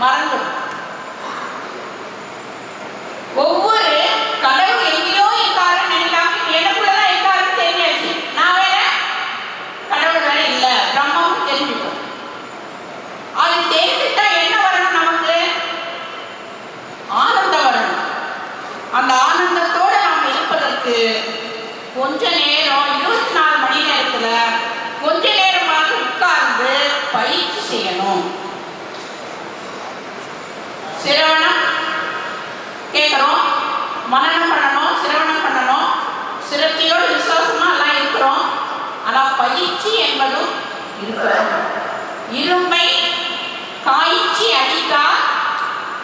மறந்துடும். ஒவ்வொரு கடவுள் எங்கேயோ இருக்காருன்னு நினைக்காம எனக்குள்ளதான் இருக்காருன்னு தெரிஞ்சாச்சு நான் வேற கடவுள் வேற இல்லை பிரம்மமும் தெரிஞ்சுட்டோம் அது தெரிஞ்சுட்டா என்ன வரணும் நமக்கு ஆனந்தம் வரணும் அந்த ஆனந்தத்தோடு நாம் இருப்பதற்கு கொஞ்ச நேரம் இருபத்தி நாலு மணி நேரத்துல கொஞ்ச நேரமாக உட்கார்ந்து பயிற்சி செய்யணும் சிரவணம் கேட்குறோம் மனநம் பண்ணணும் சிரவணம் பண்ணணும். சிரத்தையோடு விசுவாசமாக எல்லாம் இருக்கிறோம். ஆனால் பயிற்சி என்பதும் இருக்கிறோம். இரும்பை காய்ச்சி அடித்தால்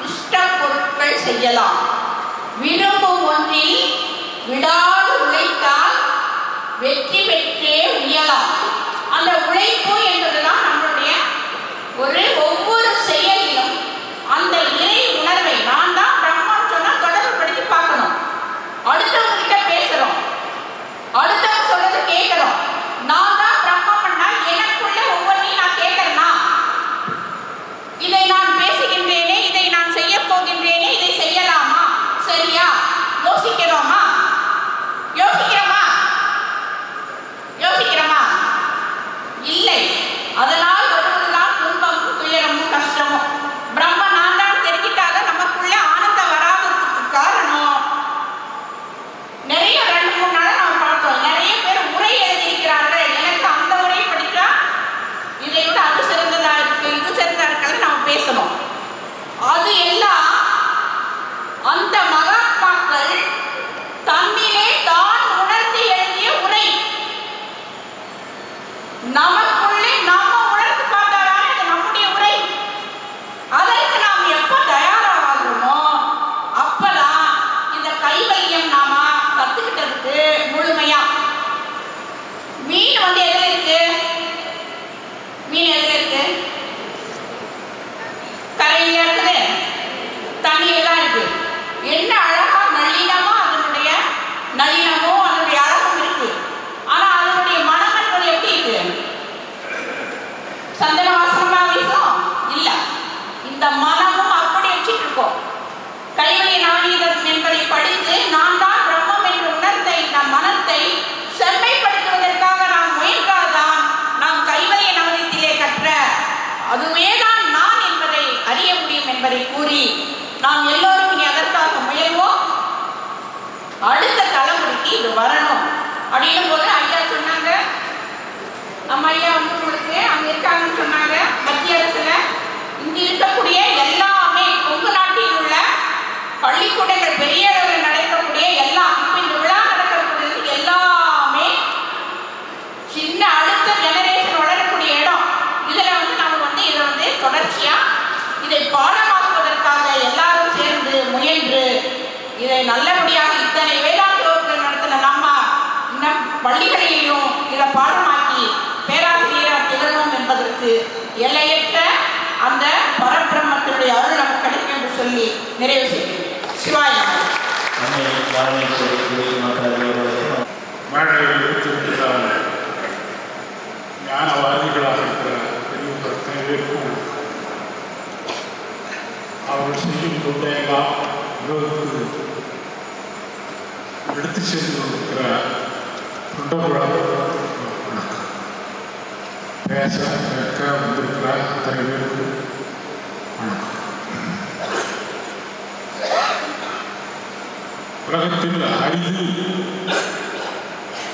இஷ்ட பொருட்கள் செய்யலாம். விரும்பும் ஒன்றில் விடாது உழைத்தால் வெற்றி பெற்றே உயலாம். அந்த உழைப்பு என்பதுதான் நம்மளுடைய ஒரு ஒவ்வொரு இருக்கக்கூடிய எல்லாமே கொங்கு நாட்டில் உள்ள பள்ளிக்கூடங்கள் பெரிய அளவில் நடக்கக்கூடிய எல்லா இப்ப இந்த விழா நடக்கக்கூடியது எல்லாமே சின்ன அடுத்த ஜெனரேஷன் வளரக்கூடிய இடம். இதில் வந்து நம்ம வந்து இதை வந்து தொடர்ச்சியா இதை பாடமாக்குவதற்காக எல்லாரும் சேர்ந்து முயன்று இதை நல்லபடியாக இத்தனை வேளாண் வகுப்புகள் நடத்தின நம்ம இன்னும் பள்ளிகளிலும் இதை பாடமாக்கி பேராசிரியராக திகழும் என்பதற்கு எல்லையை அந்த பரபிரம்மத்தினுடைய அருள் நமக்கு கிடைக்கும் என்று சொல்லி நிறைவு செய்கிறேன் சிவாய ஞானவாதிகளாக இருக்கிற பெரியவங்க அத்தனை அவர்கள் செய்யும் தொண்டையெல்லாம் எடுத்து சென்று கொண்டிருக்கிற பேச கேட்க வந்திருக்கிற அத்தனை பேருக்கு வணக்கம் உலகத்தில் அறிவு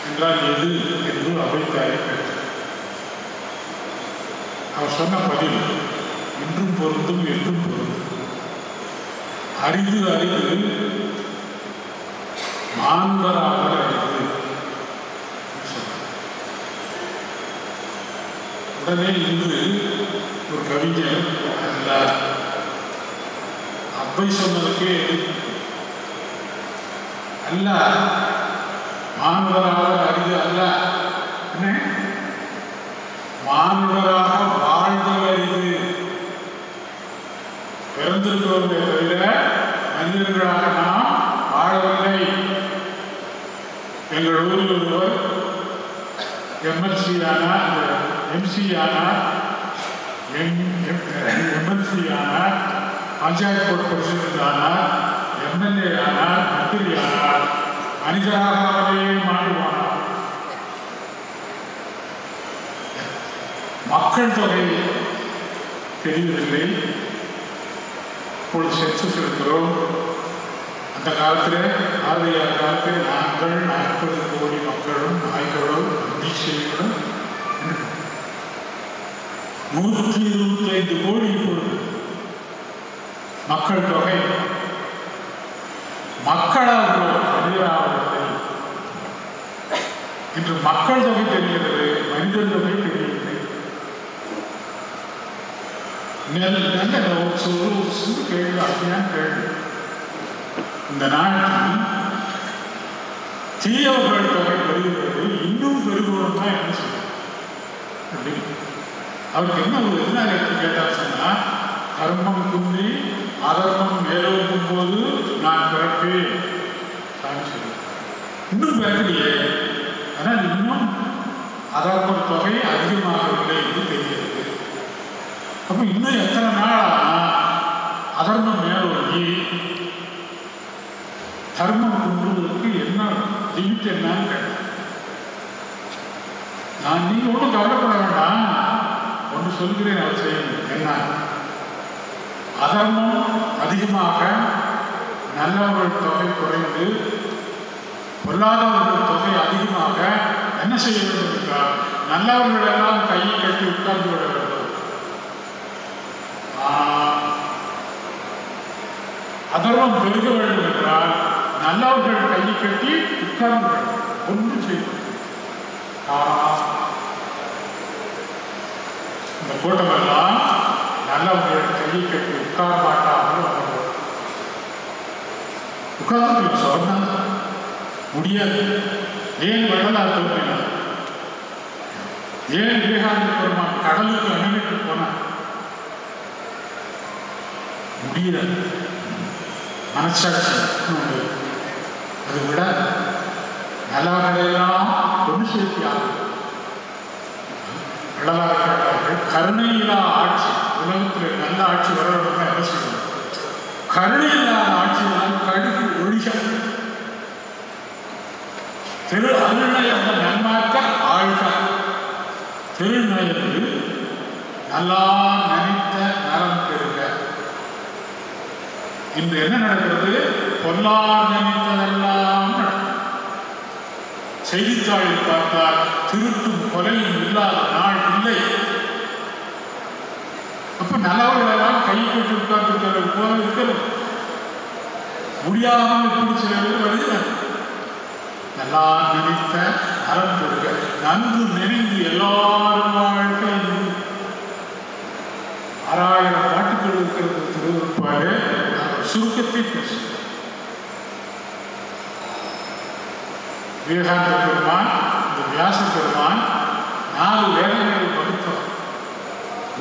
என்றால் எது என்று அவைத்தாரை கேட்டார் அவர் சொன்ன பதில் இன்றும் பொருந்தும் என்றும் பொருந்தும். அறிவு அறிவு மாண்பராக அறிவு உடனே இன்று ஒரு கவிஞர் அந்த அவ்வை சொன்னதுக்கே அல்ல. மானுடராக அரிது அல்ல. என்ன? மானுடராக வாழ்தல் அரிது. பிறந்திருக்கிறோமே தவிர மனிதர்களாக நாம் வாழவில்லை. எங்கள் ஊரில் ஒருவர் எம்எல்சியான அந்த எம்சி ஆனார் எம்எல்சி ஆனார் பஞ்சாயத்து கோர்ட் பிரசிடென்ட் ஆனார். எம்எல்ஏ ஆனார் மந்திரி ஆனார் மனிதராகவே மாறுவானார் மக்கள் தொகை தெரியவில்லை இப்பொழுது சென்சஸ் இருக்கிறோம் அந்த காலத்தில் பாரதியார் காலத்தில் நாங்கள் நாற்பது கோடி மக்களும் நாய்களும் அதிசயங்களும் நூற்றி இருபத்தி ஐந்து கோடி இப்பொழுது மக்கள் தொகை மக்களால் மனிதராகவில்லை இன்று மக்கள் தொகை தெரிகிறது மனிதன் தொகை தெரிகிறது. நெல் நல்ல ஒரு சொல் ஒரு சிறு கேள்வி அப்படியான கேள்வி. இந்த நாட்டில் தீயவர்கள் தொகை பெறுகிறது இன்னும் பெருகணும்னா என்ன சொல்றது? அப்படின்னு. அவருக்கு என்ன ஒரு என்ன கேட்டார் சொன்னா கர்மம் குன்றி அதர்மம் மேலோக்கும் போது நான் பிறப்பேன். இன்னும் பிறக்கலையே ஆனால் இன்னும் அதர்ம தொகை அதிகமாகவில்லை என்று தெரிகிறது. அப்போ இன்னும் எத்தனை நாள் ஆனா அதர்மம் மேலோங்கி தர்மம் கும்புவதற்கு என்ன லிமிட் என்னன்னு கேட்டேன் நான் நீங்கள் ஒன்றும் கவலைப்பட வேண்டாம். ஒன்று சொல்கிறேன் அவர் செய்யணும் என்ன? அதர்மம் அதிகமாக நல்லவர்கள் தொகை குறைந்து பொருளாதாரர்கள் தொகை அதிகமாக என்ன செய்ய வேண்டும் என்றால் நல்லவர்களெல்லாம் கையை கட்டி உட்கார்ந்து விட வேண்டும். அதர்மம் பெருக வேண்டும் என்றால் நல்லவர்கள் கையை கட்டி உட்கார்ந்து வேண்டும். ஒன்று செய்ய இந்த கூட்டமெல்லாம் நல்லவர்கள் கையை கட்டி உட்கார மாட்டாமல் அவர்கள் உட்கார்ந்து சொன்னா முடியாது ஏன் வள்ளலார் தோன்றினார் ஏன் விவேகானந்த பெருமான் கடலுக்கு அணுகிட்டு போனார் முடியல மனசாட்சி உண்டு. அதை விட நல்லவர்களெல்லாம் ஒன்று சேர்த்தி ஆகும் வள்ளலார் கேட்டார்கள் ஆட்சி உலகத்தில் நல்ல ஆட்சி வர வேண்டும்னா என்ன செய்யணும்? கருணை இல்லாத ஆட்சியால் கடுகு ஒழிக திரு அருணை அந்த நன்மாக்க ஆழ்க திருநயந்து நல்லா நினைத்த நலம் பெறுக. இன்று என்ன நடக்கிறது? பொல்லார் நினைத்ததெல்லாம் செய்தித்தாளில் பார்த்தால் திருட்டும் கொலையும் இல்லாத நாள் இல்லை. அப்போ நல்லவர்களெல்லாம் கை கட்டி உட்கார்ந்து போல இருக்கிறது முடியாமல் இப்படி சில பேர் வருகிறார். நல்லா நினைத்த அறம் பெறுக. நன்கு நெருங்கி எல்லாரும் வாழ்க்கை ஆறாயிரம் பாட்டுகள் இருக்கிறது திருவருப்பாடு சுருக்கத்தை பேசுகிறேன். விவேகானந்த பெருமான் இந்த வியாச பெருமான் நாலு வேலைகளை வகுத்தவர்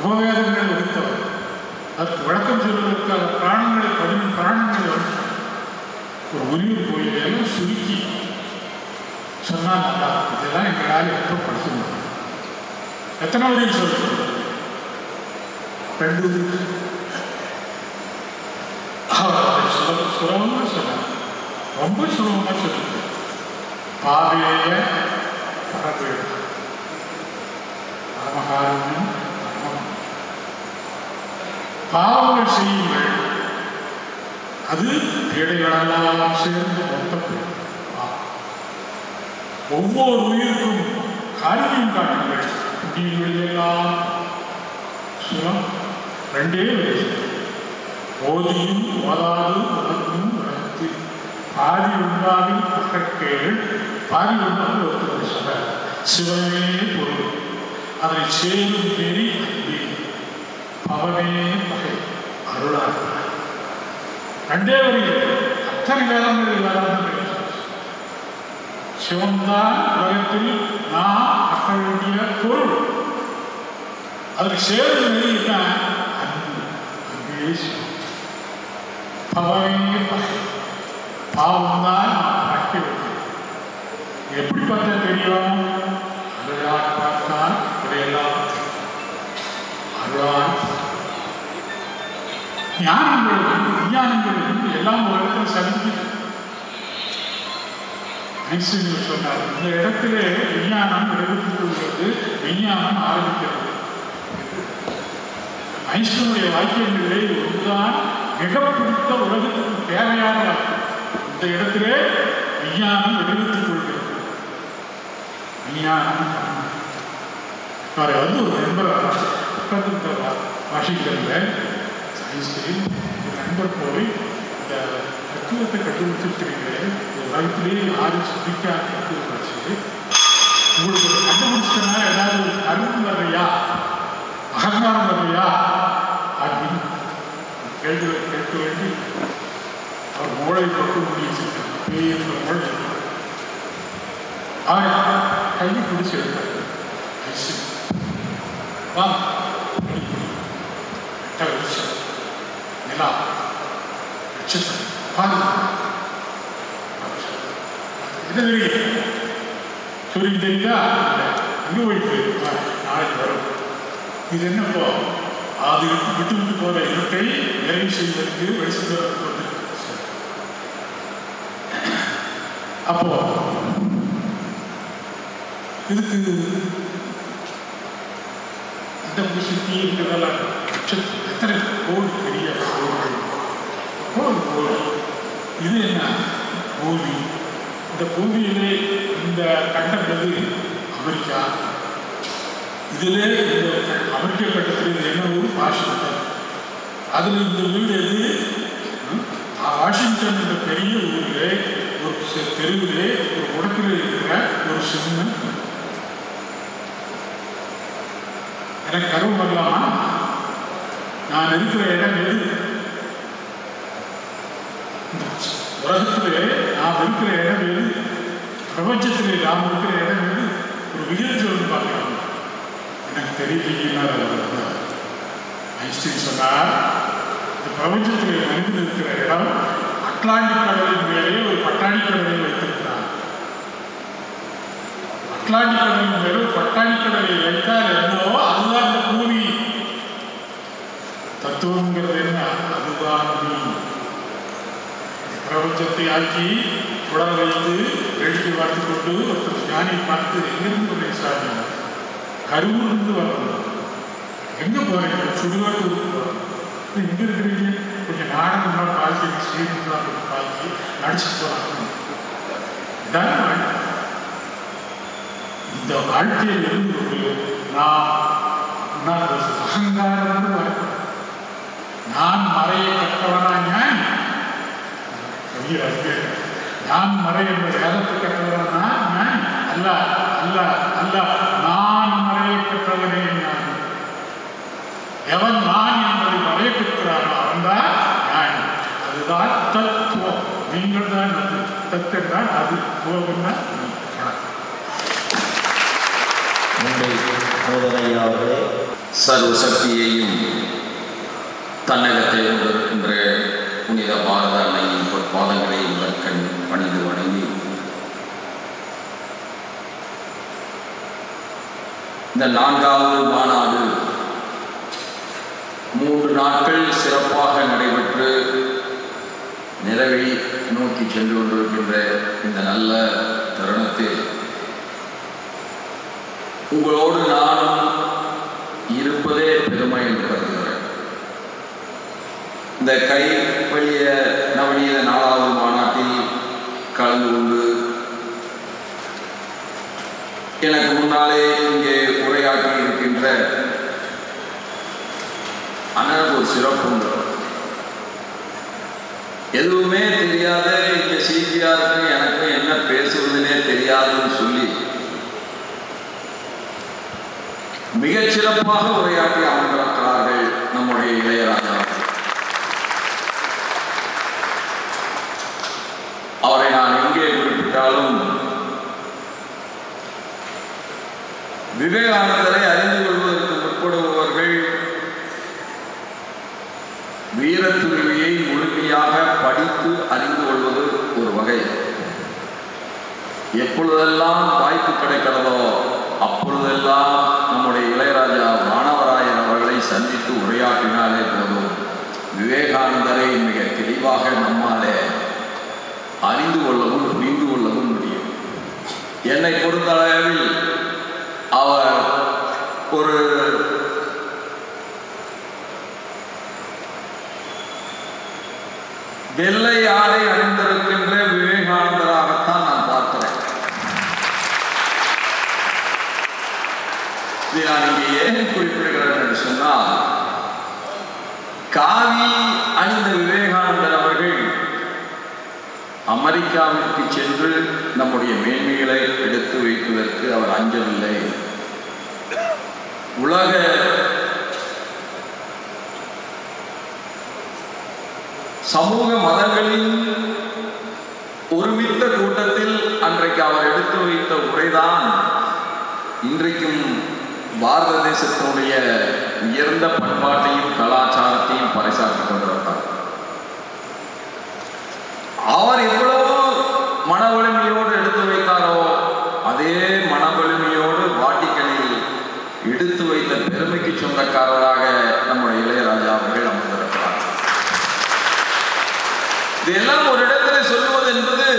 உபவேதங்கள் வகுத்தவர். அதற்கு விளக்கம் சொல்வதற்காக பிராணங்களை பதினெண்டு பிராணங்களை வகுத்தார். ஒரு உரிமை கோயிலையெல்லாம் சுருக்கி சொன்னால் நல்லா இதெல்லாம் எங்களால் எப்போ படிக்க முடியும். எத்தனை வரையும் சொல்லுங்கள்? ரெண்டு உயிர். சொன்னார். ரொம்ப சுலபமாக சொல்லுங்க பாவேய பரவேடு பரமகாருண்யம் பாவங்கள் செய்யுங்கள். அது பீடைகளெல்லாம் சேர்ந்து மொத்த ஒவ்வொரு உயிருக்கும் காரியம் காட்டுங்கள். குடிகளிலெல்லாம் சுகம். ரெண்டே ஓதியும் ஓதாது உலகும் உணர்த்தி பாதி உண்டாவின் பக்கக்கேள் பாதி உண்டாவில் ஒருத்தர் சொல்ற சிவனே பொருள். அதை சேரும் நெறி அவனே பவனே பகை அருளார் ரெண்டே வரியில் அத்தனை வேதங்கள் இல்லாத சிவந்தான் உலகத்தில் நான் அக்க வேண்டிய பொருள். அதுக்கு சேரும் நெறி அன்பு அன்பே சிவம் பவனே பகை பாவம் தான் அக்க எப்படி பார்த்தா தெரியும்? அருளாக பார்த்தால் இதையெல்லாம் ஞானங்கள் விஞ்ஞானங்கள் வந்து எல்லாம் ஒரு இடத்துல சந்திக்குது. ஐன்ஸ்டீன் சொன்னார் இந்த இடத்திலே விஞ்ஞானம் நிறுவனத்தில் உள்ளது விஞ்ஞானம் ஆரம்பிக்கிறது. ஐன்ஸ்டீனுடைய வாக்கியங்களிலே ஒன்றுதான் மிக பிடித்த உலகத்துக்கு தேவையான வாக்கியம். இந்த இடத்திலே விஞ்ஞானம் நிறுவித்துக் கொள்கிறது. விஞ்ஞானம். அவரை வந்து ஒரு நண்பர் உட்கார்ந்து வாஷிங்டனில் ஐன்ஸ்டீன் ஒரு நண்பர் போய் இந்த தத்துவத்தை கண்டுபிடிச்சிருக்கிறீங்களே இந்த உலகத்திலேயே யாரும் சுபிக்காத தத்துவம் வச்சு உங்களுக்கு ஒரு கண்டுபிடிச்சனா ஏதாவது ஒரு கருத்து வர்றையா அகங்காரம் வர்றையா அப்படின்னு கேள்வி கேட்க வேண்டி அவர் மூளை பட்டு முடிச்சிருக்காங்க பெரிய மூளை அவர் கையை பிடிச்சி எடுத்தார் ஐஸ்வர்யா. வா எட்ட வெளிச்சம் நிலா நட்சத்திரம் பாரு என்ன தெரியுது சூரியன் தெரியுதா இல்லை அங்கே போயிட்டு வா, நாளைக்கு வரும் இது என்னப்போ அது விட்டு விட்டு விட்டு போற இருட்டை நிறைவு செய்வதற்கு வெளிச்சம் கொண்டு அப்போ இதுக்கு இந்த சுற்றி இருக்கிறதெல்லாம் எத்தனை கோல் பெரிய கோல்கள்? கோல் கோல். இது என்ன? பூமி இந்த பூமியிலே இந்த கண்டம் எது? அமெரிக்கா. இதிலே இந்த அமெரிக்க கட்டத்தில் இது என்ன ஊர்? வாஷிங்டன். அதில் இந்த வீடு எது? வாஷிங்டன் என்ற பெரிய ஊரிலே ஒரு தெருவிலே ஒரு உடம்பில் இருக்கிற ஒரு சின்ன எனக்கு கருவம் வரலாமா நான் இருக்கிற இடம் எது? இந்த உலகத்திலே நாம் இருக்கிற இடம் எது? பிரபஞ்சத்திலே நாம் இருக்கிற இடம் எது? ஒரு விகிதம் பார்க்கலாம். எனக்கு தெரியலைன்னா ஐன்ஸ்டீன் சொன்னார் இந்த பிரபஞ்சத்திலே மனிதன் இருக்கிற இடம் அட்லாண்டிக் கடலின் மேலே ஒரு பட்டாணி கடலை வைத்திருக்கிறார் அட்லாண்டிக் கடலின் மேலே ஒரு பட்டாணி கடலை வைத்தால் என்னவோ அதுதான் இந்த பூமி தத்துவங்கிறது என்ன அதுதான் நீ பிரபஞ்சத்தை ஆக்கி சுடர் வைத்து வேடிக்கை பார்த்து கொண்டு ஒருத்தர் ஞானியை பார்த்து எங்கிருந்து கொண்டே சாமி கருவூர்ந்து வரணும் எங்க போறீங்க சுடுகாட்டூருக்கு போறோம் எங்க இருக்கிறீங்க கொஞ்சம் நாடகம் பாக்கி ஸ்ரீமுகா பாக்கி நடிச்சு போறாங்க இதான வாழ்க்கை. இந்த வாழ்க்கையில் இருந்து கொண்டு நான் அகங்காரம் நான் மறைய கற்றவனா ஞானி நான் மறை என்ற வேதத்தை கற்றவனா ஞானி அல்ல அல்ல அல்ல. நான் மறைய கற்றவனே ஞானி எவன் நான் என்பதை மறைய பெற்கிறானோ அவன்தான் ஞானி அதுதான் தத்துவம். நீங்கள் தான் அது. தத்தென்றால் அது. துவம்னா அன்பை மும்பை அவர்களே சர்வ சக்தியையும் தன்னகத்தை கொண்டிருக்கின்ற புனித பாரத அன்னையின் பொற்பாதங்களை முதற்கண் பணிந்து வணங்கி இந்த நான்காவது மாநாடு மூன்று நாட்கள் சிறப்பாக நடைபெற்று நிறைவை நோக்கி சென்று கொண்டிருக்கின்ற இந்த நல்ல தருணத்தில் உங்களோடு நானும் இருப்பதே பெருமை என்று கருதுகிறேன். இந்த கை வழிய நவநீத நாலாவது மாநாட்டில் கலந்து கொண்டு எனக்கு முன்னாலே இங்கே உரையாற்றி இருக்கின்ற அண்ணனுக்கு ஒரு சிறப்பு எதுவுமே தெரியாத இங்க சிபிஆருக்கு எனக்கு என்ன பேசுவதுன்னே தெரியாது சொல்லி மிகச் சிறப்பாக உரையாற்றி அமர்ந்திருக்கிறார்கள் நம்முடைய இளையராஜா அவரை நான் எங்கே குறிப்பிட்டாலும் விவேகானந்தரை அறிந்து கொள்வதற்கு முற்படுபவர்கள் வீரத்துறவியை முழுமையாக படித்து அறிந்து கொள்வது ஒரு வகை. எப்பொழுதெல்லாம் வாய்ப்பு கிடைக்கிறதோ அப்பொழுதெல்லாம் நம்முடைய இளையராஜா மாணவராயன் அவர்களை சந்தித்து உரையாற்றினாலே போதும். விவேகானந்தரை மிக தெளிவாக நம்மாலே அறிந்து கொள்ளவும் புரிந்து கொள்ளவும் முடியும். என்னை பொறுத்த அளவில் அவர் ஒரு வெள்ளை ஆடை அணிந்திருக்கின்ற விவேகானந்தராகத்தான் நான் பார்க்கிறேன் இதை நான் இங்கே ஏன் குறிப்பிடுகிறேன் என்று சொன்னால் காவி அணிந்த விவேகானந்தர் அவர்கள் அமெரிக்காவிற்கு சென்று நம்முடைய மேன்மைகளை எடுத்து வைப்பதற்கு அவர் அஞ்சவில்லை. உலக சமூக மதங்களின் ஒருமித்த கூட்டத்தில் அன்றைக்கு அவர் எடுத்து வைத்த உரைதான் இன்றைக்கும் பாரத தேசத்தினுடைய உயர்ந்த பண்பாட்டையும் கலாச்சாரத்தையும் பறைசாற்றிக் கொண்டிருந்தார். அவர் எவ்வளவோ மன வலிமையோடு எடுத்து வைத்தாரோ அதே மன வலிமையோடு வாட்டிக்கனில் எடுத்து வைத்த பெருமைக்கு சொந்தக்காரராக நம்முடைய இளையராஜா அவர்கள் அமர்ந்திருக்கிறார். இதெல்லாம் ஒரு இடத்துல சொல்லுவது என்பது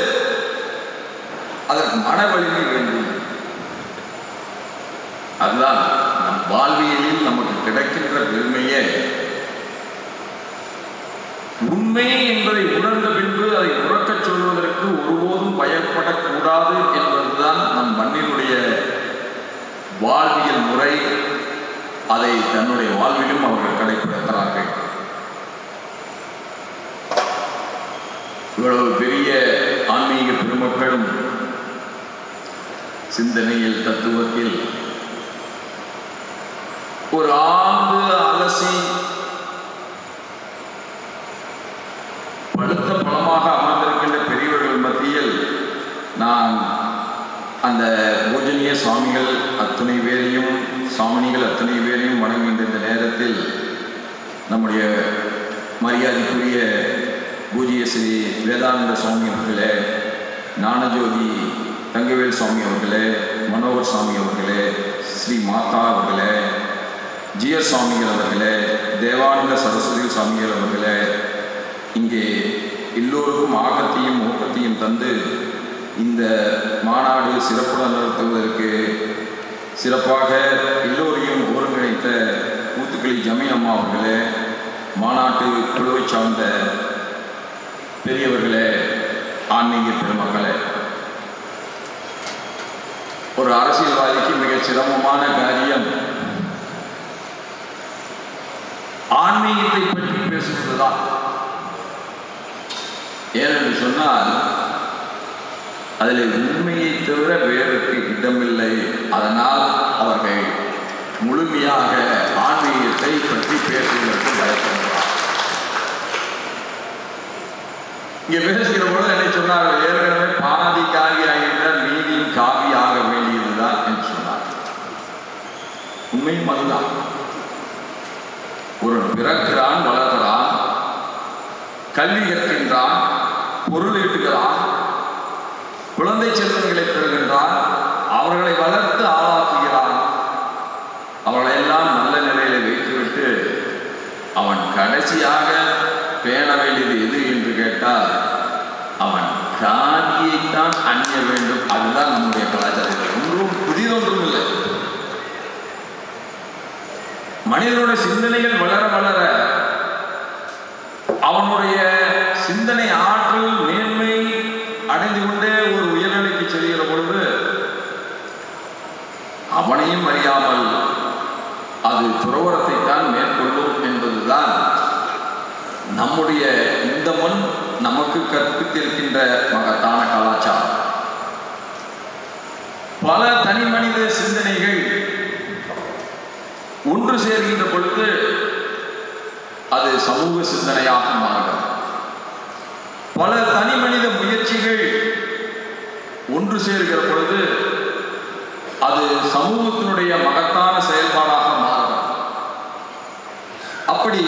அதற்கு மன வலி வேண்டும் அதுதான் நம் வாழ்வியலில் நமக்கு கிடைக்கின்ற பெருமையே உண்மை என்பதை உணர்ந்த பின்பு அதை உறக்கச் சொல்வதற்கு ஒருபோதும் பயப்படக்கூடாது என்பதுதான் நம் மண்ணினுடைய வாழ்வியல் முறை. அதை தன்னுடைய வாழ்விலும் அவர்கள் கடைபிடிக்கிறார்கள் இவ்வளவு பெரிய ஆன்மீக பெருமக்களும் சிந்தனையில் தத்துவத்தில் ஒரு ஆழ்ந்து அலசி பழுத்த பழமாக அமர்ந்திருக்கின்ற பெரியவர்கள் மத்தியில் நான் அந்த பூஜனிய சுவாமிகள் அத்தனை பேரையும் சாமினிகள் அத்தனை பேரையும் வணங்குகின்ற இந்த நேரத்தில் நம்முடைய மரியாதைக்குரிய பூஜ்ய ஸ்ரீ வேதானந்த சுவாமி அவர்களே ஞானஜோதி தங்கவேல் சுவாமி அவர்களே மனோகர் சுவாமி அவர்களே ஸ்ரீ மாதா அவர்களே ஜிஎஸ் சுவாமிகள் அவர்களே தேவானந்த சரஸ்வதி சுவாமிகள் அவர்களே இங்கே எல்லோருக்கும் ஆக்கத்தையும் ஊக்கத்தையும் தந்து இந்த மாநாடு சிறப்புடன் நடத்துவதற்கு சிறப்பாக எல்லோரையும் ஒருங்கிணைத்த கூத்துக்களி ஜமீன் அம்மா அவர்களே மாநாட்டு குழுவை சார்ந்த பெரியவர்களே ஆன்மீக பெருமக்களே. ஒரு அரசியல்வாதிக்கு மிக சிரமமான காரியம் ஆன்மீகத்தை பற்றி பேசுவதுதான். ஏனென்று சொன்னால் அதில் உண்மையை தவிர வேறுக்கு இடமில்லை. அதனால் அவர்கள் முழுமையாக ஆன்மீகத்தை பற்றி பேசுவதற்கு பயப்படுகிறார் இங்கே பேசுகிற பொழுது என்ன சொன்னார்கள் ஏற்கனவே பாதி காவி ஆகின்றால் மீதியும் காவி ஆக வேண்டியதுதான் என்று சொன்னார். உண்மையும் அதுதான். ஒரு பிறக்கிறான் வளர்கிறான் கல்வி கற்கின்றான் பொருள் ஈட்டுகிறான் குழந்தை செல்வங்களை பெறுகின்றான் அவர்களை வளர்த்து ஆளாக்குகிறான். அவர்களை எல்லாம் நல்ல நிலையில வைத்துவிட்டு அவன் கடைசியாக பேண வேண்டியது எது என்று கேட்டால் அவன் காதியைத்தான் அணிய வேண்டும். அதுதான் நம்முடைய கலாச்சாரத்தில் ஒன்றும் புதிதொன்றும் இல்லை. மனிதனுடைய சிந்தனைகள் வளர வளர அவனுடைய சிந்தனை ஆற்றல் மேன்மை அடைந்து கொண்டே ஒரு உயர்நிலைக்கு செல்கிற பொழுது அவனையும் அறியாமல் அது துறவரத்தை தான் மேற்கொள்ளும் என்பதுதான் நம்முடைய இந்த மண் நமக்கு கற்பித்திருக்கின்ற மகத்தான கலாச்சாரம். பல தனி மனித சிந்தனைகள் ஒன்று சேர்கின்ற பொழுது அது சமூக சிந்தனையாக மாறும். பல தனி மனித முயற்சிகள் ஒன்று சேர்கிற பொழுது அது சமூகத்தினுடைய மகத்தான செயல்பாடாக மாறும். அப்படி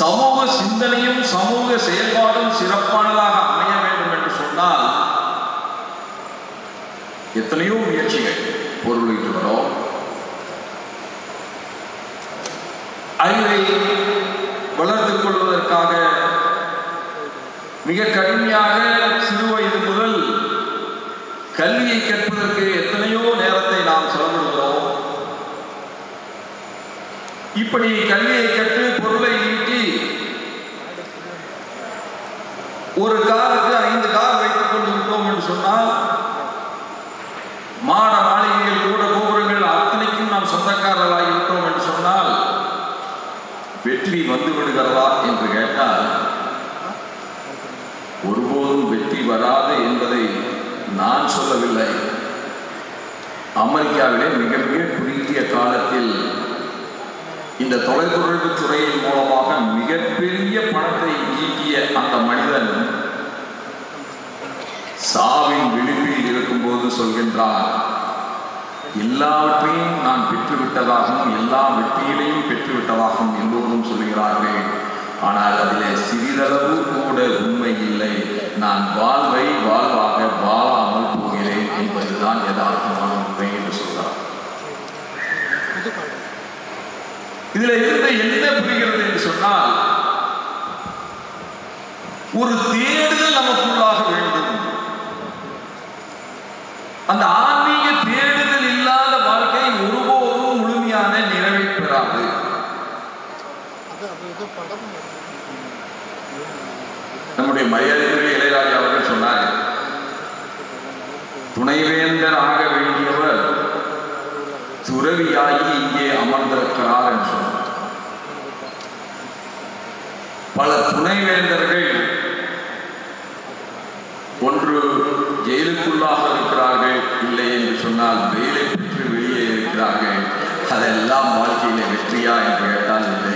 சமூக சிந்தனையும் சமூக செயல்பாடும் சிறப்பானதாக அமைய வேண்டும் என்று சொன்னால் எத்தனையோ முயற்சிகள் பொருள் வரோம். அறிவை வளர்த்து கொள்வதற்காக மிக கடுமையாக சிறு வயது முதல் கல்வியை கற்பதற்கு எத்தனையோ நேரத்தை நாம் செலவிடுகிறோம். இப்படி கல்வியை கற்று பொருளை ஈட்டி ஒரு காருக்கு ஐந்து கார் வைத்துக் கொண்டிருக்கிறோம் என்று சொன்னால் மாட வெற்றி வந்து விடுகிறதா என்று கேட்டால் ஒருபோதும் வெற்றி வராது என்பதை நான் சொல்லவில்லை. அமெரிக்காவிலே மிக மிக குறுகிய காலத்தில் இந்த தொலைத்தொடர்பு துறையின் மூலமாக மிகப்பெரிய பணத்தை ஈட்டிய அந்த மனிதன் சாவின் விளிம்பில் இருக்கும்போது சொல்கின்றார் எல்லாவற்றையும் நான் பெற்றுவிட்டதாகவும் எல்லா வெற்றியிலையும் பெற்றுவிட்டதாகவும் எல்லோரும் சொல்கிறார்கள் ஆனால் அதிலே சிறிதளவு கூட உண்மை இல்லை. நான் வாழ்வை வாழ்வாக வாழாமல் போகிறேன் என்பதுதான் யதார்த்தமான உண்மை என்று சொல்கிறார். இதுல இருந்து என்ன புரிகிறது என்று சொன்னால் ஒரு தேடுதல் நமக்குள்ளாக வேண்டும். அந்த ஆன்மீக தேடுதல் இல்லாத வாழ்க்கை ஒருபோதும் முழுமையான நிறைவை பெறாது நம்முடைய மரியாதைக்குரிய இளையராஜா அவர்கள் சொன்னார் துணைவேந்தர் ஆக வேண்டியவர் துறவியாகி இங்கே அமர்ந்திருக்கிறார் என்று சொன்னார். பல துணைவேந்தர்கள் ஒன்று ஜெயிலுக்குள்ளாக இருக்கிறார்கள் இல்லை என்று சொன்னால் வெயிலை பெற்று வெளியே இருக்கிறார்கள். அதெல்லாம் வாழ்க்கையில வெற்றியா என்று கேட்டால் இல்லை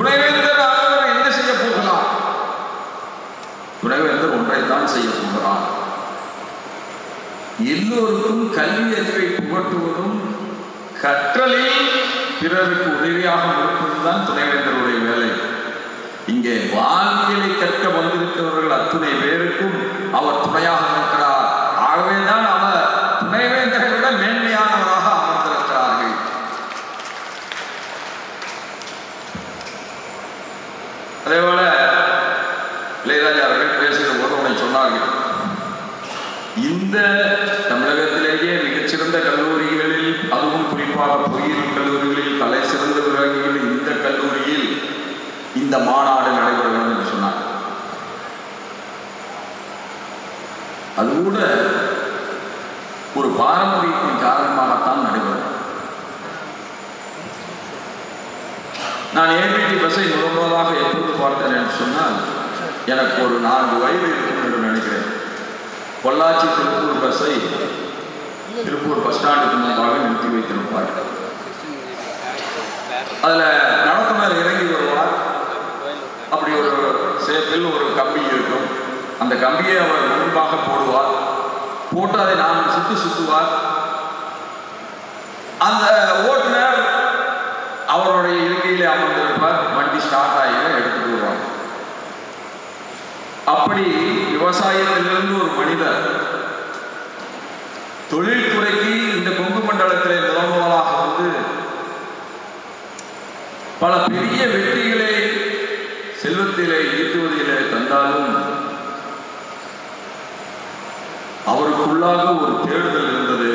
துணைவேந்தர் ஆனவர் என்ன செய்ய போகிறார்? துணைவேந்தர் ஒன்றைத்தான் செய்ய போகிறார். எல்லோருக்கும் கல்வி அறிவை புகட்டுவதும் கற்றலில் பிறருக்கு உதவியாக இருப்பதுதான் துணைவேந்தருடைய வேலை. இங்கே வாழ்வியலை கற்க வந்திருக்கிறவர்கள் அத்துணை பேருக்கும் அவர் துணையாக இருக்கிறார் ஆகவேதான் அவர் துணைவேந்தரை விட மேன்மையானவராக அமர்ந்திருக்கிறார்கள் அதேபோல இளையராஜா அவர்கள் பேசுகிற போது உன்னை சொன்னார்கள் இந்த தமிழகத்திலேயே மிகச்சிறந்த கல்லூரிகளில் அதுவும் குறிப்பாக பொறியியல் கல்லூரிகளில் தலை சிறந்த விளங்குகிற இந்த கல்லூரியில் இந்த மாநாடு நடைபெறுகிறது என்று சொன்னார். அது கூட ஒரு பாரம்பரியத்தின் காரணமாகத்தான் நடைபெறும். நான் ஏபிடி பஸ்ஸை நுகர்வதாக எப்போது பார்த்தேன் என்று சொன்னால் எனக்கு ஒரு நான்கு வயது இருக்கும் என்று நினைக்கிறேன். பொள்ளாச்சி திருப்பூர் பஸ்ஸை திருப்பூர் பஸ் ஸ்டாண்டுக்கு முன்பாக நிறுத்தி வைத்திருப்பார்கள். அதில் நடத்துனர் இறங்கி வருவார். அப்படி ஒரு சேப்பில் ஒரு கம்பி இருக்கும். அந்த கம்பியை அவர் முன்பாக போடுவார். போட்டு அதை நான் சுத்து சுத்துவார். அந்த ஓட்டுநர் அவருடைய இருக்கையிலே அமர்ந்திருப்பார். வண்டி ஸ்டார்ட் ஆகி எடுத்துட்டு வருவாங்க. அப்படி விவசாயத்திலிருந்து ஒரு மனிதர் தொழில்துறைக்கு இந்த கொங்கு மண்டலத்திலே முதல் முதலாக வந்து பல பெரிய உள்ளாக ஒரு தேடுதல் இருந்தது.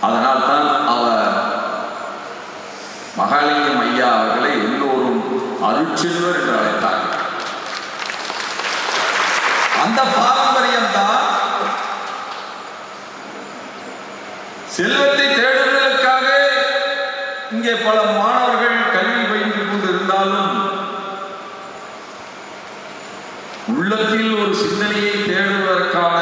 அதனால் தான் அவர் மகாலிங்கம் ஐயா அவர்களை எல்லோரும் அருட்செல்வர் என்று அழைத்தார் அந்த பாரம்பரியம் தான் செல்வத்தை தேடுவதற்காக இங்கே பல மாணவர்கள் கல்வி பயின்று கொண்டு இருந்தாலும் உள்ளத்தில் ஒரு சிந்தனையை தேடுவதற்கான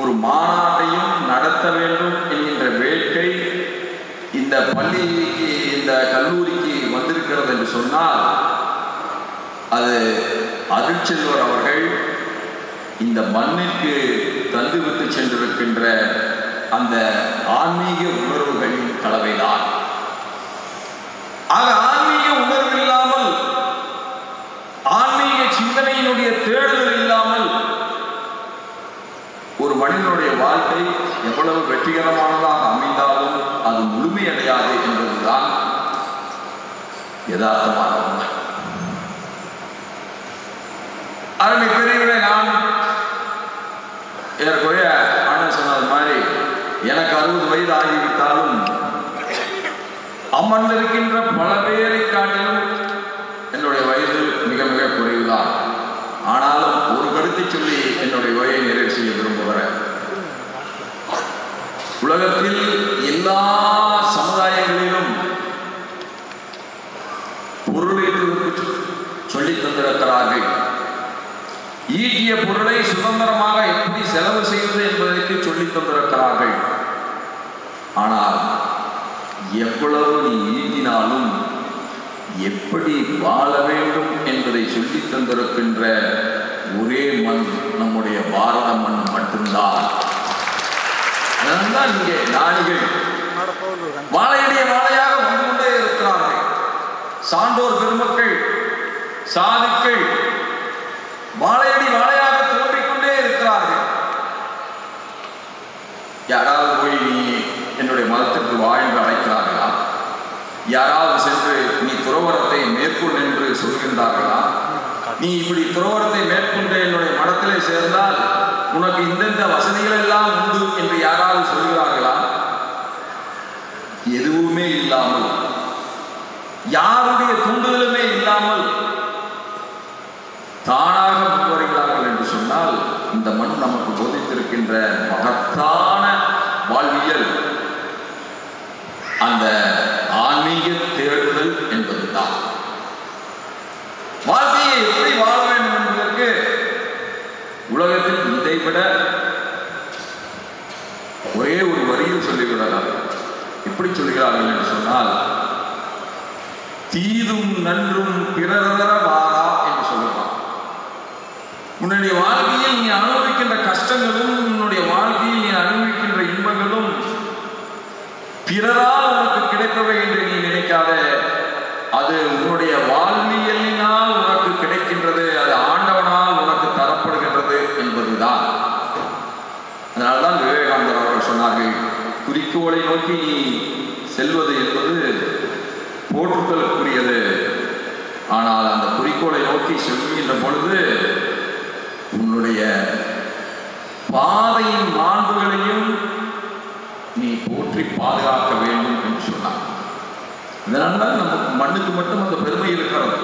ஒரு மாநாட்டையும் நடத்த வேண்டும் என்கின்ற வேட்கை இந்த பள்ளிக்கு இந்த கல்லூரிக்கு வந்திருக்கிறது என்று சொன்னால் அது அருட்செல்வர் அவர்கள் இந்த மண்ணிற்கு தந்துவிட்டு சென்றிருக்கின்ற அந்த ஆன்மீக உணர்வுகளின் கலவைதான். ஆக ஆன்மீக உணர்வு இல்லாமல் ஆன்மீக சிந்தனையினுடைய தேடுதல் இல்லாமல் ஒரு மனிதனுடைய வாழ்க்கை எவ்வளவு வெற்றிகரமானதாக அமைந்தாலும் அது முழுமையடையாது என்பதுதான் யதார்த்தமான உண்மை. அருமை பெரியவரை நான் ஏற்குறைய அண்ணன் சொன்னது மாதிரி எனக்கு அறுபது வயது ஆகிவிட்டாலும் அமர்ந்திருக்கின்ற பல பேரை காட்டிலும் என்னுடைய வயது மிக மிக குறைவுதான். ஆனாலும் ஒரு கருத்தை சொல்லி என்னுடைய வயதை நிறைவு செய்ய விரும்புகிறேன். உலகத்தில் எல்லா சமுதாயங்களிலும் பொருள் ஈட்டுவதற்கு சொல்லி தந்திருக்கிறார்கள். ஈட்டிய பொருளை சுதந்திரமாக எப்படி செலவு செய்வது என்பதற்கு சொல்லி தந்திருக்கிறார்கள். ஆனால் எவ்வளவு நீ ஈட்டினாலும் எப்படி வாழ வேண்டும் என்பதை சொல்லி தந்திருக்கின்ற ஒரே மண் நம்முடைய பாரத மண் மட்டும்தான். அதனால்தான் இங்கே ஞானிகள். வாழையடிய வாழையாக வந்து கொண்டே இருக்கிறார்கள். சான்றோர் பெருமக்கள் சாதுக்கள் வாழையடி வாழையாக தோன்றிக்கொண்டே இருக்கிறார்கள். யாராவது போய் நீ என்னுடைய மதத்திற்கு வாழ்ந்து அழைக்கிறார்களா? யாராவது சென்று நீ துறவரத்தை மேற்கொள் என்று சொல்கின்றார்களா? நீ இப்படி துறவரத்தை மேற்கொண்டு என்னுடைய மடத்திலே சேர்ந்தால் உனக்கு இந்தந்த வசதிகள் எல்லாம் உண்டு என்று யாராவது சொல்கிறார்களா எதுவுமே இல்லாமல். யாருடைய தூண்டுதலுமே இல்லாமல். தானாக முன்வருகிறார்கள் என்று சொன்னால் இந்த மண் நமக்கு போதித்திருக்கின்ற மகத்தான வாழ்வியல். அந்த ஆன்மீக தேடுதல் என்பதுதான் வாழ்க்கையை எப்படி வாழ வேண்டும் என்பதற்கு உலகத்தில் இதைவிட ஒரே ஒரு வரியில் சொல்லிவிடலாம். எப்படி சொல்கிறார்கள் என்று சொன்னால் தீதும் நன்றும் பிறரதர வாரா என்று சொல்லலாம் உன்னுடைய வாழ்க்கையில் நீ அனுபவிக்கின்ற கஷ்டங்களும் உன்னுடைய வாழ்க்கையில் நீ அனுபவிக்கின்ற இன்பங்களும் பிறரால் உனக்கு கிடைப்பவை என்று நீ நினைக்காத அது உன்னுடைய வாழ்வியலினால் உனக்கு கிடைக்கின்றது அது ஆண்டவனால் உனக்கு தரப்படுகின்றது என்பதுதான் அதனால்தான் விவேகானந்தர் அவர்கள் சொன்னார்கள் குறிக்கோளை நோக்கி நீ செல்வது என்பது போற்றுதலுக்குரியது ஆனால் அந்த குறிக்கோளை நோக்கி செல்கின்ற பொழுது உன்னுடைய பாதையின் மாண்புகளையும் நீ போற்றி பாதுகாக்க வேண்டும் என்று சொன்னார். இதனால நம்ம மண்ணுக்கு மட்டும் அந்த பெருமை இருக்கிறது.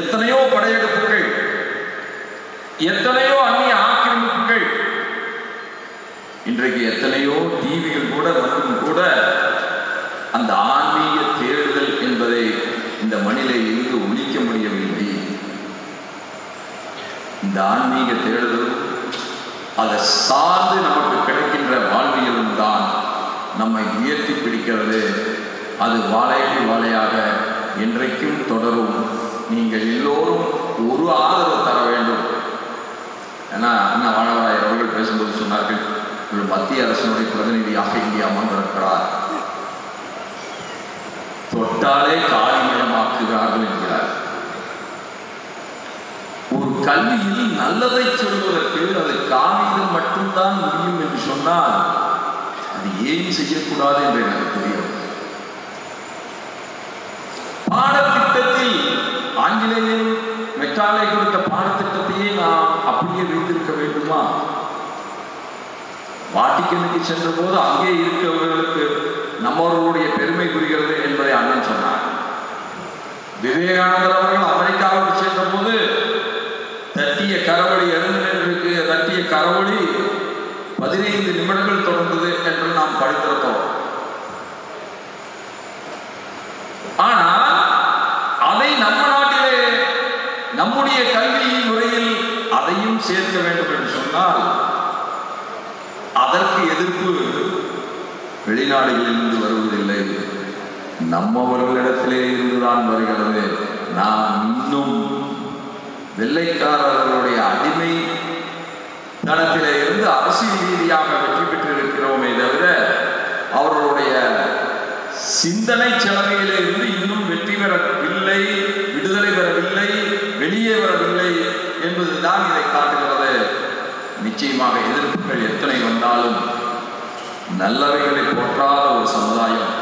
எத்தனையோ படையெடுப்புகள் எத்தனையோ அந்நிய ஆக்கிரமிப்புகள் இன்றைக்கு எத்தனையோ டிவிகள் கூட வந்தும் கூட அந்த ஆன்மீக தேடுதல் என்பதை இந்த மண்ணிலே இருந்து ஒழிக்க முடியவில்லை. இந்த ஆன்மீக தேடுதல் அதை சார்ந்து நமக்கு கிடைக்கின்ற வாழ்வியலும் தான் நம்மை உயர்த்தி பிடிக்கிறது. அது வாழையடி வாழையாக என்றைக்கும் தொடரும். நீங்கள் எல்லோரும் ஒரு ஆதரவு தர வேண்டும். ஏன்னா அண்ணா வாழவராயர் அவர்கள் பேசும்போது சொன்னார்கள் ஒரு மத்திய அரசினுடைய பிரதிநிதியாக இந்தியா அமர்ந்திருக்கிறார். தொட்டாலே காலிமயமாக்குகிறார்கள் என்கிறார். ஒரு கல்வியில் நல்லதை சொல்வதற்கு அது காகிதம் மட்டும்தான் முடியும் என்று சொன்னால் அது ஏன் செய்யக்கூடாது என்று எனக்கு தெரியும் பாடத்திட்டத்தில் ஆங்கிலேயன் மெக்காலை கொடுத்த பாடத்திட்டத்தையே நாம் அப்படியே வைத்திருக்க வேண்டுமா? வாட்டிக்கனுக்கு சென்ற போது அங்கே இருக்கிறவர்களுக்கு நம்மவர்களுடைய பெருமை புரிகிறது என்பதை அண்ணன் சொன்னார். விவேகானந்தர் அவர்கள் பதினைந்து நிமிடங்கள் தொடர்ந்தது என்று நாம் படித்திருக்கிறோம் ஆனால் அதை நம்ம நாட்டிலே நம்முடைய கல்வி முறையில் அதையும் சேர்க்க வேண்டும் என்று சொன்னால் அதற்கு எதிர்ப்பு வெளிநாடுகளில் இருந்து வருவதில்லை. நம்மவர்களிடத்திலே இருந்துதான் வருகிறது. நாம் இன்னும் வெள்ளைக்காரர்களுடைய அடிமை தளத்திலே அரசியல் ரீதியாக வெற்றி பெற்றிருக்கிறோமே தவிர அவர்களுடைய சிந்தனை செலவையிலே இருந்து இன்னும் வெற்றி பெறவில்லை விடுதலை பெறவில்லை வெளியே வரவில்லை என்பதுதான் இதை காட்டுகிறது. நிச்சயமாக எதிர்ப்புகள் எத்தனை வந்தாலும் நல்லவைகளை போற்றாத ஒரு சமுதாயம்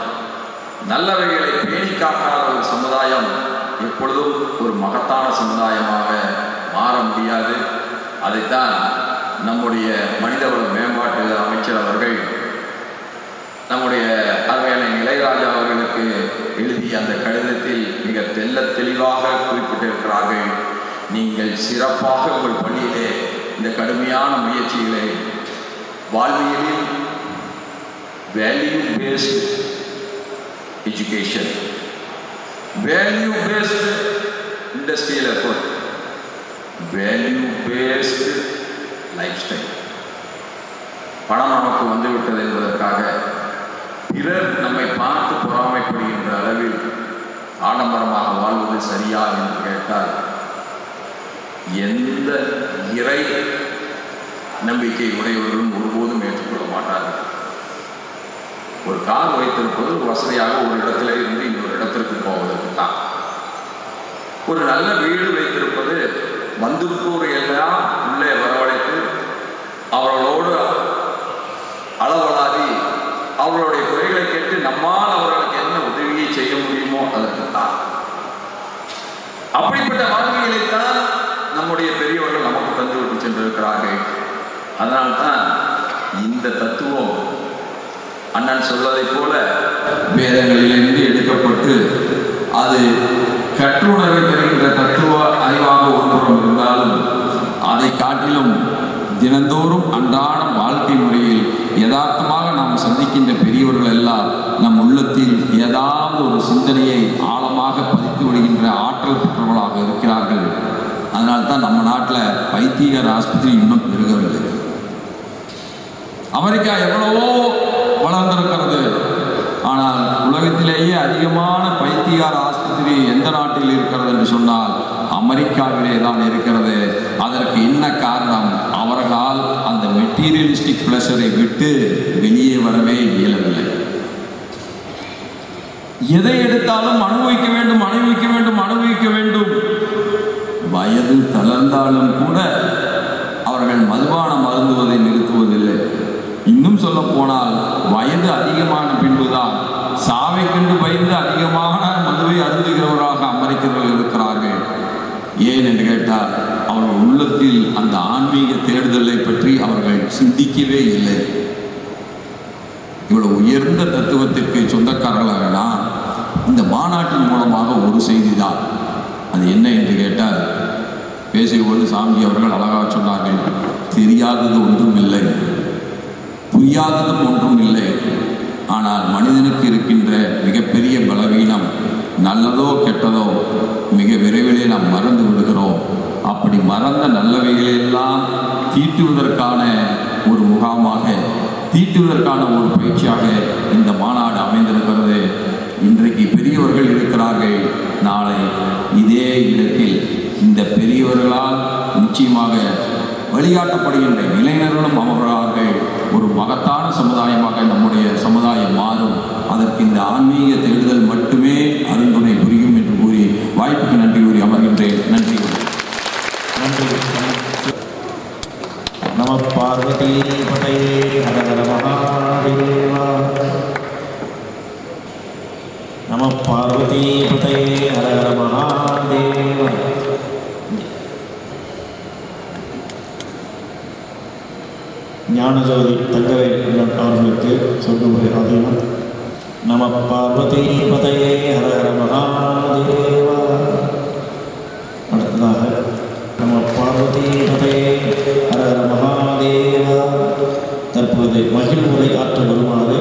நல்லவைகளை பேணி காக்காத ஒரு சமுதாயம் எப்பொழுதும் ஒரு மகத்தான சமுதாயமாக மாற முடியாது. அதைத்தான் நம்முடைய மனிதவள மேம்பாட்டு அமைச்சர் அவர்கள் நம்முடைய அவையான இளையராஜா அவர்களுக்கு எழுதிய அந்த கடிதத்தில் மிக தெல்ல தெளிவாக குறிப்பிட்டிருக்கிறார்கள். நீங்கள் சிறப்பாக உங்கள் பள்ளியிலே இந்த கடுமையான முயற்சிகளை வாழ்வியலில் value based education value based industrial effort value based lifestyle பணம் நமக்கு வந்துவிட்டது என்பதற்காக பிறர் நம்மை பார்த்து பொறாமைப்படுகின்ற அளவில் ஆடம்பரமாக வாழ்வது சரியா என்று கேட்டால் எந்த இறை நம்பிக்கை உடையவர்களும் ஒருபோதும் ஏற்றுக்கொள்ள மாட்டார்கள். ஒரு கார் வைத்திருப்பது வசதியாக ஒரு இடத்துல இருந்து இன்னொரு இடத்திற்கு போவதற்கு தான். ஒரு நல்ல வீடு வைத்திருப்பது வந்திருப்போர் எல்லாம் உள்ளே வரவழைத்து அவர்களோடு அளவலாதி அவர்களுடைய குறைகளை கேட்டு நம்மால் அவர்களுக்கு என்ன உதவியை செய்ய முடியுமோ அதற்கு தான் அப்படிப்பட்ட வாழ்வியலைத்தான் நம்முடைய பெரியவர்கள் நமக்கு தந்துவிட்டு சென்றிருக்கிறார்கள். அதனால்தான் இந்த தத்துவம் அண்ணன் சொல்வதைப் போல வேதங்களிலிருந்து எடுக்கப்பட்டு அது கற்றுணர்வை பெறுகின்ற தத்துவம் காட்டிலும் தினந்தோறும் அன்றாடம் வாழ்க்கை முறையில் யதார்த்தமாக நாம் சந்திக்கின்ற பெரியவர்கள் எல்லாம் நம் உள்ளத்தில் ஏதாவது ஒரு சிந்தனையை ஆழமாக பதித்து விடுகின்ற ஆற்றல் பெற்றவர்களாக இருக்கிறார்கள். அதனால்தான் நம்ம நாட்டில் வைத்தியர் ஆஸ்பத்திரி இன்னும் பெருகவில்லை. அமெரிக்கா எவ்வளவோ வளர்ந்திருக்கிறது. ஆனால் உலகத்திலேயே அதிகமான பைத்தியார் ஆஸ்பத்திரி எந்த நாட்டில் இருக்கிறது என்று சொன்னால் அமெரிக்காவிலே தான் இருக்கிறது. அதற்கு என்ன காரணம்? அவர்களால் அந்த மெட்டீரியலிஸ்டிக் பிளஷரை விட்டு வெளியே வரவே இயலவில்லை. எதை எடுத்தாலும் அனுபவிக்க வேண்டும் அனுபவிக்க வேண்டும் அனுபவிக்க வேண்டும். வயது தளர்ந்தாலும் கூட அவர்கள் மதுபானம் அருந்துவதை நிறுத்துவதில்லை. இன்னும் சொல்ல போனால் வயது அதிகமான பின்புதான் சாவை கண்டு பயந்து அதிகமான மதுவை அருந்துகிறவராக அமெரிக்கர்கள் இருக்கிறார்கள். ஏன் என்று கேட்டால் அவர்கள் உள்ளத்தில் அந்த ஆன்மீக தேடுதலை பற்றி அவர்கள் சிந்திக்கவே இல்லை. இவ்வளவு உயர்ந்த தத்துவத்திற்கு சொந்தக்காரர்களாக நான் இந்த மாநாட்டின் மூலமாக ஒரு செய்தி தான் அது என்ன என்று கேட்டால் பேசியபோது சாமி அவர்கள் அழகாக சொன்னார்கள் தெரியாதது ஒன்றும் இல்லை. புரியாததும் ஒன்றும் இல்லை. ஆனால் மனிதனுக்கு இருக்கின்ற மிகப்பெரிய பலவீனம் நல்லதோ கெட்டதோ விரைவிலே நாம் மறந்து விடுகிறோம். அப்படி மறந்த நல்லவைகளையெல்லாம் தீட்டுவதற்கான ஒரு முகாமாக தீட்டுவதற்கான ஒரு பயிற்சியாக இந்த மாநாடு அமைந்திருக்கிறது. இன்றைக்கு பெரியவர்கள் இருக்கிறார்கள். நாளை இதே இடத்தில் இந்த பெரியவர்களால் நிச்சயமாக வழிகாட்டப்படுகின்ற இளைஞர்களும் அமர்கிறார்கள். ஒரு மகத்தான சமுதாயமாக நம்முடைய சமுதாயம் மாறும். அதற்கு இந்த ஆன்மீக தேடுதல் மட்டுமே அருந்துணை புரியும் என்று வாய்ப்புக்கு நன்றி கூறி அமர்கின்றேன். நன்றி. நன்றி. நம பார்வதி பதையே ஹர மகாதேவா. நம பார்வதி பதையே ஹர ஹர மகாதேவா. ஞானஜோதி தங்கவை அண்ணன் அவர்களுக்கு சொல்லுமுறை ஆதீனம். நம பார்வதி பதையே ஹர ஹர மகாதேவா. தற்போது மகிழ்வுரை ஆற்ற வருமாறு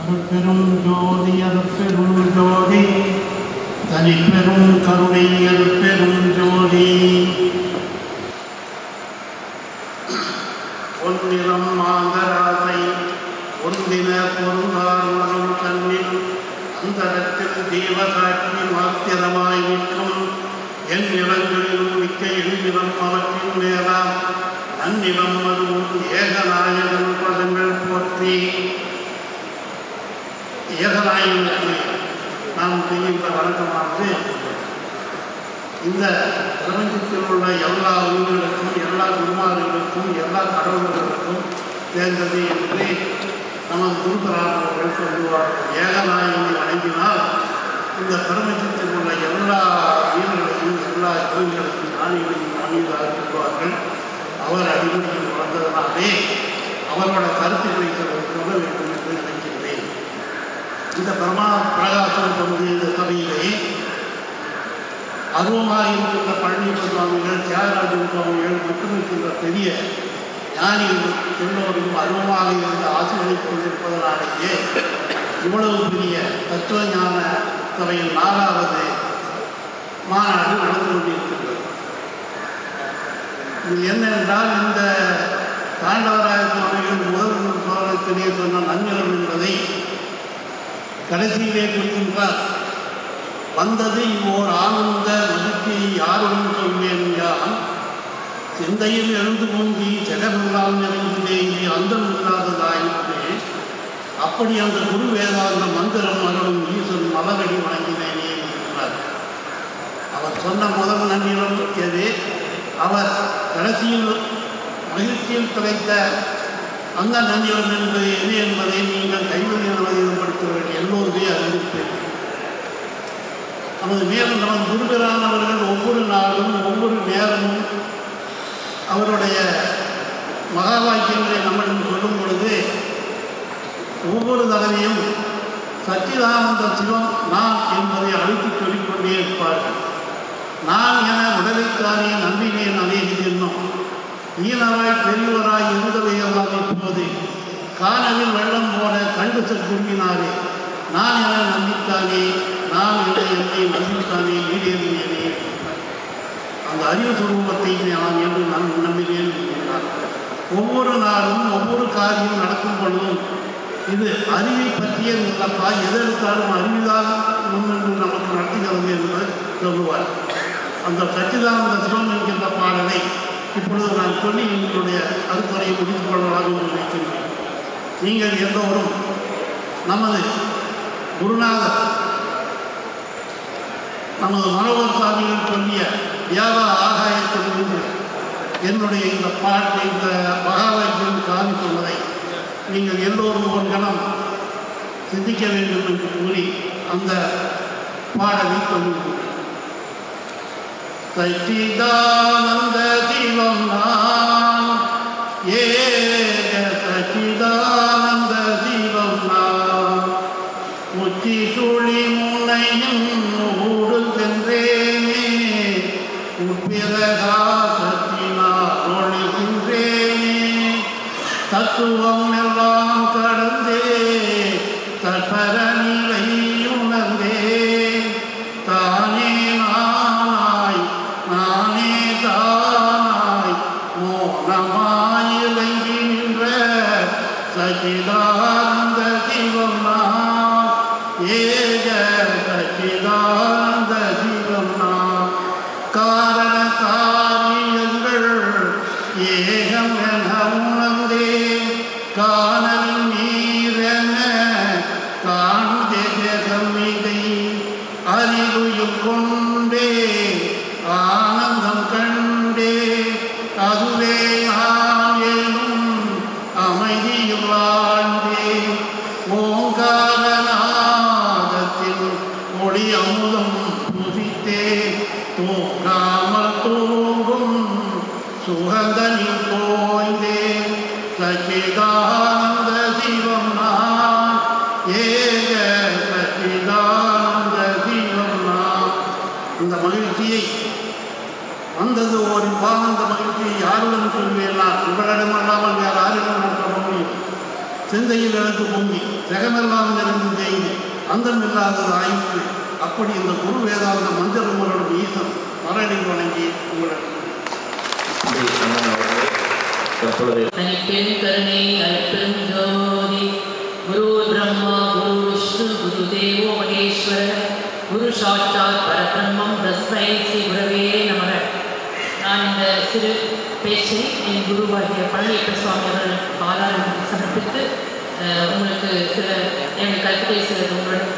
அருட்பெரும் ஜோதி அருட்பெரும் ஜோதி. தனிப்பெரும் கருணை அருட்பெரும் ஜோதி. பொன்னிறம் மாந்தராசை ஒன்றின பொருந்தார் உலகம் கண்ணில் அந்தரத்தில் தீவகாட்சி மாத்திரமாய் நிற்கும். என் நிலங்களிலும் மிக்க எண்ணிலம் அவற்றின் மேலாம் நன்னிலம் அதுவும் ஏகநாயகன் பதங்கள் போற்றி ஏகநாயகனுக்கு நாம் செய்கின்ற வழக்கமானது இந்த பிரபஞ்சத்தில் உள்ள எல்லா உயிர்களுக்கும் எல்லா குருமார்களுக்கும் எல்லா கடவுள்களுக்கும் சேர்ந்தது என்று நமது குருபராமர்கள் சொல்லுவார்கள் ஏகநாயகனை வணங்கினால் இந்த பிரபஞ்சத்தில் உள்ள எல்லா உயிர்களுக்கும் எல்லா கோயில்களுக்கும் ஞானிகளையும் ஞானிகளாக சொல்வார்கள். அவர் அடிப்படையில் வளர்ந்ததனாலே அவரோட கருத்துக்களை சொல்ல சொல்ல வேண்டும் என்று நினைக்கின்றேன் இந்த பிரமா பிரகாசம் பகுதி இந்த சபையிலே அருவமாக இருக்கின்ற பழனியப்ப சுவாமிகள் தியாகராஜன் சுவாமிகள் மற்றும் இருக்கின்ற பெரிய ஞானிகள் எல்லோரும் அருவமாக இருந்த ஆசிரியர் கொண்டிருப்பதனாலேயே இவ்வளவு பெரிய தத்துவ ஞான சபையில் நாலாவது மாநாடு நடந்து கொண்டிருக்கின்றது. இது என்னென்றால் இந்த தாண்டவராய சுவாமிகள் முதல் சோழத்திலே சொன்ன நன்னிலம் என்பதை கடைசியிலே குறிக்கின்றார். வந்தது இவ்வோர் ஆனந்த மகிழ்ச்சியை யாருடன் சொல்வேன் யான் சிந்தையில் எழுந்து பொங்கி ஜெகமெல்லாம் நிறைந்ததே இது அந்தம் இல்லாததாயிற்று அப்படி அந்த குரு வேதாந்த மந்திரம் மகளும் ஈசன் மலரடி வணங்கினேனே என்கிறார் அவர் சொன்ன முதல் நன்னிலம் எது அவர் கடைசியில் மகிழ்ச்சியில் கிடைத்த அந்த நன்றியவன் என்பது எது என்பதை நீங்கள் கைவழி எல்லோருமே அறிந்திருப்பீர்கள் நமது மேலும் நமது குருபிரானவர்கள் ஒவ்வொரு நாளும் ஒவ்வொரு நேரமும் அவருடைய மகா வாக்கியங்களை நம்மிடம் சொல்லும் பொழுது ஒவ்வொரு தடவையும் சச்சிதானந்த சிவம் நான் என்பதை அழுத்திச் சொல்லிக்கொண்டே இருப்பார்கள். நான் என உடலைத்தானே நம்பினேன் அநேக ஜென்மம் ஈனராய் பெரியவராய் இருந்தவையெல்லாம் இப்போது. காணலில் வெள்ளம் போல கண்டு திரும்பினாரே நான் என நம்பித்தானே நான் என என்னை நம்பித்தானே ஈடேறினேனே. அந்த அறிவு சுரூபத்தை நான் என்று நான் நம்பினேன் என்கிறார் ஒவ்வொரு நாளும் ஒவ்வொரு காரியம் நடக்கும் பொழுதும் இது அறிவை பற்றிய தப்பா எதெடுத்தாலும் அறிவுதான் முன்னென்று நமக்கு நடத்துகிறது என்று சொல்லுவார் அந்த சச்சிதானந்த சிவம் என்கின்ற பாடலை இப்பொழுது நான் சொல்லி எங்களுடைய கருத்துறையை முடித்துக் கொள்வதாக நினைக்கிறேன். நினைக்கின்றேன் நீங்கள் எல்லோரும் நமது குருநாதர் நமது மனோகர் சாமிகள் சொல்லிய வியாபா ஆகாயத்திலிருந்து என்னுடைய இந்த பாட்டு இந்த மகாவாக்கியம் காமி சொன்னதை நீங்கள் எல்லோரும் ஒரு கணம் சிந்திக்க வேண்டும் என்று கூறி அந்த பாடலை சொல்லுகிறேன். प्रतिदानन्दति मे சிந்தையில் எனக்கு பொங்கி ஜெகமெல்லாம் நிறைந்து தேங்கி அந்தம் இல்லாதது ஆயிற்று. அப்படி இந்த குரு வேதாந்த மஞ்சள் உங்களோட ஈசன் மரணி வணங்கி உங்களிடம் தற்பொழுது கருணை அற்பெரும் குரு பிரம்மா குரு விஷ்ணு குரு தேவோ மகேஸ்வர. குரு சாட்சாத் பரபிரம்மம் தஸ்மை ஸ்ரீ குரவே நமக. நான் இந்த சிறு பேச்சை என் குருவாகிய பழனியப்ப சுவாமி அவர்கள் பாலாரம் சமர்ப்பித்து உங்களுக்கு சில என் கருத்துக்களை சில உங்களுடன்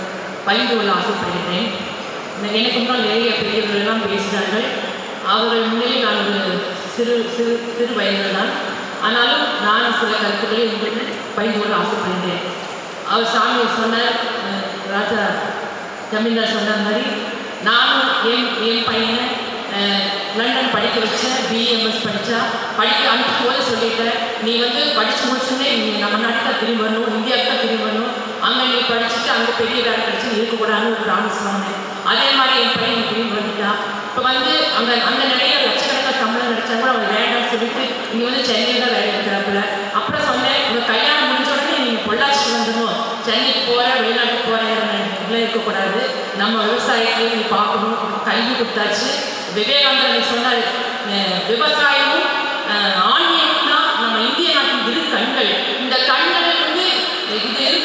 பகிர்ந்து கொள்ள ஆசைப்படுகிறேன் எனக்கு முன்னால் நிறைய பெரியவர்களெல்லாம் பேசினார்கள். அவர்கள் முன்னிலே நான் ஒரு சிறு சிறு சிறு வயதில் தான். ஆனாலும் நான் சில கருத்துக்களை உங்களுக்கு பகிர்ந்து கொள்ள ஆசைப்படுகிறேன் அவர் சாமி சொன்னார் ராஜா ஜமீன்தார் சொன்ன மாதிரி நானும் என் என் பையனை லண்டன் படிக்க வச்சேன் பிஎம்எஸ் படித்தா படிக்க அனுப்பிச்சு போது சொல்லிட்டேன். நீ வந்து படித்து முடிச்சுனே நீ நம்ம நாட்டுக்கு தான் திரும்பி வரணும் இந்தியாவுக்கு தான் திரும்பி வரணும். அங்கே நீ படிச்சுட்டு அங்கே பெரிய வேலை கிடச்சி இருக்கக்கூடாதுன்னு ஒரு ப்ராமிஸ் வாங்கினேன் அதே மாதிரி என் பையன் நீ திரும்பி வந்துட்டா இப்போ வந்து அந்த அந்த நிலையில லட்சக்கணக்காக சம்பளம் கிடைச்சாங்க அவங்க வேண்டாம்னு சொல்லிட்டு நீ வந்து சென்னையில் தான் வேலை இருக்கிறாப்புல அப்புறம் சொன்னேன் உங்கள் கல்யாணம் முடிஞ்ச உடனே நீங்கள் பொள்ளாச்சி வந்துடும் சென்னைக்கு போகிறேன் வெளிநாட்டுக்கு போகிற இருக்கக்கூடாது. நம்ம விவசாயத்தையும் நீ பார்க்கணும். கல்வி கொடுத்தாச்சு. விவேகானந்தர் சொன்னார் விவசாயமும் ஆன்மீகம் தான் நம்ம இந்திய நாட்டின் இரு கண்கள். இந்த கண்கள் வந்து இது